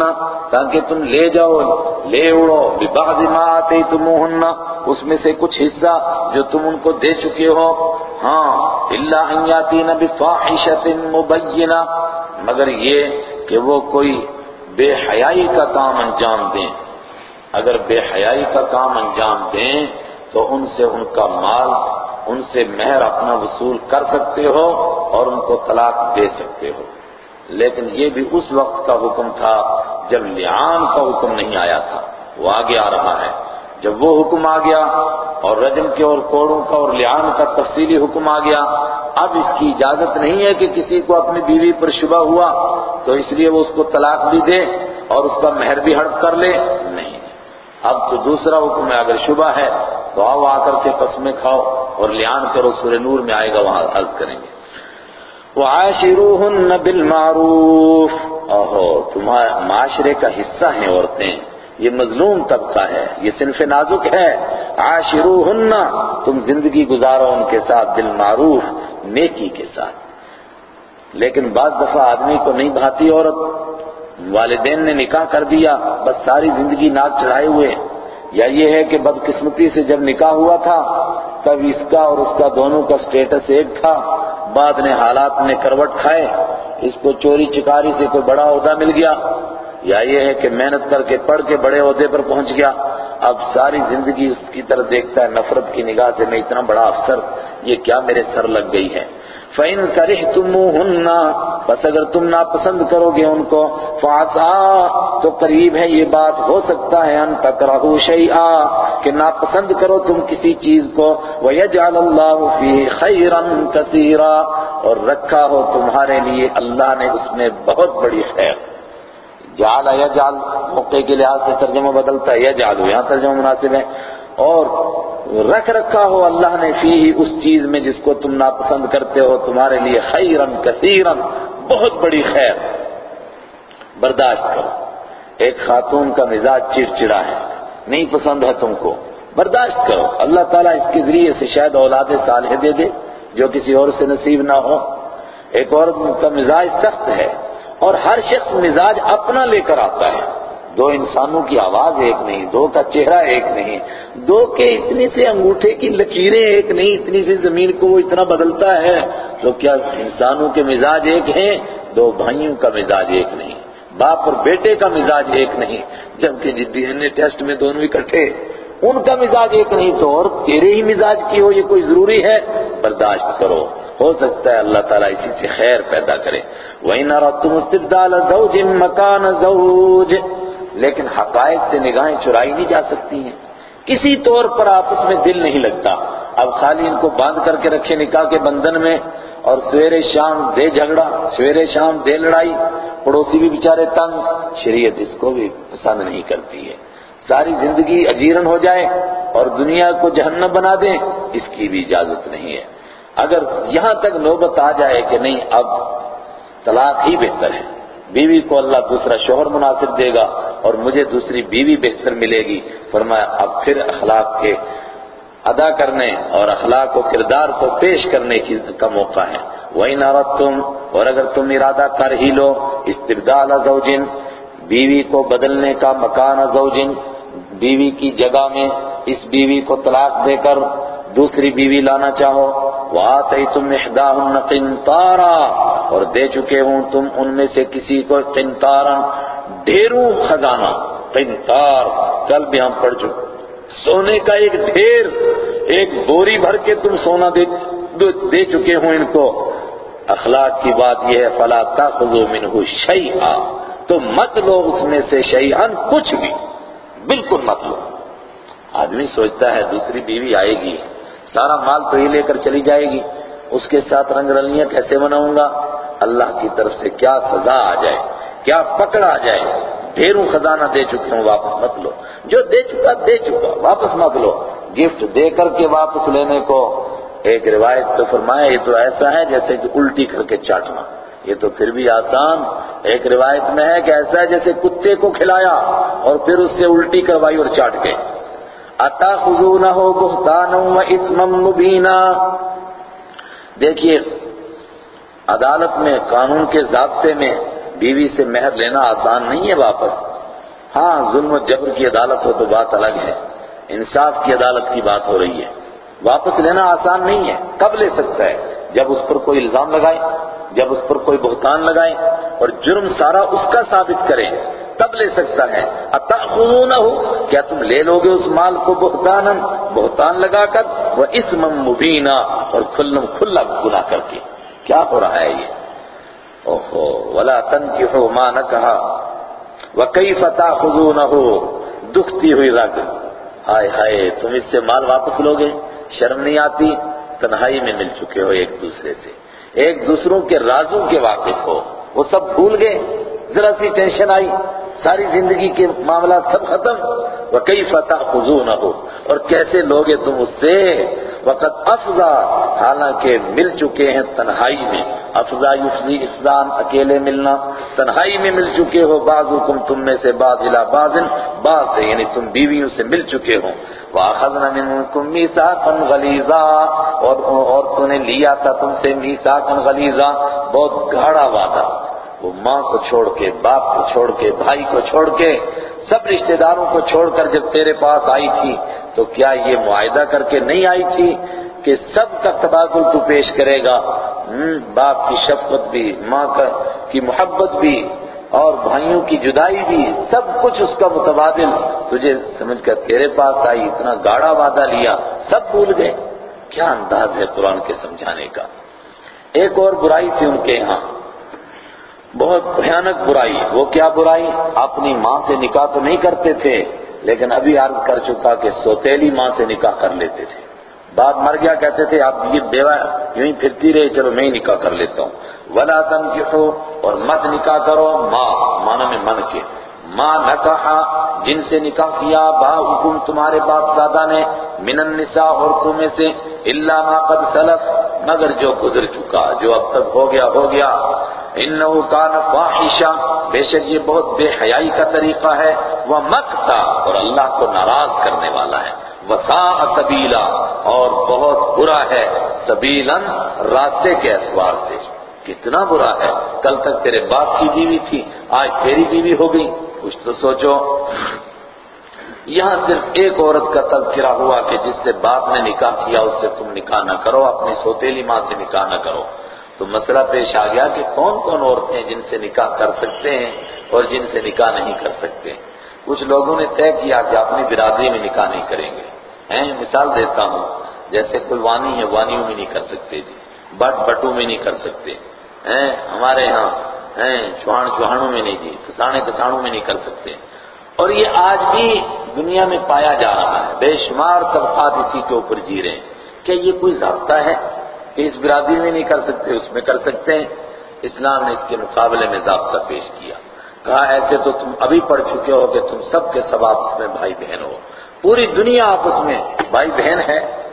تاکہ تم لے جاؤ، لے اڑو۔ ببعض ما آتيتموهن، اس میں سے کچھ حصہ جو تم ان کو دے چکے ہو۔ ہاں اللہ انیاتی نبی فاحشت مبینہ مگر یہ کہ وہ کوئی بے حیائی کا کام انجام دیں۔ اگر بے حیائی کا کام انجام دیں، تو ان سے ان کا مال ان سے مہر اپنا وصول کر سکتے ہو اور ان کو طلاق دے سکتے ہو۔ لیکن یہ بھی اس وقت کا حکم تھا جب لعان کا حکم نہیں آیا تھا، وہ آگے آ رہا ہے۔ جب وہ حکم آ گیا اور رجم کے اور کوڑوں کا اور لعان کا تفصیلی حکم آ گیا، اب اس کی اجازت نہیں ہے کہ کسی کو اپنی بیوی پر شبہ ہوا، تو اس لیے وہ اس کو طلاق بھی دے اور اس کا مہر بھی ہڑپ کر لے۔ نہیں۔ اب تو دوسرا حکم ہے، اگر شبہ ہے تو آؤ آ کر کے قسمیں کھاؤ اور لعان کرو، سورہ نور میں آئے گا، وہاں عرض کریں گے۔ وَعَاشِرُوهُنَّ بِالْمَعْرُوفِ۔ اوہو تمہارے معاشرے کا حصہ ہیں عورتیں۔ یہ مظلوم طبقہ ہے، یہ صنف نازک ہے۔ عاشروہن تم زندگی گزارو ان کے ساتھ، بالمعروف، نیکی کے ساتھ۔ لیکن بعض دفعہ آدمی کو نہیں بھاتی عورت۔ والدین نے نکاح کر دیا، بس ساری زندگی ناک چڑھائے ہوئے۔ یا یہ ہے کہ بدقسمتی سے جب نکاح ہوا تھا، تب اس کا اور اس کا دونوں کا سٹیٹس ایک تھا۔ بعد نے حالات نے کروٹ کھائے۔ اس کو چوری چکاری سے کوئی بڑا عہدہ مل گیا۔ یا یہ ہے کہ محنت کر کے پڑھ کے بڑے عہدے پر پہنچ گیا۔ اب ساری زندگی اس کی طرف دیکھتا ہے، نفرت کی نگاہ سے میں اتنا بڑا افسر، یہ کیا میرے سر لگ گئی ہے؟ فَإِن كَرِهْتُمُوهُنَّ بس اگر تم ناپسند کرو گے ان کو فَعَسَا تو قریب ہے یہ بات، ہو سکتا ہے ان تَكْرَهُ شَيْئًا کہ ناپسند کرو تم کسی چیز کو، وَيَجْعَلَ اللَّهُ فِيهِ خَيْرًا كَثِيرًا، اور رکھا ہو تمہارے لیے اللہ نے اس میں بہت بڑی خیر۔ جال یا جال موقع کے لحاظ سے ترجمہ بدلتا ہے یا جال ہو یہاں ترجمہ مناسب ہے۔ اور رکھ رکھا ہو اللہ نے فی اس چیز میں جس کو تم ناپسند کرتے ہو تمہارے لیے خیرن کثیرن بہت بڑی خیر۔ برداشت کرو۔ ایک خاتون کا مزاج چڑچڑا ہے۔ نہیں پسند ہے تم کو۔ برداشت کرو۔ اللہ تعالیٰ اس کے ذریعے سے شاید اولاد صالح دے دے، جو کسی اور سے نصیب نہ ہو۔ ایک اور کا مزاج سخت ہے اور ہر شخص مزاج اپنا لے کر آتا ہے۔ دو انسانوں کی آواز ایک نہیں، دو کا چہرہ ایک نہیں، دو کے اتنی سے انگوٹھے کی لکیریں ایک نہیں، اتنی سی زمین کو وہ اتنا بدلتا ہے، تو کیا انسانوں کے مزاج ایک ہیں؟ دو بھائیوں کا مزاج ایک نہیں، باپ اور بیٹے کا مزاج ایک نہیں، جبکہ جدی این اے ٹیسٹ میں دونوں اکٹھے، ان کا مزاج ایک نہیں، تو اور تیرے ہی مزاج کی ہو، یہ کوئی ضروری ہے؟ برداشت کرو، ہو سکتا ہے اللہ تعالیٰ اسی سے خیر پیدا کرے۔ وَإِنَ رَتُمُ اسْتِبْدَالَ زَوْجٍ مَكَانَ زَوْجٍ لیکن حقائق سے نگاہیں چرائی نہیں جا سکتی ہیں۔ کسی طور پر آپس میں دل نہیں لگتا۔ اب خالی ان کو باندھ کر کے رکھے نکاح کے بندھن میں اور سویرے شام دے جھگڑا، سویرے شام دے لڑائی۔ پڑوسی بھی بیچارے تنگ۔ شریعت اس کو بھی پسند نہیں کرتی ہے۔ ساری زندگی اجیرن ہو جائے اور دنیا کو جہنم بنا دیں اس کی بھی اجازت نہیں ہے۔ اگر یہاں تک نوبت آ جائے کہ نہیں، اب طلاق ہی بہتر ہے۔ بیوی کو اللہ دوسرا شوہر مناسب دے گا اور مجھے دوسری بیوی بہتر ملے گی۔ فرمایا، اب پھر اخلاق کے ادا کرنے اور اخلاق و کردار کو پیش کرنے کی کا موقع ہے۔ وہی نارت تم اور اگر تم ارادہ کر ہی لو، استبدال زوجن، بیوی کو بدلنے کا مکان زوجن، بیوی کی جگہ میں اس بیوی کو طلاق دے کر دوسری بیوی لانا چاہو۔ وَآتَيْتُمْ إِحْدَاهُنَّ قِنْطَارًا اور دے چکے ہوں تم ان میں سے کسی کو قنطارا ڈھیروں خزانہ۔ قنطار کل بھی ہم پڑھ چکے۔ سونے کا ایک ڈھیر ایک بوری بھر کے تم سونا دے, دے چکے ہوں ان کو۔ اخلاق کی بات یہ ہے فلا تاخذوا منه شیئا تو مت لو اس میں سے شیئن کچھ بھی۔ بالکل مت لو۔ آدمی سوچتا ہے دوسری بیوی آئے گی۔ سارا مال تو ہی لے کر چلی جائے گی۔ اس کے ساتھ رنگ رلیاں کیسے بناؤں گا؟ اللہ کی طرف سے کیا سزا آ جائے؟ کیا پکڑ آ جائے؟ ڈھیروں خزانہ دے چکے ہوں، واپس مت لو۔ جو دے چکا دے چکا، واپس مت لو۔ گفٹ دے کر کے واپس لینے کو ایک روایت تو فرمایا یہ تو ایسا ہے جیسے کہ الٹی کر کے چاٹنا۔ یہ تو پھر بھی آسان۔ ایک روایت میں ہے کہ ایسا ہے جیسے کتے کو کھلایا اور پھر اس سے الٹی کروائی اور چاٹ کے اتا خزون ہو بہتان اسمم مبینہ دیکھیے، عدالت میں، قانون کے ضابطے میں بیوی سے مہر لینا آسان نہیں ہے واپس۔ ہاں ظلم و جبر کی عدالت ہو تو بات الگ ہے۔ انصاف کی عدالت کی بات ہو رہی ہے۔ واپس لینا آسان نہیں ہے۔ کب لے سکتا ہے؟ جب اس پر کوئی الزام لگائے، جب اس پر کوئی بہتان لگائے اور جرم سارا اس کا ثابت کرے۔ تب لے سکتا ہے۔ اتأخذونہ کیا تم لے لو گے اس مال کو بہتانا؟ بہتان لگا کر۔ وہ اسم مبینہ اور کھلم کھلا گناہ کر کے۔ کیا ہو رہا ہے یہ؟ اوہو، ولا تنکحوا ما نکہا وکیف تاخذونہ دکھتی ہوئی رگ۔ ہائے ہائے، تم اس سے مال واپس لوگے شرم نہیں آتی؟ تنہائی میں مل چکے ہو ایک دوسرے سے۔ ایک دوسروں کے رازوں کے واقف ہو۔ وہ سب بھول گئے؟ ذرا سی ٹینشن آئی، ساری زندگی کے معاملات سب ختم۔ وہ کئی فتح خزو نہ ہو اور کیسے لوگے تم اس سے؟ وقت افزا حالانکہ مل چکے ہیں تنہائی میں۔ افزا یفزی افزان، اکیلے ملنا۔ تنہائی میں مل چکے ہو بعض حکم تم میں سے بعض الا بعضن بعض سے یعنی تم بیویوں سے مل چکے ہو۔ وَأَخَذْنَ مِنْكُمْ مِيثَاقًا غَلِيظًا۔ اور اور نے لیا تھا تم سے میثاقا غلیظا بہت گاڑا وعدہ۔ وہ ماں کو چھوڑ کے، باپ کو چھوڑ کے، بھائی کو چھوڑ کے، سب رشتہ داروں کو چھوڑ کر جب تیرے پاس آئی تھی، تو کیا یہ معاہدہ کر کے نہیں آئی تھی کہ سب کا تبادل تو پیش کرے گا؟ باپ کی شفقت بھی، ماں کی محبت بھی، اور بھائیوں کی جدائی بھی، سب کچھ اس کا متبادل۔ تجھے سمجھ کر تیرے پاس آئی، اتنا گاڑا وعدہ لیا، سب بھول گئے۔ کیا انداز ہے قرآن کے سمجھانے کا؟ ایک اور برائی تھی ان کے یہاں۔ بہت بھیانک برائی۔ وہ کیا برائی؟ اپنی ماں سے نکاح تو نہیں کرتے تھے، لیکن ابھی عرض کر چکا کہ سوتیلی ماں سے نکاح کر لیتے تھے۔ باپ مر گیا، کہتے تھے، آپ یہ بیوہ یوں ہی پھرتی رہے چلو میں ہی نکاح کر لیتا ہوں۔ ولا تنکحو اور مت نکاح کرو، ماں مانا میں من کے۔ ماں نہ کہا جن سے نکاح کیا، با حکم تمہارے باپ دادا نے، من النساء عورتوں میں سے، الا ما قد سلف۔ مگر جو گزر چکا، جو اب تک ہو گیا ہو گیا۔ انہو کان فاحشہ بے شک یہ بہت بے حیائی کا طریقہ ہے وہ مقتا اور اللہ کو ناراض کرنے والا ہے۔ وساء سبیلا، اور بہت برا ہے سبیلا راستے کے اعتبار سے۔ کتنا برا ہے، کل تک تیرے باپ کی بیوی تھی، آج تیری بیوی ہو گئی۔ کچھ تو سوچو۔ یہاں صرف ایک عورت کا تذکرہ ہوا کہ جس سے باپ نے نکاح کیا، اس سے تم نکاح نہ کرو، اپنی سوتیلی ماں سے نکاح نہ کرو۔ تو مسئلہ پیش آ گیا کہ کون کون عورتیں جن سے نکاح کر سکتے ہیں اور جن سے نکاح نہیں کر سکتے۔ کچھ لوگوں نے طے کیا کہ اپنی برادری میں نکاح نہیں کریں گے۔ ہیں، مثال دیتا ہوں۔ جیسے کوئی وانی ہے وانیوں میں نہیں کر سکتے جی۔ بٹ بٹوں میں نہیں کر سکتے۔ ہیں، ہمارے ہاں۔ ہیں، چوہان چوہانوں میں نہیں جی۔ کسانے کسانوں میں نہیں کر سکتے۔ اور یہ آج بھی دنیا میں پایا جا رہا ہے۔ بے شمار طبقات اسی کے اوپر جی رہے ہیں۔ کیا یہ کوئی ضابطہ ہے؟ کہ اس برادری میں نہیں کر سکتے، اس میں کر سکتے ہیں۔ اسلام نے اس کے مقابلے میں ضابطہ پیش کیا۔ کہا، ایسے تو تم ابھی پڑھ چکے ہو کہ تم سب کے سب آپس میں بھائی بہن ہو۔ پوری دنیا آپس میں بھائی بہن ہے۔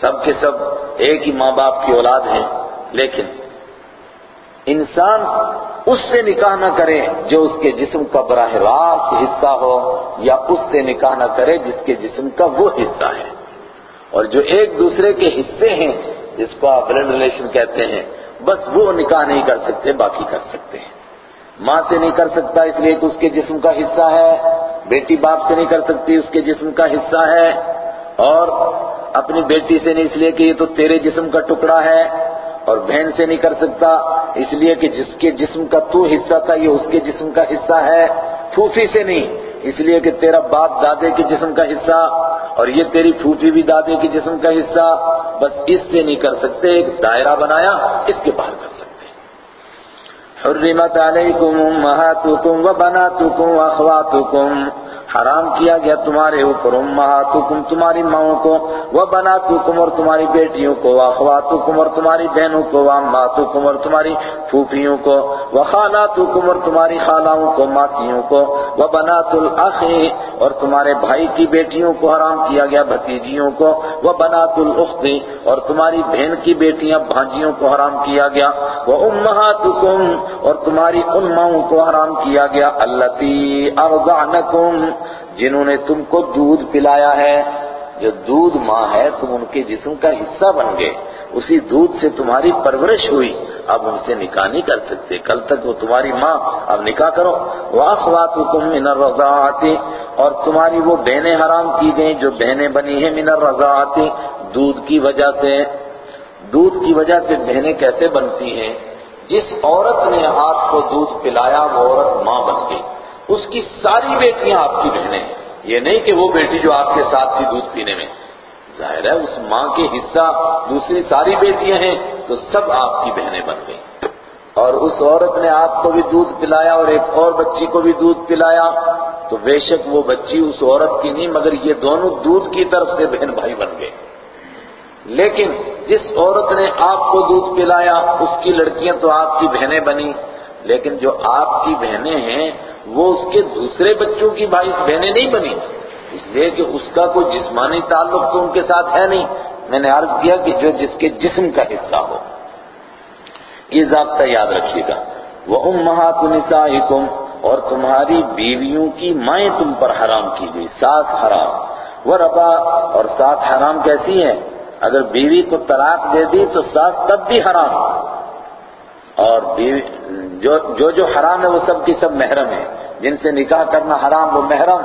سب کے سب ایک ہی ماں باپ کی اولاد ہیں۔ لیکن انسان اس سے نکاح نہ کرے جو اس کے جسم کا براہ راست حصہ ہو، یا اس سے نکاح نہ کرے جس کے جسم کا وہ حصہ ہے۔ اور جو ایک دوسرے کے حصے ہیں جس کو آپ بلڈ ریلیشن کہتے ہیں، بس وہ نکاح نہیں کر سکتے، باقی کر سکتے ہیں۔ ماں سے نہیں کر سکتا، اس لیے کہ اس کے جسم کا حصہ ہے۔ بیٹی باپ سے نہیں کر سکتی، اس کے جسم کا حصہ ہے۔ اور اپنی بیٹی سے نہیں، اس لیے کہ یہ تو تیرے جسم کا ٹکڑا ہے۔ اور بہن سے نہیں کر سکتا، اس لیے کہ جس کے جسم کا تو حصہ تھا، یہ اس کے جسم کا حصہ ہے۔ پھوفی سے نہیں، اس لیے کہ تیرا باپ دادے کے جسم کا حصہ اور یہ تیری پھوپھی بھی دادے کے جسم کا حصہ بس اس سے نہیں کر سکتے، ایک دائرہ بنایا، اس کے باہر کر سکتے۔ حرمت علیکم امہاتکم و بناتکم و اخواتکم حرام کیا گیا تمہارے اوپر، امہاتکم، تمہاری ماؤں کو وہ بناتکم اور تمہاری بیٹیوں کو اخواتکم اور تمہاری بہنوں کو اماتکم اور تمہاری پھوپھیوں کو وہ خالاتکم اور تمہاری خالاؤں کو ماسیوں کو وہ بنات الاخ اور تمہارے بھائی کی بیٹیوں کو حرام کیا گیا، بھتیجیوں کو وہ بنات الاخت اور تمہاری بہن کی بیٹیاں، بھانجیوں کو حرام کیا گیا وہ امہاتکم اور تمہاری ان ماؤں کو حرام کیا گیا، اللتی ارضعنکم جنہوں نے تم کو دودھ پلایا ہے، جو دودھ ماں ہے، تم ان کے جسم کا حصہ بن گئے۔ اسی دودھ سے تمہاری پرورش ہوئی۔ اب ان سے نکاح نہیں کر سکتے۔ کل تک وہ تمہاری ماں۔ اب نکاح کرو۔ وَأَخْوَاتُكُمْ مِنَ الرَّضَاعَةِ۔ اور تمہاری وہ بہنیں حرام کی گئیں جو بہنیں بنی ہیں من الرضاعت دودھ کی وجہ سے، دودھ کی وجہ سے بہنیں کیسے بنتی ہیں؟ جس عورت نے آپ کو دودھ پلایا، وہ عورت ماں بن گئی۔ اس کی ساری بیٹیاں آپ کی بہنیں ہیں۔ یہ نہیں کہ وہ بیٹی جو آپ کے ساتھ تھی دودھ پینے میں۔ ظاہر ہے اس ماں کے حصہ دوسری ساری بیٹیاں ہیں تو سب آپ کی بہنیں بن گئی اور اس عورت نے آپ کو بھی دودھ پلایا اور ایک اور بچی کو بھی دودھ پلایا۔ تو بے شک وہ بچی اس عورت کی نہیں، مگر یہ دونوں دودھ کی طرف سے بہن بھائی بن گئے۔ لیکن جس عورت نے آپ کو دودھ پلایا، اس کی لڑکیاں تو آپ کی بہنیں بنی لیکن جو آپ کی بہنیں ہیں وہ اس کے دوسرے بچوں کی بھائی بہنیں نہیں بنی۔ اس لیے کہ اس کا کوئی جسمانی تعلق تو ان کے ساتھ ہے نہیں۔ میں نے عرض کیا کہ جو جس کے جسم کا حصہ ہو۔ یہ ضابطہ یاد رکھیے گا۔ وہ امہات نسائکم اور تمہاری بیویوں کی مائیں تم پر حرام کی گئی۔ ساس حرام۔ وہ ربا، اور ساس حرام کیسی ہے اگر بیوی کو طلاق دے دی تو ساس تب بھی حرام۔ اور بیوی جو جو حرام ہے وہ سب کی سب محرم ہے۔ جن سے نکاح کرنا حرام وہ محرم،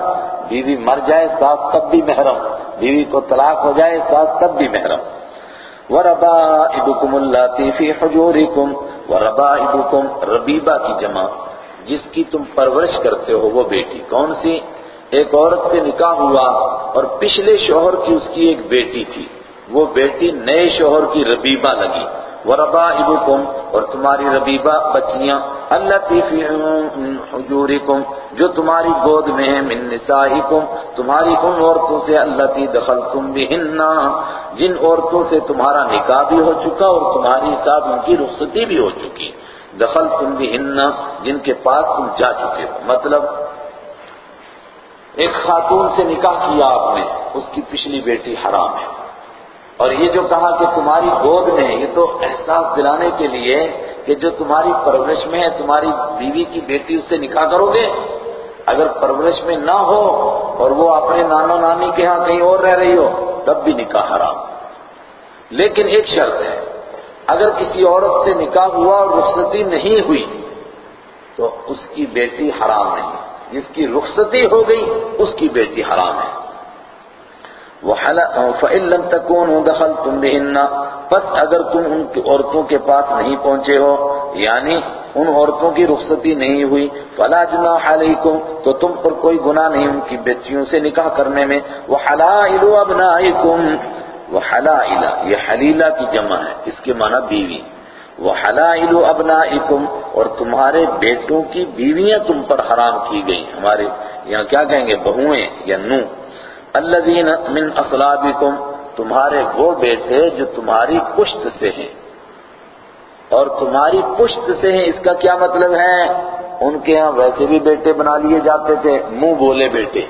بیوی مر جائے ساس تب بھی محرم، بیوی کو طلاق ہو جائے ساس تب بھی محرم۔ وَرَبَائِبُكُمُ اللَّاتِي فِي حُجُورِكُمْ، وَرَبَائِبُكُمْ ربیبہ کی جمع۔ جس کی تم پرورش کرتے ہو وہ بیٹی۔ کون سی؟ ایک عورت سے نکاح ہوا اور پچھلے شوہر کی اس کی ایک بیٹی تھی۔ وہ بیٹی نئے شوہر کی ربیبہ لگی۔ وَرَبَائِبُكُمْ اور تمہاری ربیبہ بچیاں الَّتِي فِي حُجُورِكُمْ جو تمہاری گود میں ہیں، من نسائکم، تمہاری ان عورتوں سے اللہ الَّتِي دَخَلْتُمْ بِهِنَّ جن عورتوں سے تمہارا نکاح بھی ہو چکا اور تمہاری ساتھ ان کی رخصتی بھی ہو چکی۔ دخلتم بِهِنَّ جن کے پاس تم جا چکے ہو۔ مطلب ایک خاتون سے نکاح کیا آپ نے، اس کی پچھلی بیٹی حرام ہے۔ اور یہ جو کہا کہ تمہاری گود میں یہ تو احساس دلانے کے لیے کہ جو تمہاری پرورش میں ہے، تمہاری بیوی کی بیٹی اس سے نکاح کرو گے۔ اگر پرورش میں نہ ہو اور وہ اپنے نانا نانی کے ہاں کہیں اور رہ رہی ہو، تب بھی نکاح حرام۔ لیکن ایک شرط ہے، اگر کسی عورت سے نکاح ہوا اور رخصتی نہیں ہوئی، تو اس کی بیٹی حرام نہیں۔ جس کی رخصتی ہو گئی، اس کی بیٹی حرام ہے۔ فَإِن لَمْ تَكُونُوا دَخَلْتُمْ بِهِنَّ، پس اگر تم ان عورتوں کے پاس نہیں پہنچے ہو یعنی ان عورتوں کی رخصتی نہیں ہوئی، فَلَا جُنَاحَ عَلَيْكُمْ تو تم پر کوئی گناہ نہیں، ان کی بیٹیوں سے نکاح کرنے میں، وَحَلَائِلُ أَبْنَائِكُمْ وَحَلَائِلَ، یہ حلیلہ کی جمع ہے، اس کے معنی بیوی، وَحَلَائِلُ أَبْنَائِكُمْ اور تمہارے بیٹوں کی بیویاں تم پر حرام کی گئی ہمارے یہاں کیا کہیں گے بہویں یا نو الذین من اصلابکم، تمہارے وہ بیٹے جو تمہاری پشت سے ہیں۔ اور تمہاری پشت سے ہیں، اس کا کیا مطلب ہے؟ ان کے ہاں ویسے بھی بیٹے بنا لیے جاتے تھے، منہ بولے بیٹے۔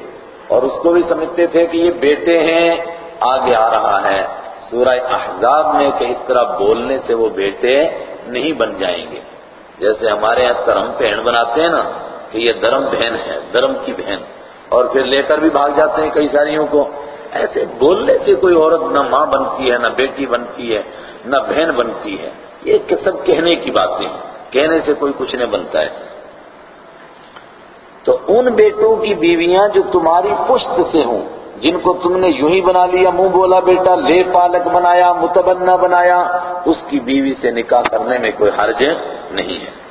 اور اس کو بھی سمجھتے تھے کہ یہ بیٹے ہیں، آگے آ رہا ہے۔ سورہ احزاب میں کہ اس طرح بولنے سے وہ بیٹے نہیں بن جائیں گے۔ جیسے ہمارے یہاں درم بہن بناتے ہیں نا، کہ یہ درم بہن ہے، درم کی بہن۔ اور پھر لے کر بھی بھاگ جاتے ہیں کئی ساریوں کو۔ ایسے بولنے سے کوئی عورت نہ ماں بنتی ہے، نہ بیٹی بنتی ہے، نہ بہن بنتی ہے۔ یہ سب کہنے کی باتیں ہیں۔ کہنے سے کوئی کچھ نہیں بنتا ہے۔ تو ان بیٹوں کی بیویاں جو تمہاری پشت سے ہوں، جن کو تم نے یوں ہی بنا لیا، منہ بولا بیٹا، لے پالک بنایا، متبنہ بنایا، اس کی بیوی سے نکاح کرنے میں کوئی حرج نہیں ہے۔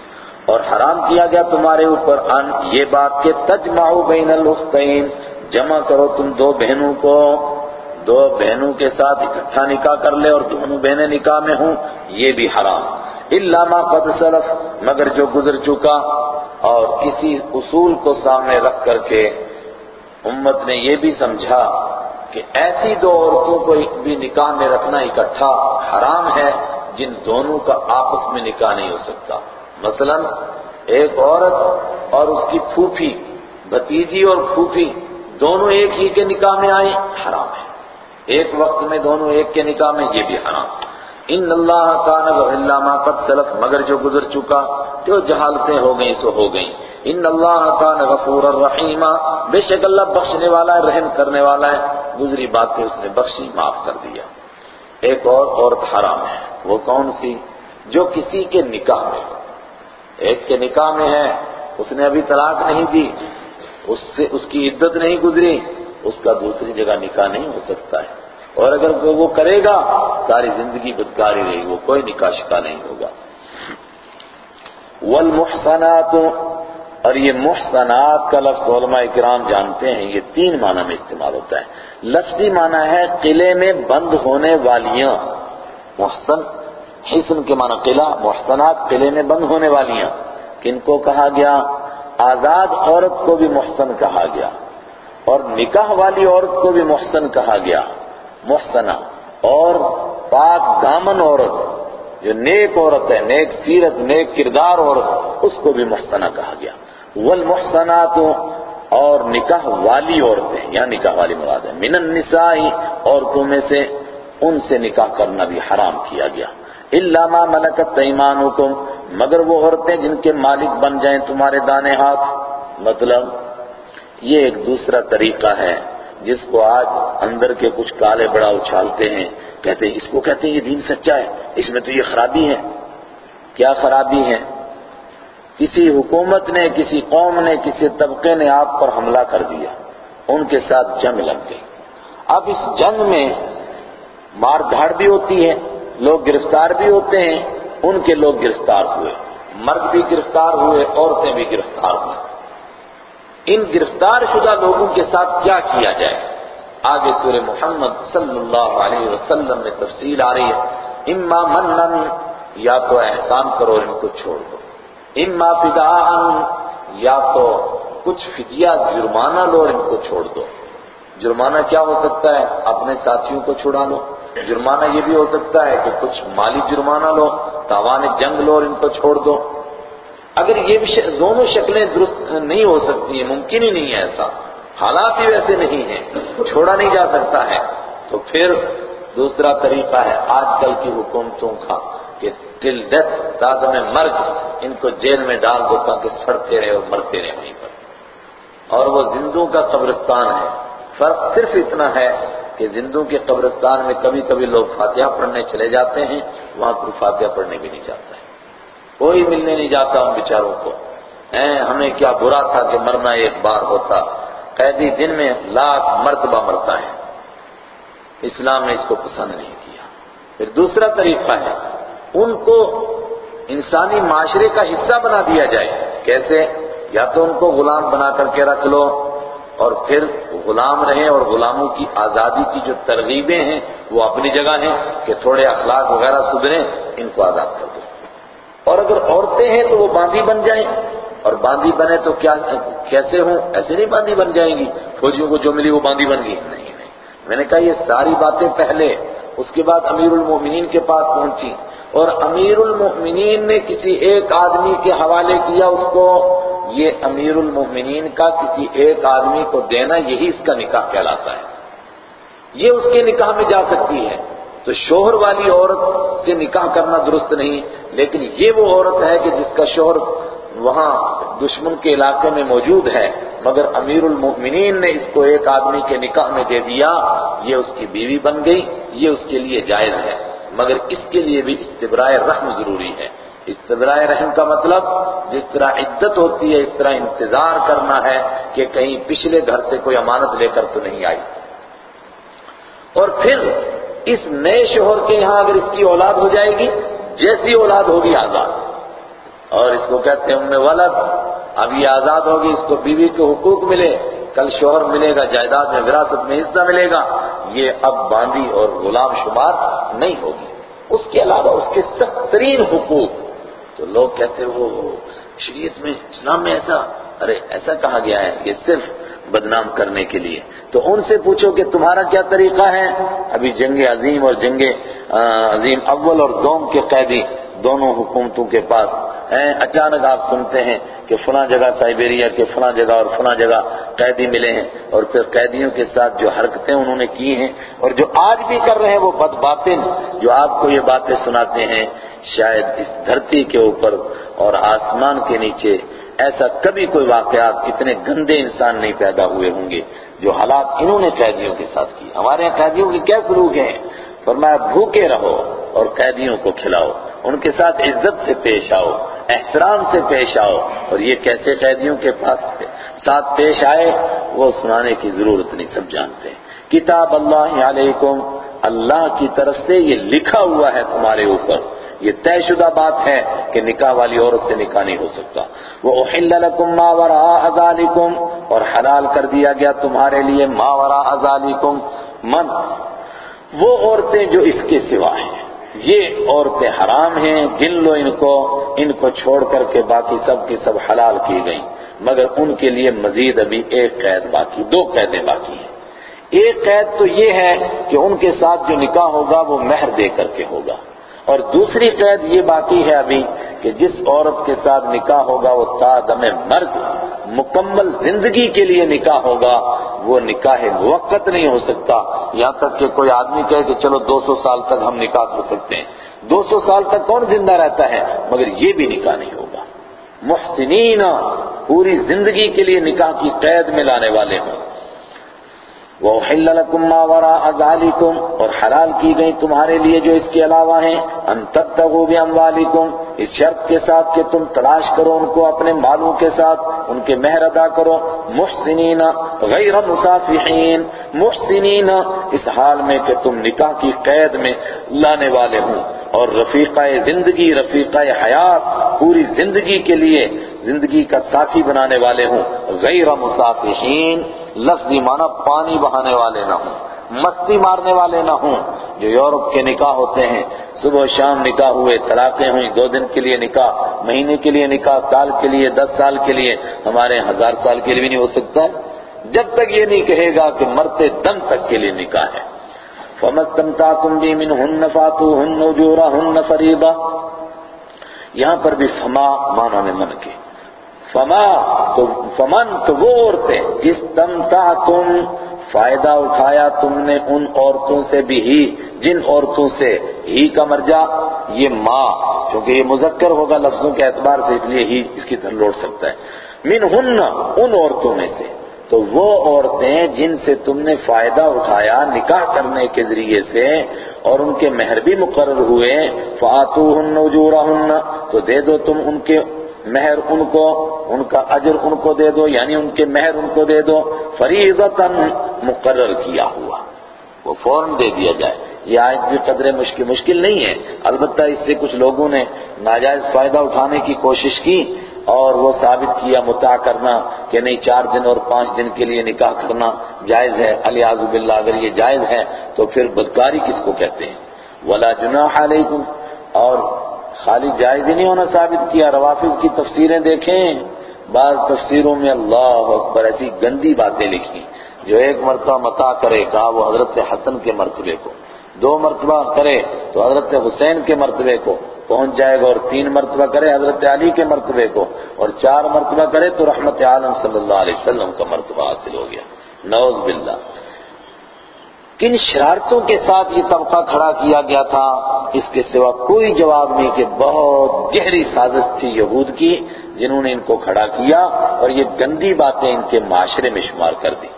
اور حرام کیا گیا تمہارے اوپر ان، یہ بات کہ تجمعو بین الاختین، جمع کرو تم دو بہنوں کو، دو بہنوں کے ساتھ اکٹھا نکاح کر لے اور دونوں بہنیں نکاح میں ہوں، یہ بھی حرام۔ الا ما قد سلف، مگر جو گزر چکا اور کسی اصول کو سامنے رکھ کر کے امت نے یہ بھی سمجھا کہ ایسی دو عورتوں کو بھی نکاح میں رکھنا اکٹھا حرام ہے جن دونوں کا آپس میں نکاح نہیں ہو سکتا۔ مثلا ایک عورت اور اس کی پھوپھی بھتیجی اور پھوپھی دونوں ایک ہی کے نکاح میں آئیں، حرام ہے۔ ایک وقت میں دونوں ایک کے نکاح میں، یہ بھی حرام۔ ان اللہ کا الا ما قد سلف، مگر جو گزر چکا، جو جہالتیں ہو گئیں، سو ہو گئیں۔ ان اللہ کا غفور الرحیم بے شک اللہ بخشنے والا ہے، رحم کرنے والا ہے۔ گزری باتیں اس نے بخشی، معاف کر دیا۔ ایک اور عورت حرام ہے، وہ کون سی؟ جو کسی کے نکاح میں ہو۔ ایک کے نکاح میں ہے، اس نے ابھی طلاق نہیں دی، اس سے، اس کی عدت نہیں گزری، اس کا دوسری جگہ نکاح نہیں ہو سکتا ہے۔ اور اگر وہ کرے گا، ساری زندگی بدکاری رہے گی، وہ کوئی نکاح شکا نہیں ہوگا۔ والمحسنات، اور یہ محسنات کا لفظ علماء کرام جانتے ہیں، یہ تین معنی میں استعمال ہوتا ہے۔ لفظی معنی ہے قلعے میں بند ہونے والیاں، محسن حسن کے معنی قلعہ محسنات قلعے میں بند ہونے والیاں کن کو کہا گیا؟ آزاد عورت کو بھی محسن کہا گیا۔ اور نکاح والی عورت کو بھی محسن کہا گیا۔ محسنہ اور پاک دامن عورت، جو نیک عورت ہے، نیک سیرت، نیک کردار عورت، اس کو بھی محسنہ کہا گیا۔ والمحسنات اور نکاح والی عورتیں، یا نکاح والی مراد ہے، من النساء عورتوں میں سے ان سے نکاح کرنا بھی حرام کیا گیا۔ الا ما ملکت ایمانکم، مگر وہ عورتیں جن کے مالک بن جائیں تمہارے دانے ہاتھ۔ مطلب یہ ایک دوسرا طریقہ ہے، جس کو آج اندر کے کچھ کالے بڑا اچھالتے ہیں۔ کہتے ہیں اس کو کہتے ہیں یہ دین سچا ہے، اس میں تو یہ خرابی ہے۔ کیا خرابی ہے؟ کسی حکومت نے، کسی قوم نے، کسی طبقے نے آپ پر حملہ کر دیا۔ ان کے ساتھ جنگ لگ گئی۔ اب اس جنگ میں مار دھاڑ بھی ہوتی ہے۔ لوگ گرفتار بھی ہوتے ہیں، ان کے لوگ گرفتار ہوئے۔ مرد بھی گرفتار ہوئے، عورتیں بھی گرفتار ہوئے۔ ان گرفتار شدہ لوگوں کے ساتھ کیا کیا جائے؟ آگے سورہ محمد صلی اللہ علیہ وسلم میں تفصیل آ رہی ہے۔ اما منن یا تو احسان کرو، ان کو چھوڑ دو۔ اما فداءن یا تو کچھ فدیہ، جرمانہ لو اور ان کو چھوڑ دو۔ جرمانہ کیا ہو سکتا ہے؟ اپنے ساتھیوں کو چھڑا لو۔ جرمانہ یہ بھی ہو سکتا ہے کہ کچھ مالی جرمانہ لو، تاوان جنگ لو اور ان کو چھوڑ دو۔ اگر یہ بھی دونوں شکلیں درست نہیں ہو سکتی ہیں، ممکن ہی نہیں ہے ایسا۔ حالات ہی ویسے نہیں ہیں، چھوڑا نہیں جا سکتا ہے۔ تو پھر دوسرا طریقہ ہے آج کل کی حکومتوں کا کہ ٹل ڈیتھ داد میں مرگ، ان کو جیل میں ڈال دو تاکہ سڑتے رہے اور مرتے رہے وہیں پر۔ اور وہ زندوں کا قبرستان ہے۔ فرق صرف اتنا ہے کہ زندوں کے قبرستان میں کبھی کبھی لوگ فاتحہ پڑھنے چلے جاتے ہیں، وہاں کوئی فاتحہ پڑھنے بھی نہیں جاتا ہے۔ کوئی ملنے نہیں جاتا ان بیچاروں کو۔ اے، ہمیں کیا برا تھا کہ مرنا ایک بار ہوتا۔ قیدی دن میں لاکھ مرتبہ مرتا ہے۔ اسلام نے اس کو پسند نہیں کیا۔ پھر دوسرا طریقہ ہے، ان کو انسانی معاشرے کا حصہ بنا دیا جائے۔ کیسے؟ یا تو ان کو غلام بنا کر کے رکھ لو اور پھر غلام رہیں اور غلاموں کی آزادی کی جو ترغیبیں ہیں وہ اپنی جگہ ہیں کہ تھوڑے اخلاق وغیرہ سدھریں، ان کو آزاد کر دو اور اگر عورتیں ہیں تو وہ باندھی بن جائیں۔ اور باندھی بنے تو کیا، کیسے ہوں؟ ایسے نہیں باندھی بن جائیں گی۔ فوجیوں کو جو ملی وہ باندھی بن گئی۔ نہیں نہیں۔ میں نے کہا یہ ساری باتیں پہلے، اس کے بعد امیر المومنین کے پاس پہنچی اور امیر المومنین نے کسی ایک آدمی کے حوالے کیا اس کو یہ امیر المومنین کا کسی ایک آدمی کو دینا یہی اس کا نکاح کہلاتا ہے۔ یہ اس کے نکاح میں جا سکتی ہے۔ تو شوہر والی عورت سے نکاح کرنا درست نہیں، لیکن یہ وہ عورت ہے کہ جس کا شوہر وہاں دشمن کے علاقے میں موجود ہے، مگر امیر المؤمنین نے اس کو ایک آدمی کے نکاح میں دے دیا، یہ اس کی بیوی بن گئی، یہ اس کے لیے جائز ہے۔ مگر اس کے لیے بھی استبرائے رحم ضروری ہے۔ استبرائے رحم کا مطلب جس طرح عدت ہوتی ہے اس طرح انتظار کرنا ہے کہ کہیں پچھلے گھر سے کوئی امانت لے کر تو نہیں آئی۔ اور پھر اس نئے شوہر کے یہاں اگر اس کی اولاد ہو جائے گی، جیسی اولاد ہوگی آزاد۔ اور اس کو کہتے ہیں ام ولد، اب یہ آزاد ہوگی، اس کو بیوی کے حقوق ملے، کل شوہر ملے گا، جائیداد میں وراثت میں حصہ ملے گا، یہ اب باندھی اور غلام شمار نہیں ہوگی۔ اس کے علاوہ اس کے سخت ترین حقوق تو لوگ کہتے وہ شریعت میں، اسلام میں ایسا، ارے ایسا کہا گیا ہے، یہ صرف بدنام کرنے کے لیے۔ تو ان سے پوچھو کہ تمہارا کیا طریقہ ہے؟ ابھی جنگ عظیم اور جنگ عظیم اول اور دوم کے قیدی، دونوں حکومتوں کے پاس اچانک آپ سنتے ہیں کہ فلاں جگہ سائبیریا کے فلاں جگہ اور فلاں جگہ قیدی ملے ہیں اور پھر قیدیوں کے ساتھ جو حرکتیں انہوں نے کی ہیں اور جو آج بھی کر رہے ہیں وہ بد باطن، جو آپ کو یہ باتیں سناتے ہیں، شاید اس دھرتی کے اوپر اور آسمان کے نیچے ایسا کبھی کوئی واقعات اتنے گندے انسان نہیں پیدا ہوئے ہوں گے جو حالات انہوں نے قیدیوں کے ساتھ کی ہمارے یہاں قیدیوں کے کیا سلوک ہیں؟ فرمایا، بھوکے رہو۔ اور قیدیوں کو کھلاؤ، ان کے ساتھ عزت سے پیش آؤ، احترام سے پیش آؤ۔ اور یہ کیسے قیدیوں کے پاس ساتھ پیش آئے، وہ سنانے کی ضرورت نہیں، سب جانتے کتاب اللہ علیکم، اللہ کی طرف سے یہ لکھا ہوا ہے تمہارے اوپر۔ یہ طے شدہ بات ہے کہ نکاح والی عورت سے نکاح نہیں ہو سکتا۔ وہ احل لکم ما وراء ازالکم اور حلال کر دیا گیا تمہارے لیے ما وراء ازالکم من؟ وہ عورتیں جو اس کے سوا ہیں۔ یہ عورتیں حرام ہیں، گن لو ان کو ان کو چھوڑ کر کے باقی سب کی سب حلال کی گئیں۔ مگر ان کے لیے مزید ابھی ایک قید باقی، دو قیدیں باقی ہیں۔ ایک قید تو یہ ہے کہ ان کے ساتھ جو نکاح ہوگا وہ مہر دے کر کے ہوگا۔ اور دوسری قید یہ باقی ہے ابھی کہ جس عورت کے ساتھ نکاح ہوگا وہ تا دم مرد مکمل زندگی کے لیے نکاح ہوگا، وہ نکاح موقت نہیں ہو سکتا۔ یہاں تک کہ کوئی آدمی کہے کہ چلو دو سو سال تک ہم نکاح کر سکتے ہیں۔ دو سو سال تک کون زندہ رہتا ہے؟ مگر یہ بھی نکاح نہیں ہوگا۔ محسنین پوری زندگی کے لیے نکاح کی قید میں لانے والے ہوں۔ وَأُحِلَّ لَكُمْ مَا وَرَاءَ ذَلِكُمْ اور حلال کی گئی تمہارے لیے جو اس کے علاوہ ہیں۔ ان تبتغوا بِأَمْوَالِكُمْ، اس شرط کے ساتھ کہ تم تلاش کرو ان کو اپنے مالوں کے ساتھ، ان کے مہر ادا کرو۔ محسنین غیر مسافحین محسنین اس حال میں کہ تم نکاح کی قید میں لانے والے ہوں۔ اور رفیقہ زندگی، رفیقہ حیات، پوری زندگی کے لیے زندگی کا ساتھی بنانے والے ہوں۔ غیر مسافحین لفظی معنی پانی بہانے والے نہ ہوں، مستی مارنے والے نہ ہوں۔ جو یورپ کے نکاح ہوتے ہیں، صبح شام نکاح ہوئے، طلاقیں ہوئیں، دو دن کے لیے نکاح، مہینے کے لیے نکاح، سال کے لیے، دس سال کے لیے، ہمارے ہزار سال کے لیے بھی نہیں ہو سکتا۔ ہے جب تک یہ نہیں کہے گا کہ مرتے دم تک کے لیے نکاح ہے۔ فَمَسْتَمْتَعْتُمْ بِي مِنْهُنَّ فَاتُوهُنَّ أُجُورَهُنَّ فَرِيضًا یہاں پر بھی فما مانا نے من کے فما تو فمن تو وہ عورتیں جس تمتا تم فائدہ اٹھایا تم نے ان عورتوں سے بھی ہی، جن عورتوں سے ہی کا مرجع، یہ ماں کیونکہ یہ مذکر ہوگا لفظوں کے اعتبار سے، اس لیے ہی اس کی طرح لوٹ سکتا ہے۔ من ہن ان عورتوں میں سے، تو وہ عورتیں جن سے تم نے فائدہ اٹھایا نکاح کرنے کے ذریعے سے، اور ان کے مہر بھی مقرر ہوئے، فاتوہن وجورہن تو دے دو تم ان کے مہر ان کو، ان کا اجر ان کو دے دو یعنی ان کے مہر ان کو دے دو، فریضتاً مقرر کیا ہوا۔ وہ فوراً دے دیا جائے۔ یہ آج بھی قدر مشکل مشکل نہیں ہے۔ البتہ اس سے کچھ لوگوں نے ناجائز فائدہ اٹھانے کی کوشش کی اور وہ ثابت کیا متا کرنا کہ نہیں، چار دن اور پانچ دن کے لیے نکاح کرنا جائز ہے۔ علی باللہ، اگر یہ جائز ہے تو پھر بدکاری کس کو کہتے ہیں؟ ولا جناح علیکم اور خالی جائز ہی نہیں ہونا ثابت کیا۔ روافظ کی تفسیریں دیکھیں۔ بعض تفسیروں میں اللہ اکبر ایسی گندی باتیں لکھی جو ایک مرتبہ متا کرے، کہا وہ حضرت حسن کے مرتبے کو۔ دو مرتبہ کرے تو حضرت حسین کے مرتبے کو پہنچ جائے گا اور تین مرتبہ کرے حضرت علی کے مرتبے کو۔ اور چار مرتبہ کرے تو رحمت عالم صلی اللہ علیہ وسلم کا مرتبہ حاصل ہو گیا۔ نوز باللہ۔ کن شرارتوں کے ساتھ یہ طبقہ کھڑا کیا گیا تھا، اس کے سوا کوئی جواب نہیں کہ بہت گہری سازش تھی یہود کی جنہوں نے ان کو کھڑا کیا اور یہ گندی باتیں ان کے معاشرے میں شمار کر دی۔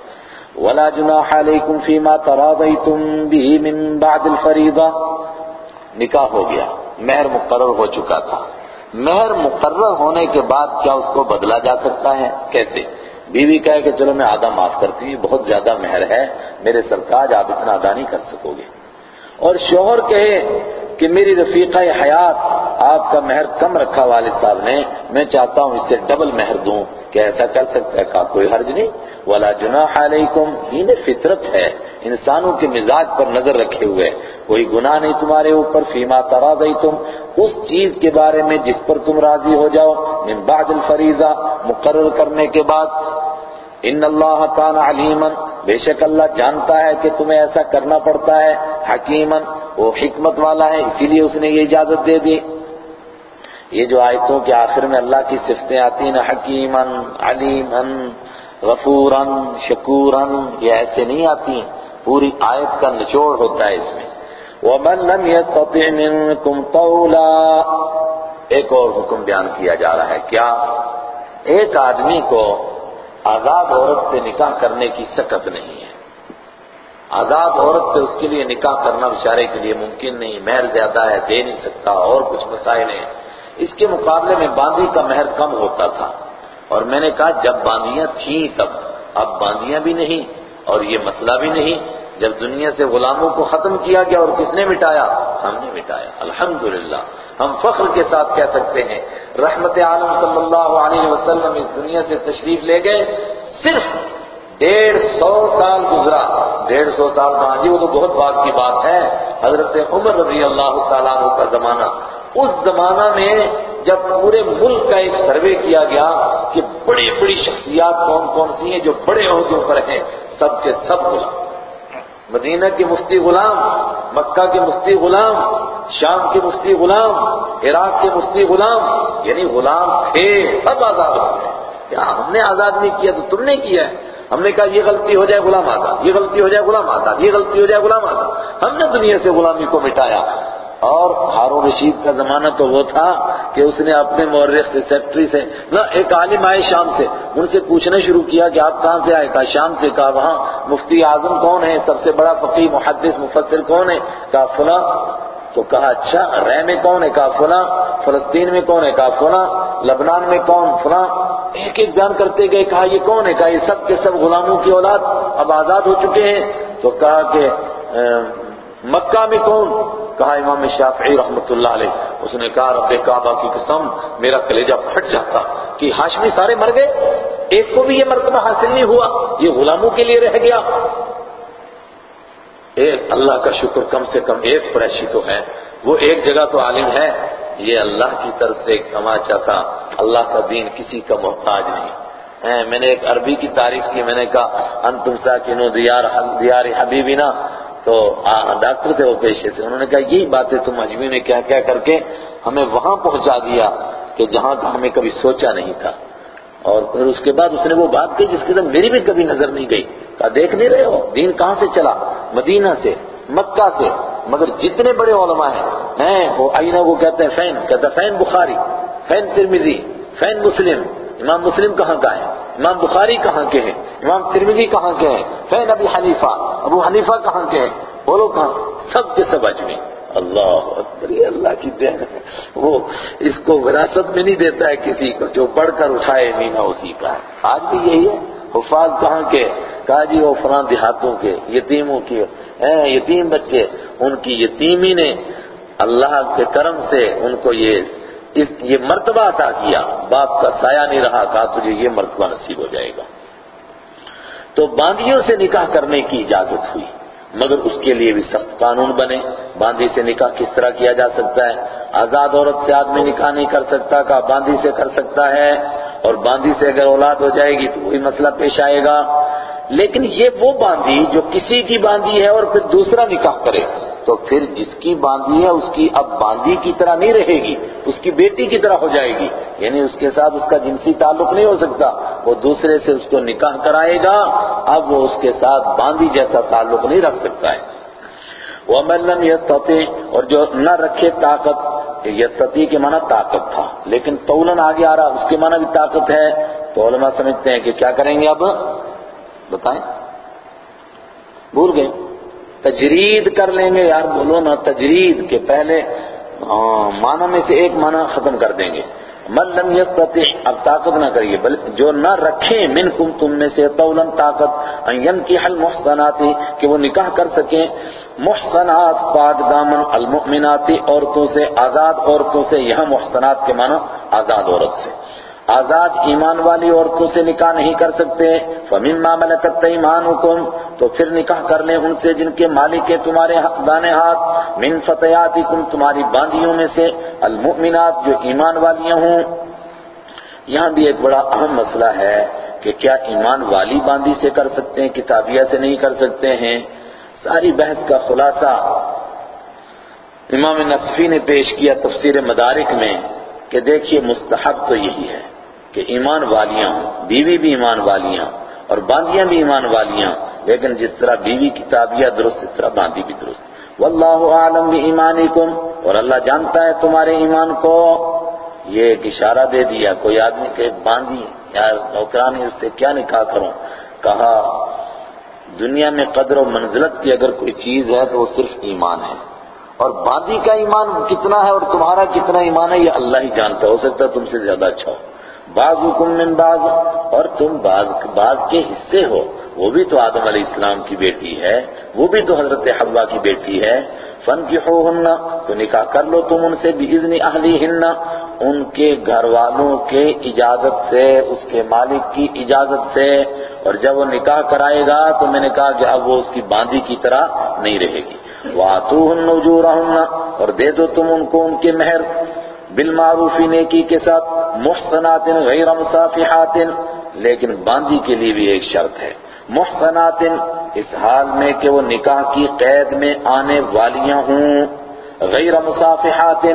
ولا جناح علیکم فیما تراضیتم به من بعد الفریضہ نکاح ہو گیا، مہر مقرر ہو چکا تھا۔ مہر مقرر ہونے کے بعد کیا اس کو بدلا جا سکتا ہے؟ کیسے؟ بیوی کہے کہ چلو میں آدھا معاف کرتی ہوں بہت زیادہ مہر ہے، میرے سرتاج آپ اتنا ادا نہیں کر سکو گے۔ اور شوہر کہے کہ میری رفیقہ حیات آپ کا مہر کم رکھا والد صاحب نے، میں چاہتا ہوں اس سے ڈبل مہر دوں کہ ایسا کر سکتا ہے کہا کوئی حرج نہیں۔ ولا جناح علیکم یہ فطرت ہے۔ انسانوں کے مزاج پر نظر رکھے ہوئے۔ کوئی گناہ نہیں تمہارے اوپر، فیما تراضی تم اس چیز کے بارے میں جس پر تم راضی ہو جاؤ۔ من بعد الفریضہ مقرر کرنے کے بعد۔ ان اللہ کان علیما، بے شک اللہ جانتا ہے کہ تمہیں ایسا کرنا پڑتا ہے حکیمن وہ حکمت والا ہے، اسی لیے اس نے یہ اجازت دے دی۔ یہ جو آیتوں کے آخر میں اللہ کی صفتیں آتی ہیں حکیمن علیمن غفوراً، شکوراً، یہ ایسے نہیں آتی ہیں، پوری آیت کا نچوڑ ہوتا ہے اس میں۔ وَمَن لَمْ يَسْتَطِعْ مِنْكُمْ طَوْلًا۔ ایک اور حکم بیان کیا جا رہا ہے۔ کیا؟ ایک آدمی کو آزاد عورت سے نکاح کرنے کی سکت نہیں ہے۔ آزاد عورت سے اس کے لیے نکاح کرنا بیچارے کے لیے ممکن نہیں، مہر زیادہ ہے، دے نہیں سکتا، اور کچھ مسائل ہیں۔ اس کے مقابلے میں باندھی کا مہر کم ہوتا تھا۔ اور میں نے کہا، جب باندیاں تھیں تب، اب باندیاں بھی نہیں، اور یہ مسئلہ بھی نہیں۔ جب دنیا سے غلاموں کو ختم کیا گیا اور کس نے مٹایا؟ ہم نے مٹایا۔ الحمدللہ۔ ہم فخر کے ساتھ کہہ سکتے ہیں، رحمت عالم صلی اللہ علیہ وسلم اس دنیا سے تشریف لے گئے، صرف ڈیڑھ سو سال گزرا۔ ڈیڑھ سو سال کہاں جی وہ تو بہت بات کی بات ہے۔ حضرت عمر رضی اللہ تعالیٰ عنہ کا زمانہ۔ اس زمانہ میں جب پورے ملک کا ایک سروے کیا گیا کہ بڑی بڑی شخصیات کون کون سی ہیں جو بڑے عہدوں پر ہیں، سب کے سب غلام۔ مدینہ کے مفتی غلام، مکہ کے مفتی غلام، شام کے مفتی غلام، عراق کے مفتی غلام یعنی غلام تھے، سب آزاد ہو گئے۔ کیا ہم نے آزاد نہیں کیا تو تم نے کیا ہے؟ ہم نے کہا یہ غلطی ہو جائے غلام آزاد، یہ غلطی ہو جائے غلام آزاد، یہ غلطی ہو جائے غلام آزاد۔ ہم نے دنیا سے غلامی کو مٹایا۔ اور ہارون رشید کا زمانہ تو وہ تھا کہ اس نے اپنے مورخ سے، سیکٹری سے، نہ، ایک عالم آئے شام سے، ان سے پوچھنا شروع کیا کہ آپ کہاں سے آئے؟ کہا، شام سے، کہا، وہاں مفتی اعظم کون ہے سب سے بڑا فقی محدث، مفسر کون ہے کہا، فلاں۔ تو کہا اچھا رہ میں کون ہے؟ کہا، فلاں۔ فلسطین میں کون ہے؟ کہا، فلاں۔ لبنان میں کون؟ فلاں۔ ایک ایک بیان کرتے گئے، کہا، یہ کون ہے؟ کہا، یہ سب کے سب غلاموں کی اولاد اب آزاد ہو چکے ہیں۔ تو کہا کہ مکہ میں کون؟ کہا امام شافعی رحمت اللہ علیہ، اس نے کہا، رب کعبہ کی قسم، میرا کلیجہ پھٹ جاتا، کہ ہاشمی سارے مر گئے، ایک کو بھی یہ مرتبہ حاصل نہیں ہوا، یہ غلاموں کے لیے رہ گیا۔ ایک اللہ کا شکر، کم سے کم ایک پریشی تو ہے، وہ ایک جگہ تو عالم ہے۔ یہ اللہ کی طرف سے ایک تماچا تھا، اللہ کا دین کسی کا محتاج نہیں۔ میں نے ایک عربی کی تعریف کی، میں نے کہا، انتم ساکنو دیار دیار حبیبینا تو ڈاکٹر تھے وہ پیشے سے انہوں نے کہا، یہی باتیں تم اجمی نے کیا کیا کر کے ہمیں وہاں پہنچا دیا کہ جہاں ہمیں کبھی سوچا نہیں تھا۔ اور پھر اس کے بعد اس نے وہ بات کی جس کے اندر میری بھی کبھی نظر نہیں گئی۔ کہا، دیکھ نہیں رہے ہو؟ دین کہاں سے چلا؟ مدینہ سے، مکہ سے۔ مگر جتنے بڑے علماء ہیں وہ آئینہ کو کہتے ہیں فین کہتا ہے فین بخاری، فین ترمیزی فین مسلم۔ امام مسلم کہاں کا ہے؟ امام بخاری کہاں کے ہیں؟ امام ترمیزی کہاں کے ہیں؟ فین ابی حنیفہ، ابو حنیفہ کہاں کے ہیں؟ بولو کہاں؟ سب کے سب اجمی اللہ اکبر، یہ اللہ کی دین ہے۔ وہ اس کو وراثت میں نہیں دیتا ہے کسی کو، جو پڑھ کر اٹھائے مینا اسی کا ہے۔ آج بھی یہی ہے۔ حفاظ کہاں کے؟ کہا جی وہ فلاں دیہاتوں کے، یتیموں کے۔ یتیم بچے، ان کی یتیمی نے اللہ کے کرم سے ان کو یہ اس یہ مرتبہ عطا کیا، باپ کا سایہ نہیں رہا، کہا تجھے یہ مرتبہ نصیب ہو جائے گا۔ تو باندیوں سے نکاح کرنے کی اجازت ہوئی، مگر اس کے لیے بھی سخت قانون بنے۔ باندی سے نکاح کس طرح کیا جا سکتا ہے؟ آزاد عورت سے آدمی نکاح نہیں کر سکتا کا باندی سے کر سکتا ہے۔ اور باندی سے اگر اولاد ہو جائے گی تو وہی مسئلہ پیش آئے گا۔ لیکن یہ وہ باندی جو کسی کی باندی ہے اور پھر دوسرا نکاح کرے۔ تو پھر جس کی باندھی ہے اس کی اب باندھی کی طرح نہیں رہے گی، اس کی بیٹی کی طرح ہو جائے گی۔ یعنی اس کے ساتھ اس کا جنسی تعلق نہیں ہو سکتا۔ وہ دوسرے سے اس کو نکاح کرائے گا، اب وہ اس کے ساتھ باندھی جیسا تعلق نہیں رکھ سکتا ہے۔ وہ ملم یستطیع اور جو نہ رکھے طاقت یستطیع کے معنی طاقت تھا۔ لیکن تولن آگے آ رہا، اس کے معنی بھی طاقت ہے۔ تو علماء سمجھتے ہیں کہ کیا کریں گے اب؟ بتائیں۔ بھول گئے۔ تجرید کر لیں گے، یار بولو نا، تجرید کے پہلے ہاں، معنی میں سے ایک معنی ختم کر دیں گے۔ من لم یستطع، اب طاقت نہ کریے بلکہ جو نہ رکھیں منکم، تم میں سے طولن طاقت، ان ينكح المحصنات، کہ وہ نکاح کر سکیں۔ محصنات، پاک دامن، المؤمنات، عورتوں سے آزاد، عورتوں سے یہاں محصنات کے معنی آزاد عورت سے۔ آزاد ایمان والی عورتوں سے نکاح نہیں کر سکتے۔ فَمِمَّا مَلَكَتْ أَيْمَانُكُمْ۔ تو پھر نکاح کر لیں ان سے جن کے مالک ہے تمہارے دانے ہاتھ۔ من فتياتكم، تمہاری باندیوں میں سے۔ المؤمنات، جو ایمان والیاں ہوں۔ یہاں بھی ایک بڑا اہم مسئلہ ہے کہ کیا ایمان والی باندی سے کر سکتے ہیں، کتابیہ سے نہیں کر سکتے ہیں۔ ساری بحث کا خلاصہ امام نصفی نے پیش کیا تفسیر مدارک میں کہ دیکھیے مستحب تو یہی ہے۔ کہ ایمان والیاں ہوں، بیوی بھی ایمان والیاں اور باندیاں بھی ایمان والیاں لیکن جس طرح بیوی کی تابعہ درست، اس طرح باندی بھی درست۔ واللہ عالم بھی ایمانکم اور اللہ جانتا ہے تمہارے ایمان کو۔ یہ ایک اشارہ دے دیا، کوئی آدمی کہ باندھی یار نوکرانی، اس سے کیا نکاح کروں؟ کہا، دنیا میں قدر و منزلت کی اگر کوئی چیز ہے تو وہ صرف ایمان ہے۔ اور باندی کا ایمان کتنا ہے اور تمہارا کتنا ایمان ہے، یہ اللہ ہی جانتا ہو سکتا ہے تم سے زیادہ اچھا ہو۔ بعض حکم من بعض، اور تم بعض بعض کے حصے ہو۔ وہ بھی تو آدم علیہ السلام کی بیٹی ہے، وہ بھی تو حضرت حوا کی بیٹی ہے۔ فن کی ہو تو نکاح کر لو تم ان سے بھی اہلی ان کے گھر والوں کے اجازت سے، اس کے مالک کی اجازت سے۔ اور جب وہ نکاح کرائے گا، تو میں نے کہا کہ اب وہ اس کی باندھی کی طرح نہیں رہے گی۔ وَآتُوهُنَّ اور دے دو تم ان کو ان کے مہر۔ بالمعروفی نیکی کے ساتھ، محسنات غیر مصافحات، لیکن باندھی کے لیے بھی ایک شرط ہے۔ محسنات اس حال میں کہ وہ نکاح کی قید میں آنے والیاں ہوں۔ غیر مصافحات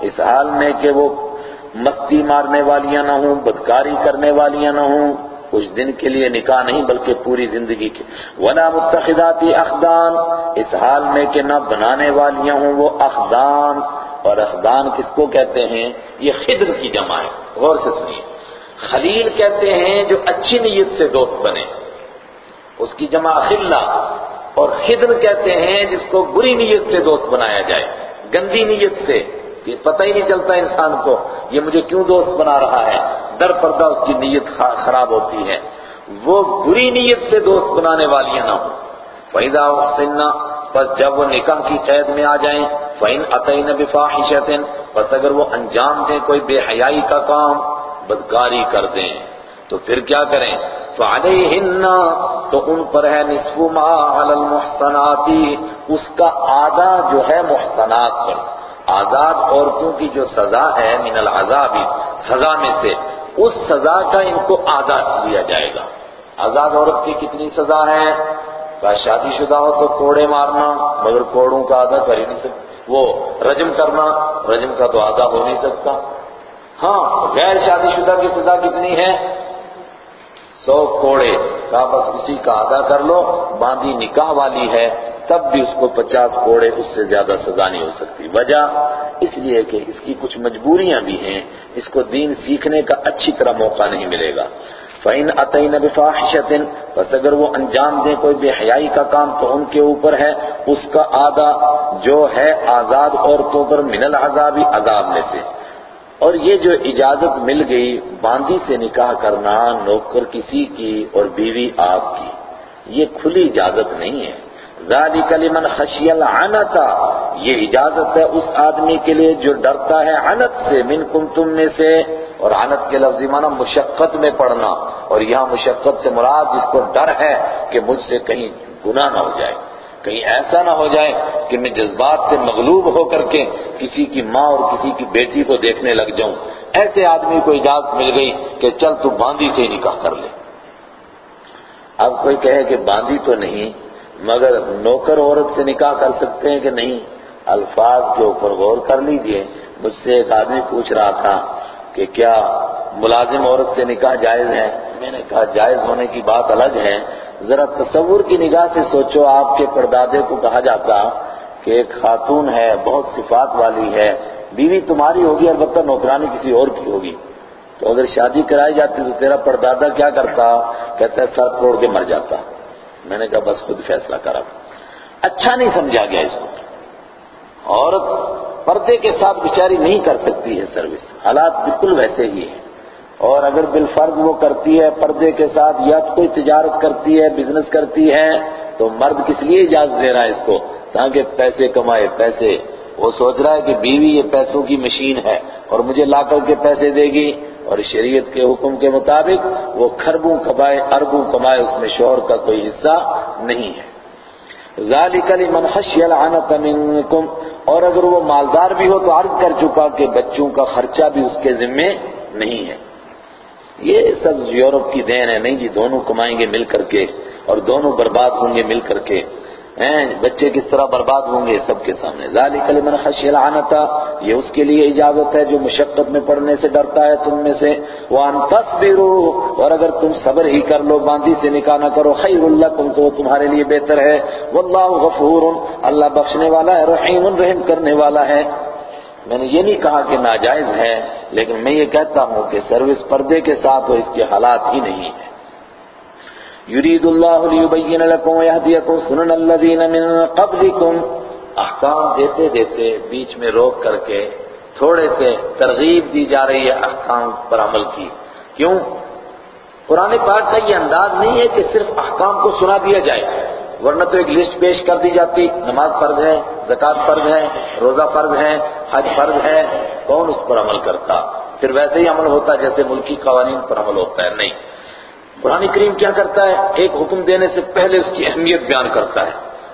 اس حال میں کہ وہ مستی مارنے والیاں نہ ہوں، بدکاری کرنے والیاں نہ ہوں۔ کچھ دن کے لیے نکاح نہیں، بلکہ پوری زندگی کے۔ ولا متخذاتی اخدان، اس حال میں کہ نہ بنانے والیاں ہوں، وہ اخدان۔ اور اخدان کس کو کہتے ہیں؟ یہ خدر کی جمع ہے۔ غور سے سنیے۔ خلیل کہتے ہیں جو اچھی نیت سے دوست بنے۔ اس کی جمع خلہ اور خدر کہتے ہیں جس کو بری نیت سے دوست بنایا جائے۔ گندی نیت سے۔ کہ پتہ ہی نہیں چلتا انسان کو یہ مجھے کیوں دوست بنا رہا ہے۔ در پردہ اس کی نیت خراب ہوتی ہے۔ وہ بری نیت سے دوست بنانے والی نہ ہوں۔ فَإِذَا بس جب وہ نکاح کی قید میں آ جائیں، فَإِنْ أَتَيْنَ بِفَاحِشَةٍ، بس اگر وہ انجام دیں کوئی بے حیائی کا کام، بدکاری کر دیں۔ تو پھر کیا کریں؟ فَعَلَيْهِنَّ، تو ان پر ہے نصف ما علی المحسنات اس کا آدھا جو ہے محسنات پر۔ آزاد عورتوں کی جو سزا ہے، من العذاب، سزا میں سے، اس سزا کا ان کو آزاد دیا جائے گا۔ آزاد عورت کی کتنی سزا ہے؟ کہا شادی شدہ ہو تو کوڑے مارنا، مگر کوڑوں کا آدھا کر ہی نہیں سکتا۔ وہ رجم کرنا، رجم کا تو آدھا ہو نہیں سکتا۔ ہاں غیر شادی شدہ کی سزا کتنی ہے؟ سو کوڑے۔ کہا، بس اسی کا آدھا کر لو، باندھی نکاح والی ہے، تب بھی اس کو پچاس کوڑے اس سے زیادہ سزا نہیں ہو سکتی۔ وجہ اس لیے کہ اس کی کچھ مجبوریاں بھی ہیں، اس کو دین سیکھنے کا اچھی طرح موقع نہیں ملے گا۔ فَإِنْ أَتَيْنَ بِفَاحِشَةٍ، بس اگر وہ انجام دیں کوئی بے حیائی کا کام تو ان کے اوپر ہے، اس کا آدھا جو ہے آزاد عورتوں پر من العذاب عذاب میں سے۔ اور یہ جو اجازت مل گئی، باندی سے نکاح کرنا، نوکر کسی کی اور بیوی آپ کی، یہ کھلی اجازت نہیں ہے۔ ذالک لمن خشی العنت، یہ اجازت ہے اس آدمی کے لیے جو ڈرتا ہے عنت سے، منکم تم میں سے۔ اور عنت کے لفظی معنی مشقت میں پڑھنا اور یہاں مشقت سے مراد جس کو ڈر ہے کہ مجھ سے کہیں گناہ نہ ہو جائے، کہیں ایسا نہ ہو جائے کہ میں جذبات سے مغلوب ہو کر کے کسی کی ماں اور کسی کی بیٹی کو دیکھنے لگ جاؤں۔ ایسے آدمی کو اجازت مل گئی کہ چل تو باندھی سے ہی نکاح کر لے۔ اب کوئی کہے کہ باندھی تو نہیں، مگر نوکر عورت سے نکاح کر سکتے ہیں کہ نہیں؟ الفاظ کے اوپر غور کر لیجیے۔ مجھ سے ایک آدمی پوچھ رہا تھا کہ کیا ملازم عورت سے نکاح جائز ہے؟ میں نے کہا جائز ہونے کی بات الگ ہے۔ ذرا تصور کی نگاہ سے سوچو، آپ کے پردادے کو کہا جاتا کہ ایک خاتون ہے، بہت صفات والی ہے، بیوی تمہاری ہوگی، البتہ نوکرانی کسی اور کی ہوگی۔ تو اگر شادی کرائی جاتی تو تیرا پردادا کیا کرتا؟ کہتا ہے، سر توڑ کے مر جاتا۔ میں نے کہا، بس خود فیصلہ کرا۔ اچھا نہیں سمجھا گیا اس کو۔ عورت پردے کے ساتھ بیچاری نہیں کر سکتی ہے سروس۔ حالات بالکل ویسے ہی ہیں۔ اور اگر بالفرض وہ کرتی ہے پردے کے ساتھ یا کوئی تجارت کرتی ہے، بزنس کرتی ہے، تو مرد کس لیے اجازت دے رہا ہے اس کو؟ تاکہ پیسے کمائے، پیسے۔ وہ سوچ رہا ہے کہ بیوی یہ پیسوں کی مشین ہے اور مجھے لا کر کے پیسے دے گی۔ اور شریعت کے حکم کے مطابق وہ خربوں کمائے، اربوں کمائے، اس میں شوہر کا کوئی حصہ نہیں ہے۔ ذالک لمن خشی العنت منکم۔ اور اگر وہ مالدار بھی ہو تو عرض کر چکا کہ بچوں کا خرچہ بھی اس کے ذمے نہیں ہے۔ یہ سب یورپ کی دین ہے۔ نہیں جی دونوں کمائیں گے مل کر کے اور دونوں برباد ہوں گے مل کر کے۔ بچے کس طرح برباد ہوں گے سب کے سامنے. ذالک لمن خشی العنتا یہ اس کے لیے اجازت ہے جو مشقت میں پڑنے سے ڈرتا ہے تم میں سے. وان تصبروا اور اگر تم صبر ہی کر لو باندھی سے نکاح نہ کرو. خیر لکم تو تمہارے لیے بہتر ہے. واللہ غفور. اللہ بخشنے والا ہے، رحیم رحم کرنے والا ہے. میں نے یہ نہیں کہا کہ ناجائز ہے، لیکن میں یہ کہتا ہوں کہ سروس پردے کے ساتھ ہو اس کے حالات ہی نہیں ہیں. یرید اللہ لیبین لکم ویہدیکم سنن الذین من قبلکم احکام دیتے دیتے بیچ میں روک کر کے تھوڑے سے ترغیب دی جا رہی ہے احکام پر عمل کی. کیوں؟ قرآن پاک کا یہ انداز نہیں ہے کہ صرف احکام کو سنا دیا جائے، ورنہ تو ایک لسٹ پیش کر دی جاتی. نماز فرض ہے، زکوٰۃ فرض ہے، روزہ فرض ہے، حج فرض ہے، کون اس پر عمل کرتا؟ پھر ویسے ہی عمل ہوتا جیسے ملکی قوانین پر عمل ہوتا ہے، نہیں. قرآن کریم کیا کرتا ہے؟ ایک حکم دینے سے پہلے اس کی اہمیت بیان کرتا ہے۔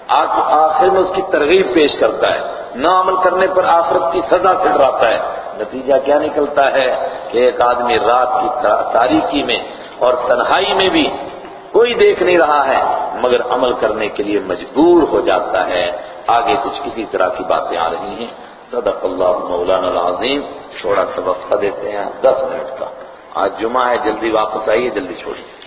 آخر میں اس کی ترغیب پیش کرتا ہے۔ نہ عمل کرنے پر آخرت کی سزا سے ڈراتا ہے۔ نتیجہ کیا نکلتا ہے کہ ایک آدمی رات کی تاریکی میں اور تنہائی میں بھی کوئی دیکھ نہیں رہا ہے، مگر عمل کرنے کے لیے مجبور ہو جاتا ہے۔ آگے کچھ کسی طرح کی باتیں آ رہی ہیں۔ صدق اللہ مولانا العظیم۔ چھوڑا سبق دیتے ہیں۔ دس منٹ کا۔ آج جمعہ ہے جلدی واپس آئیے جلدی چھوڑیے۔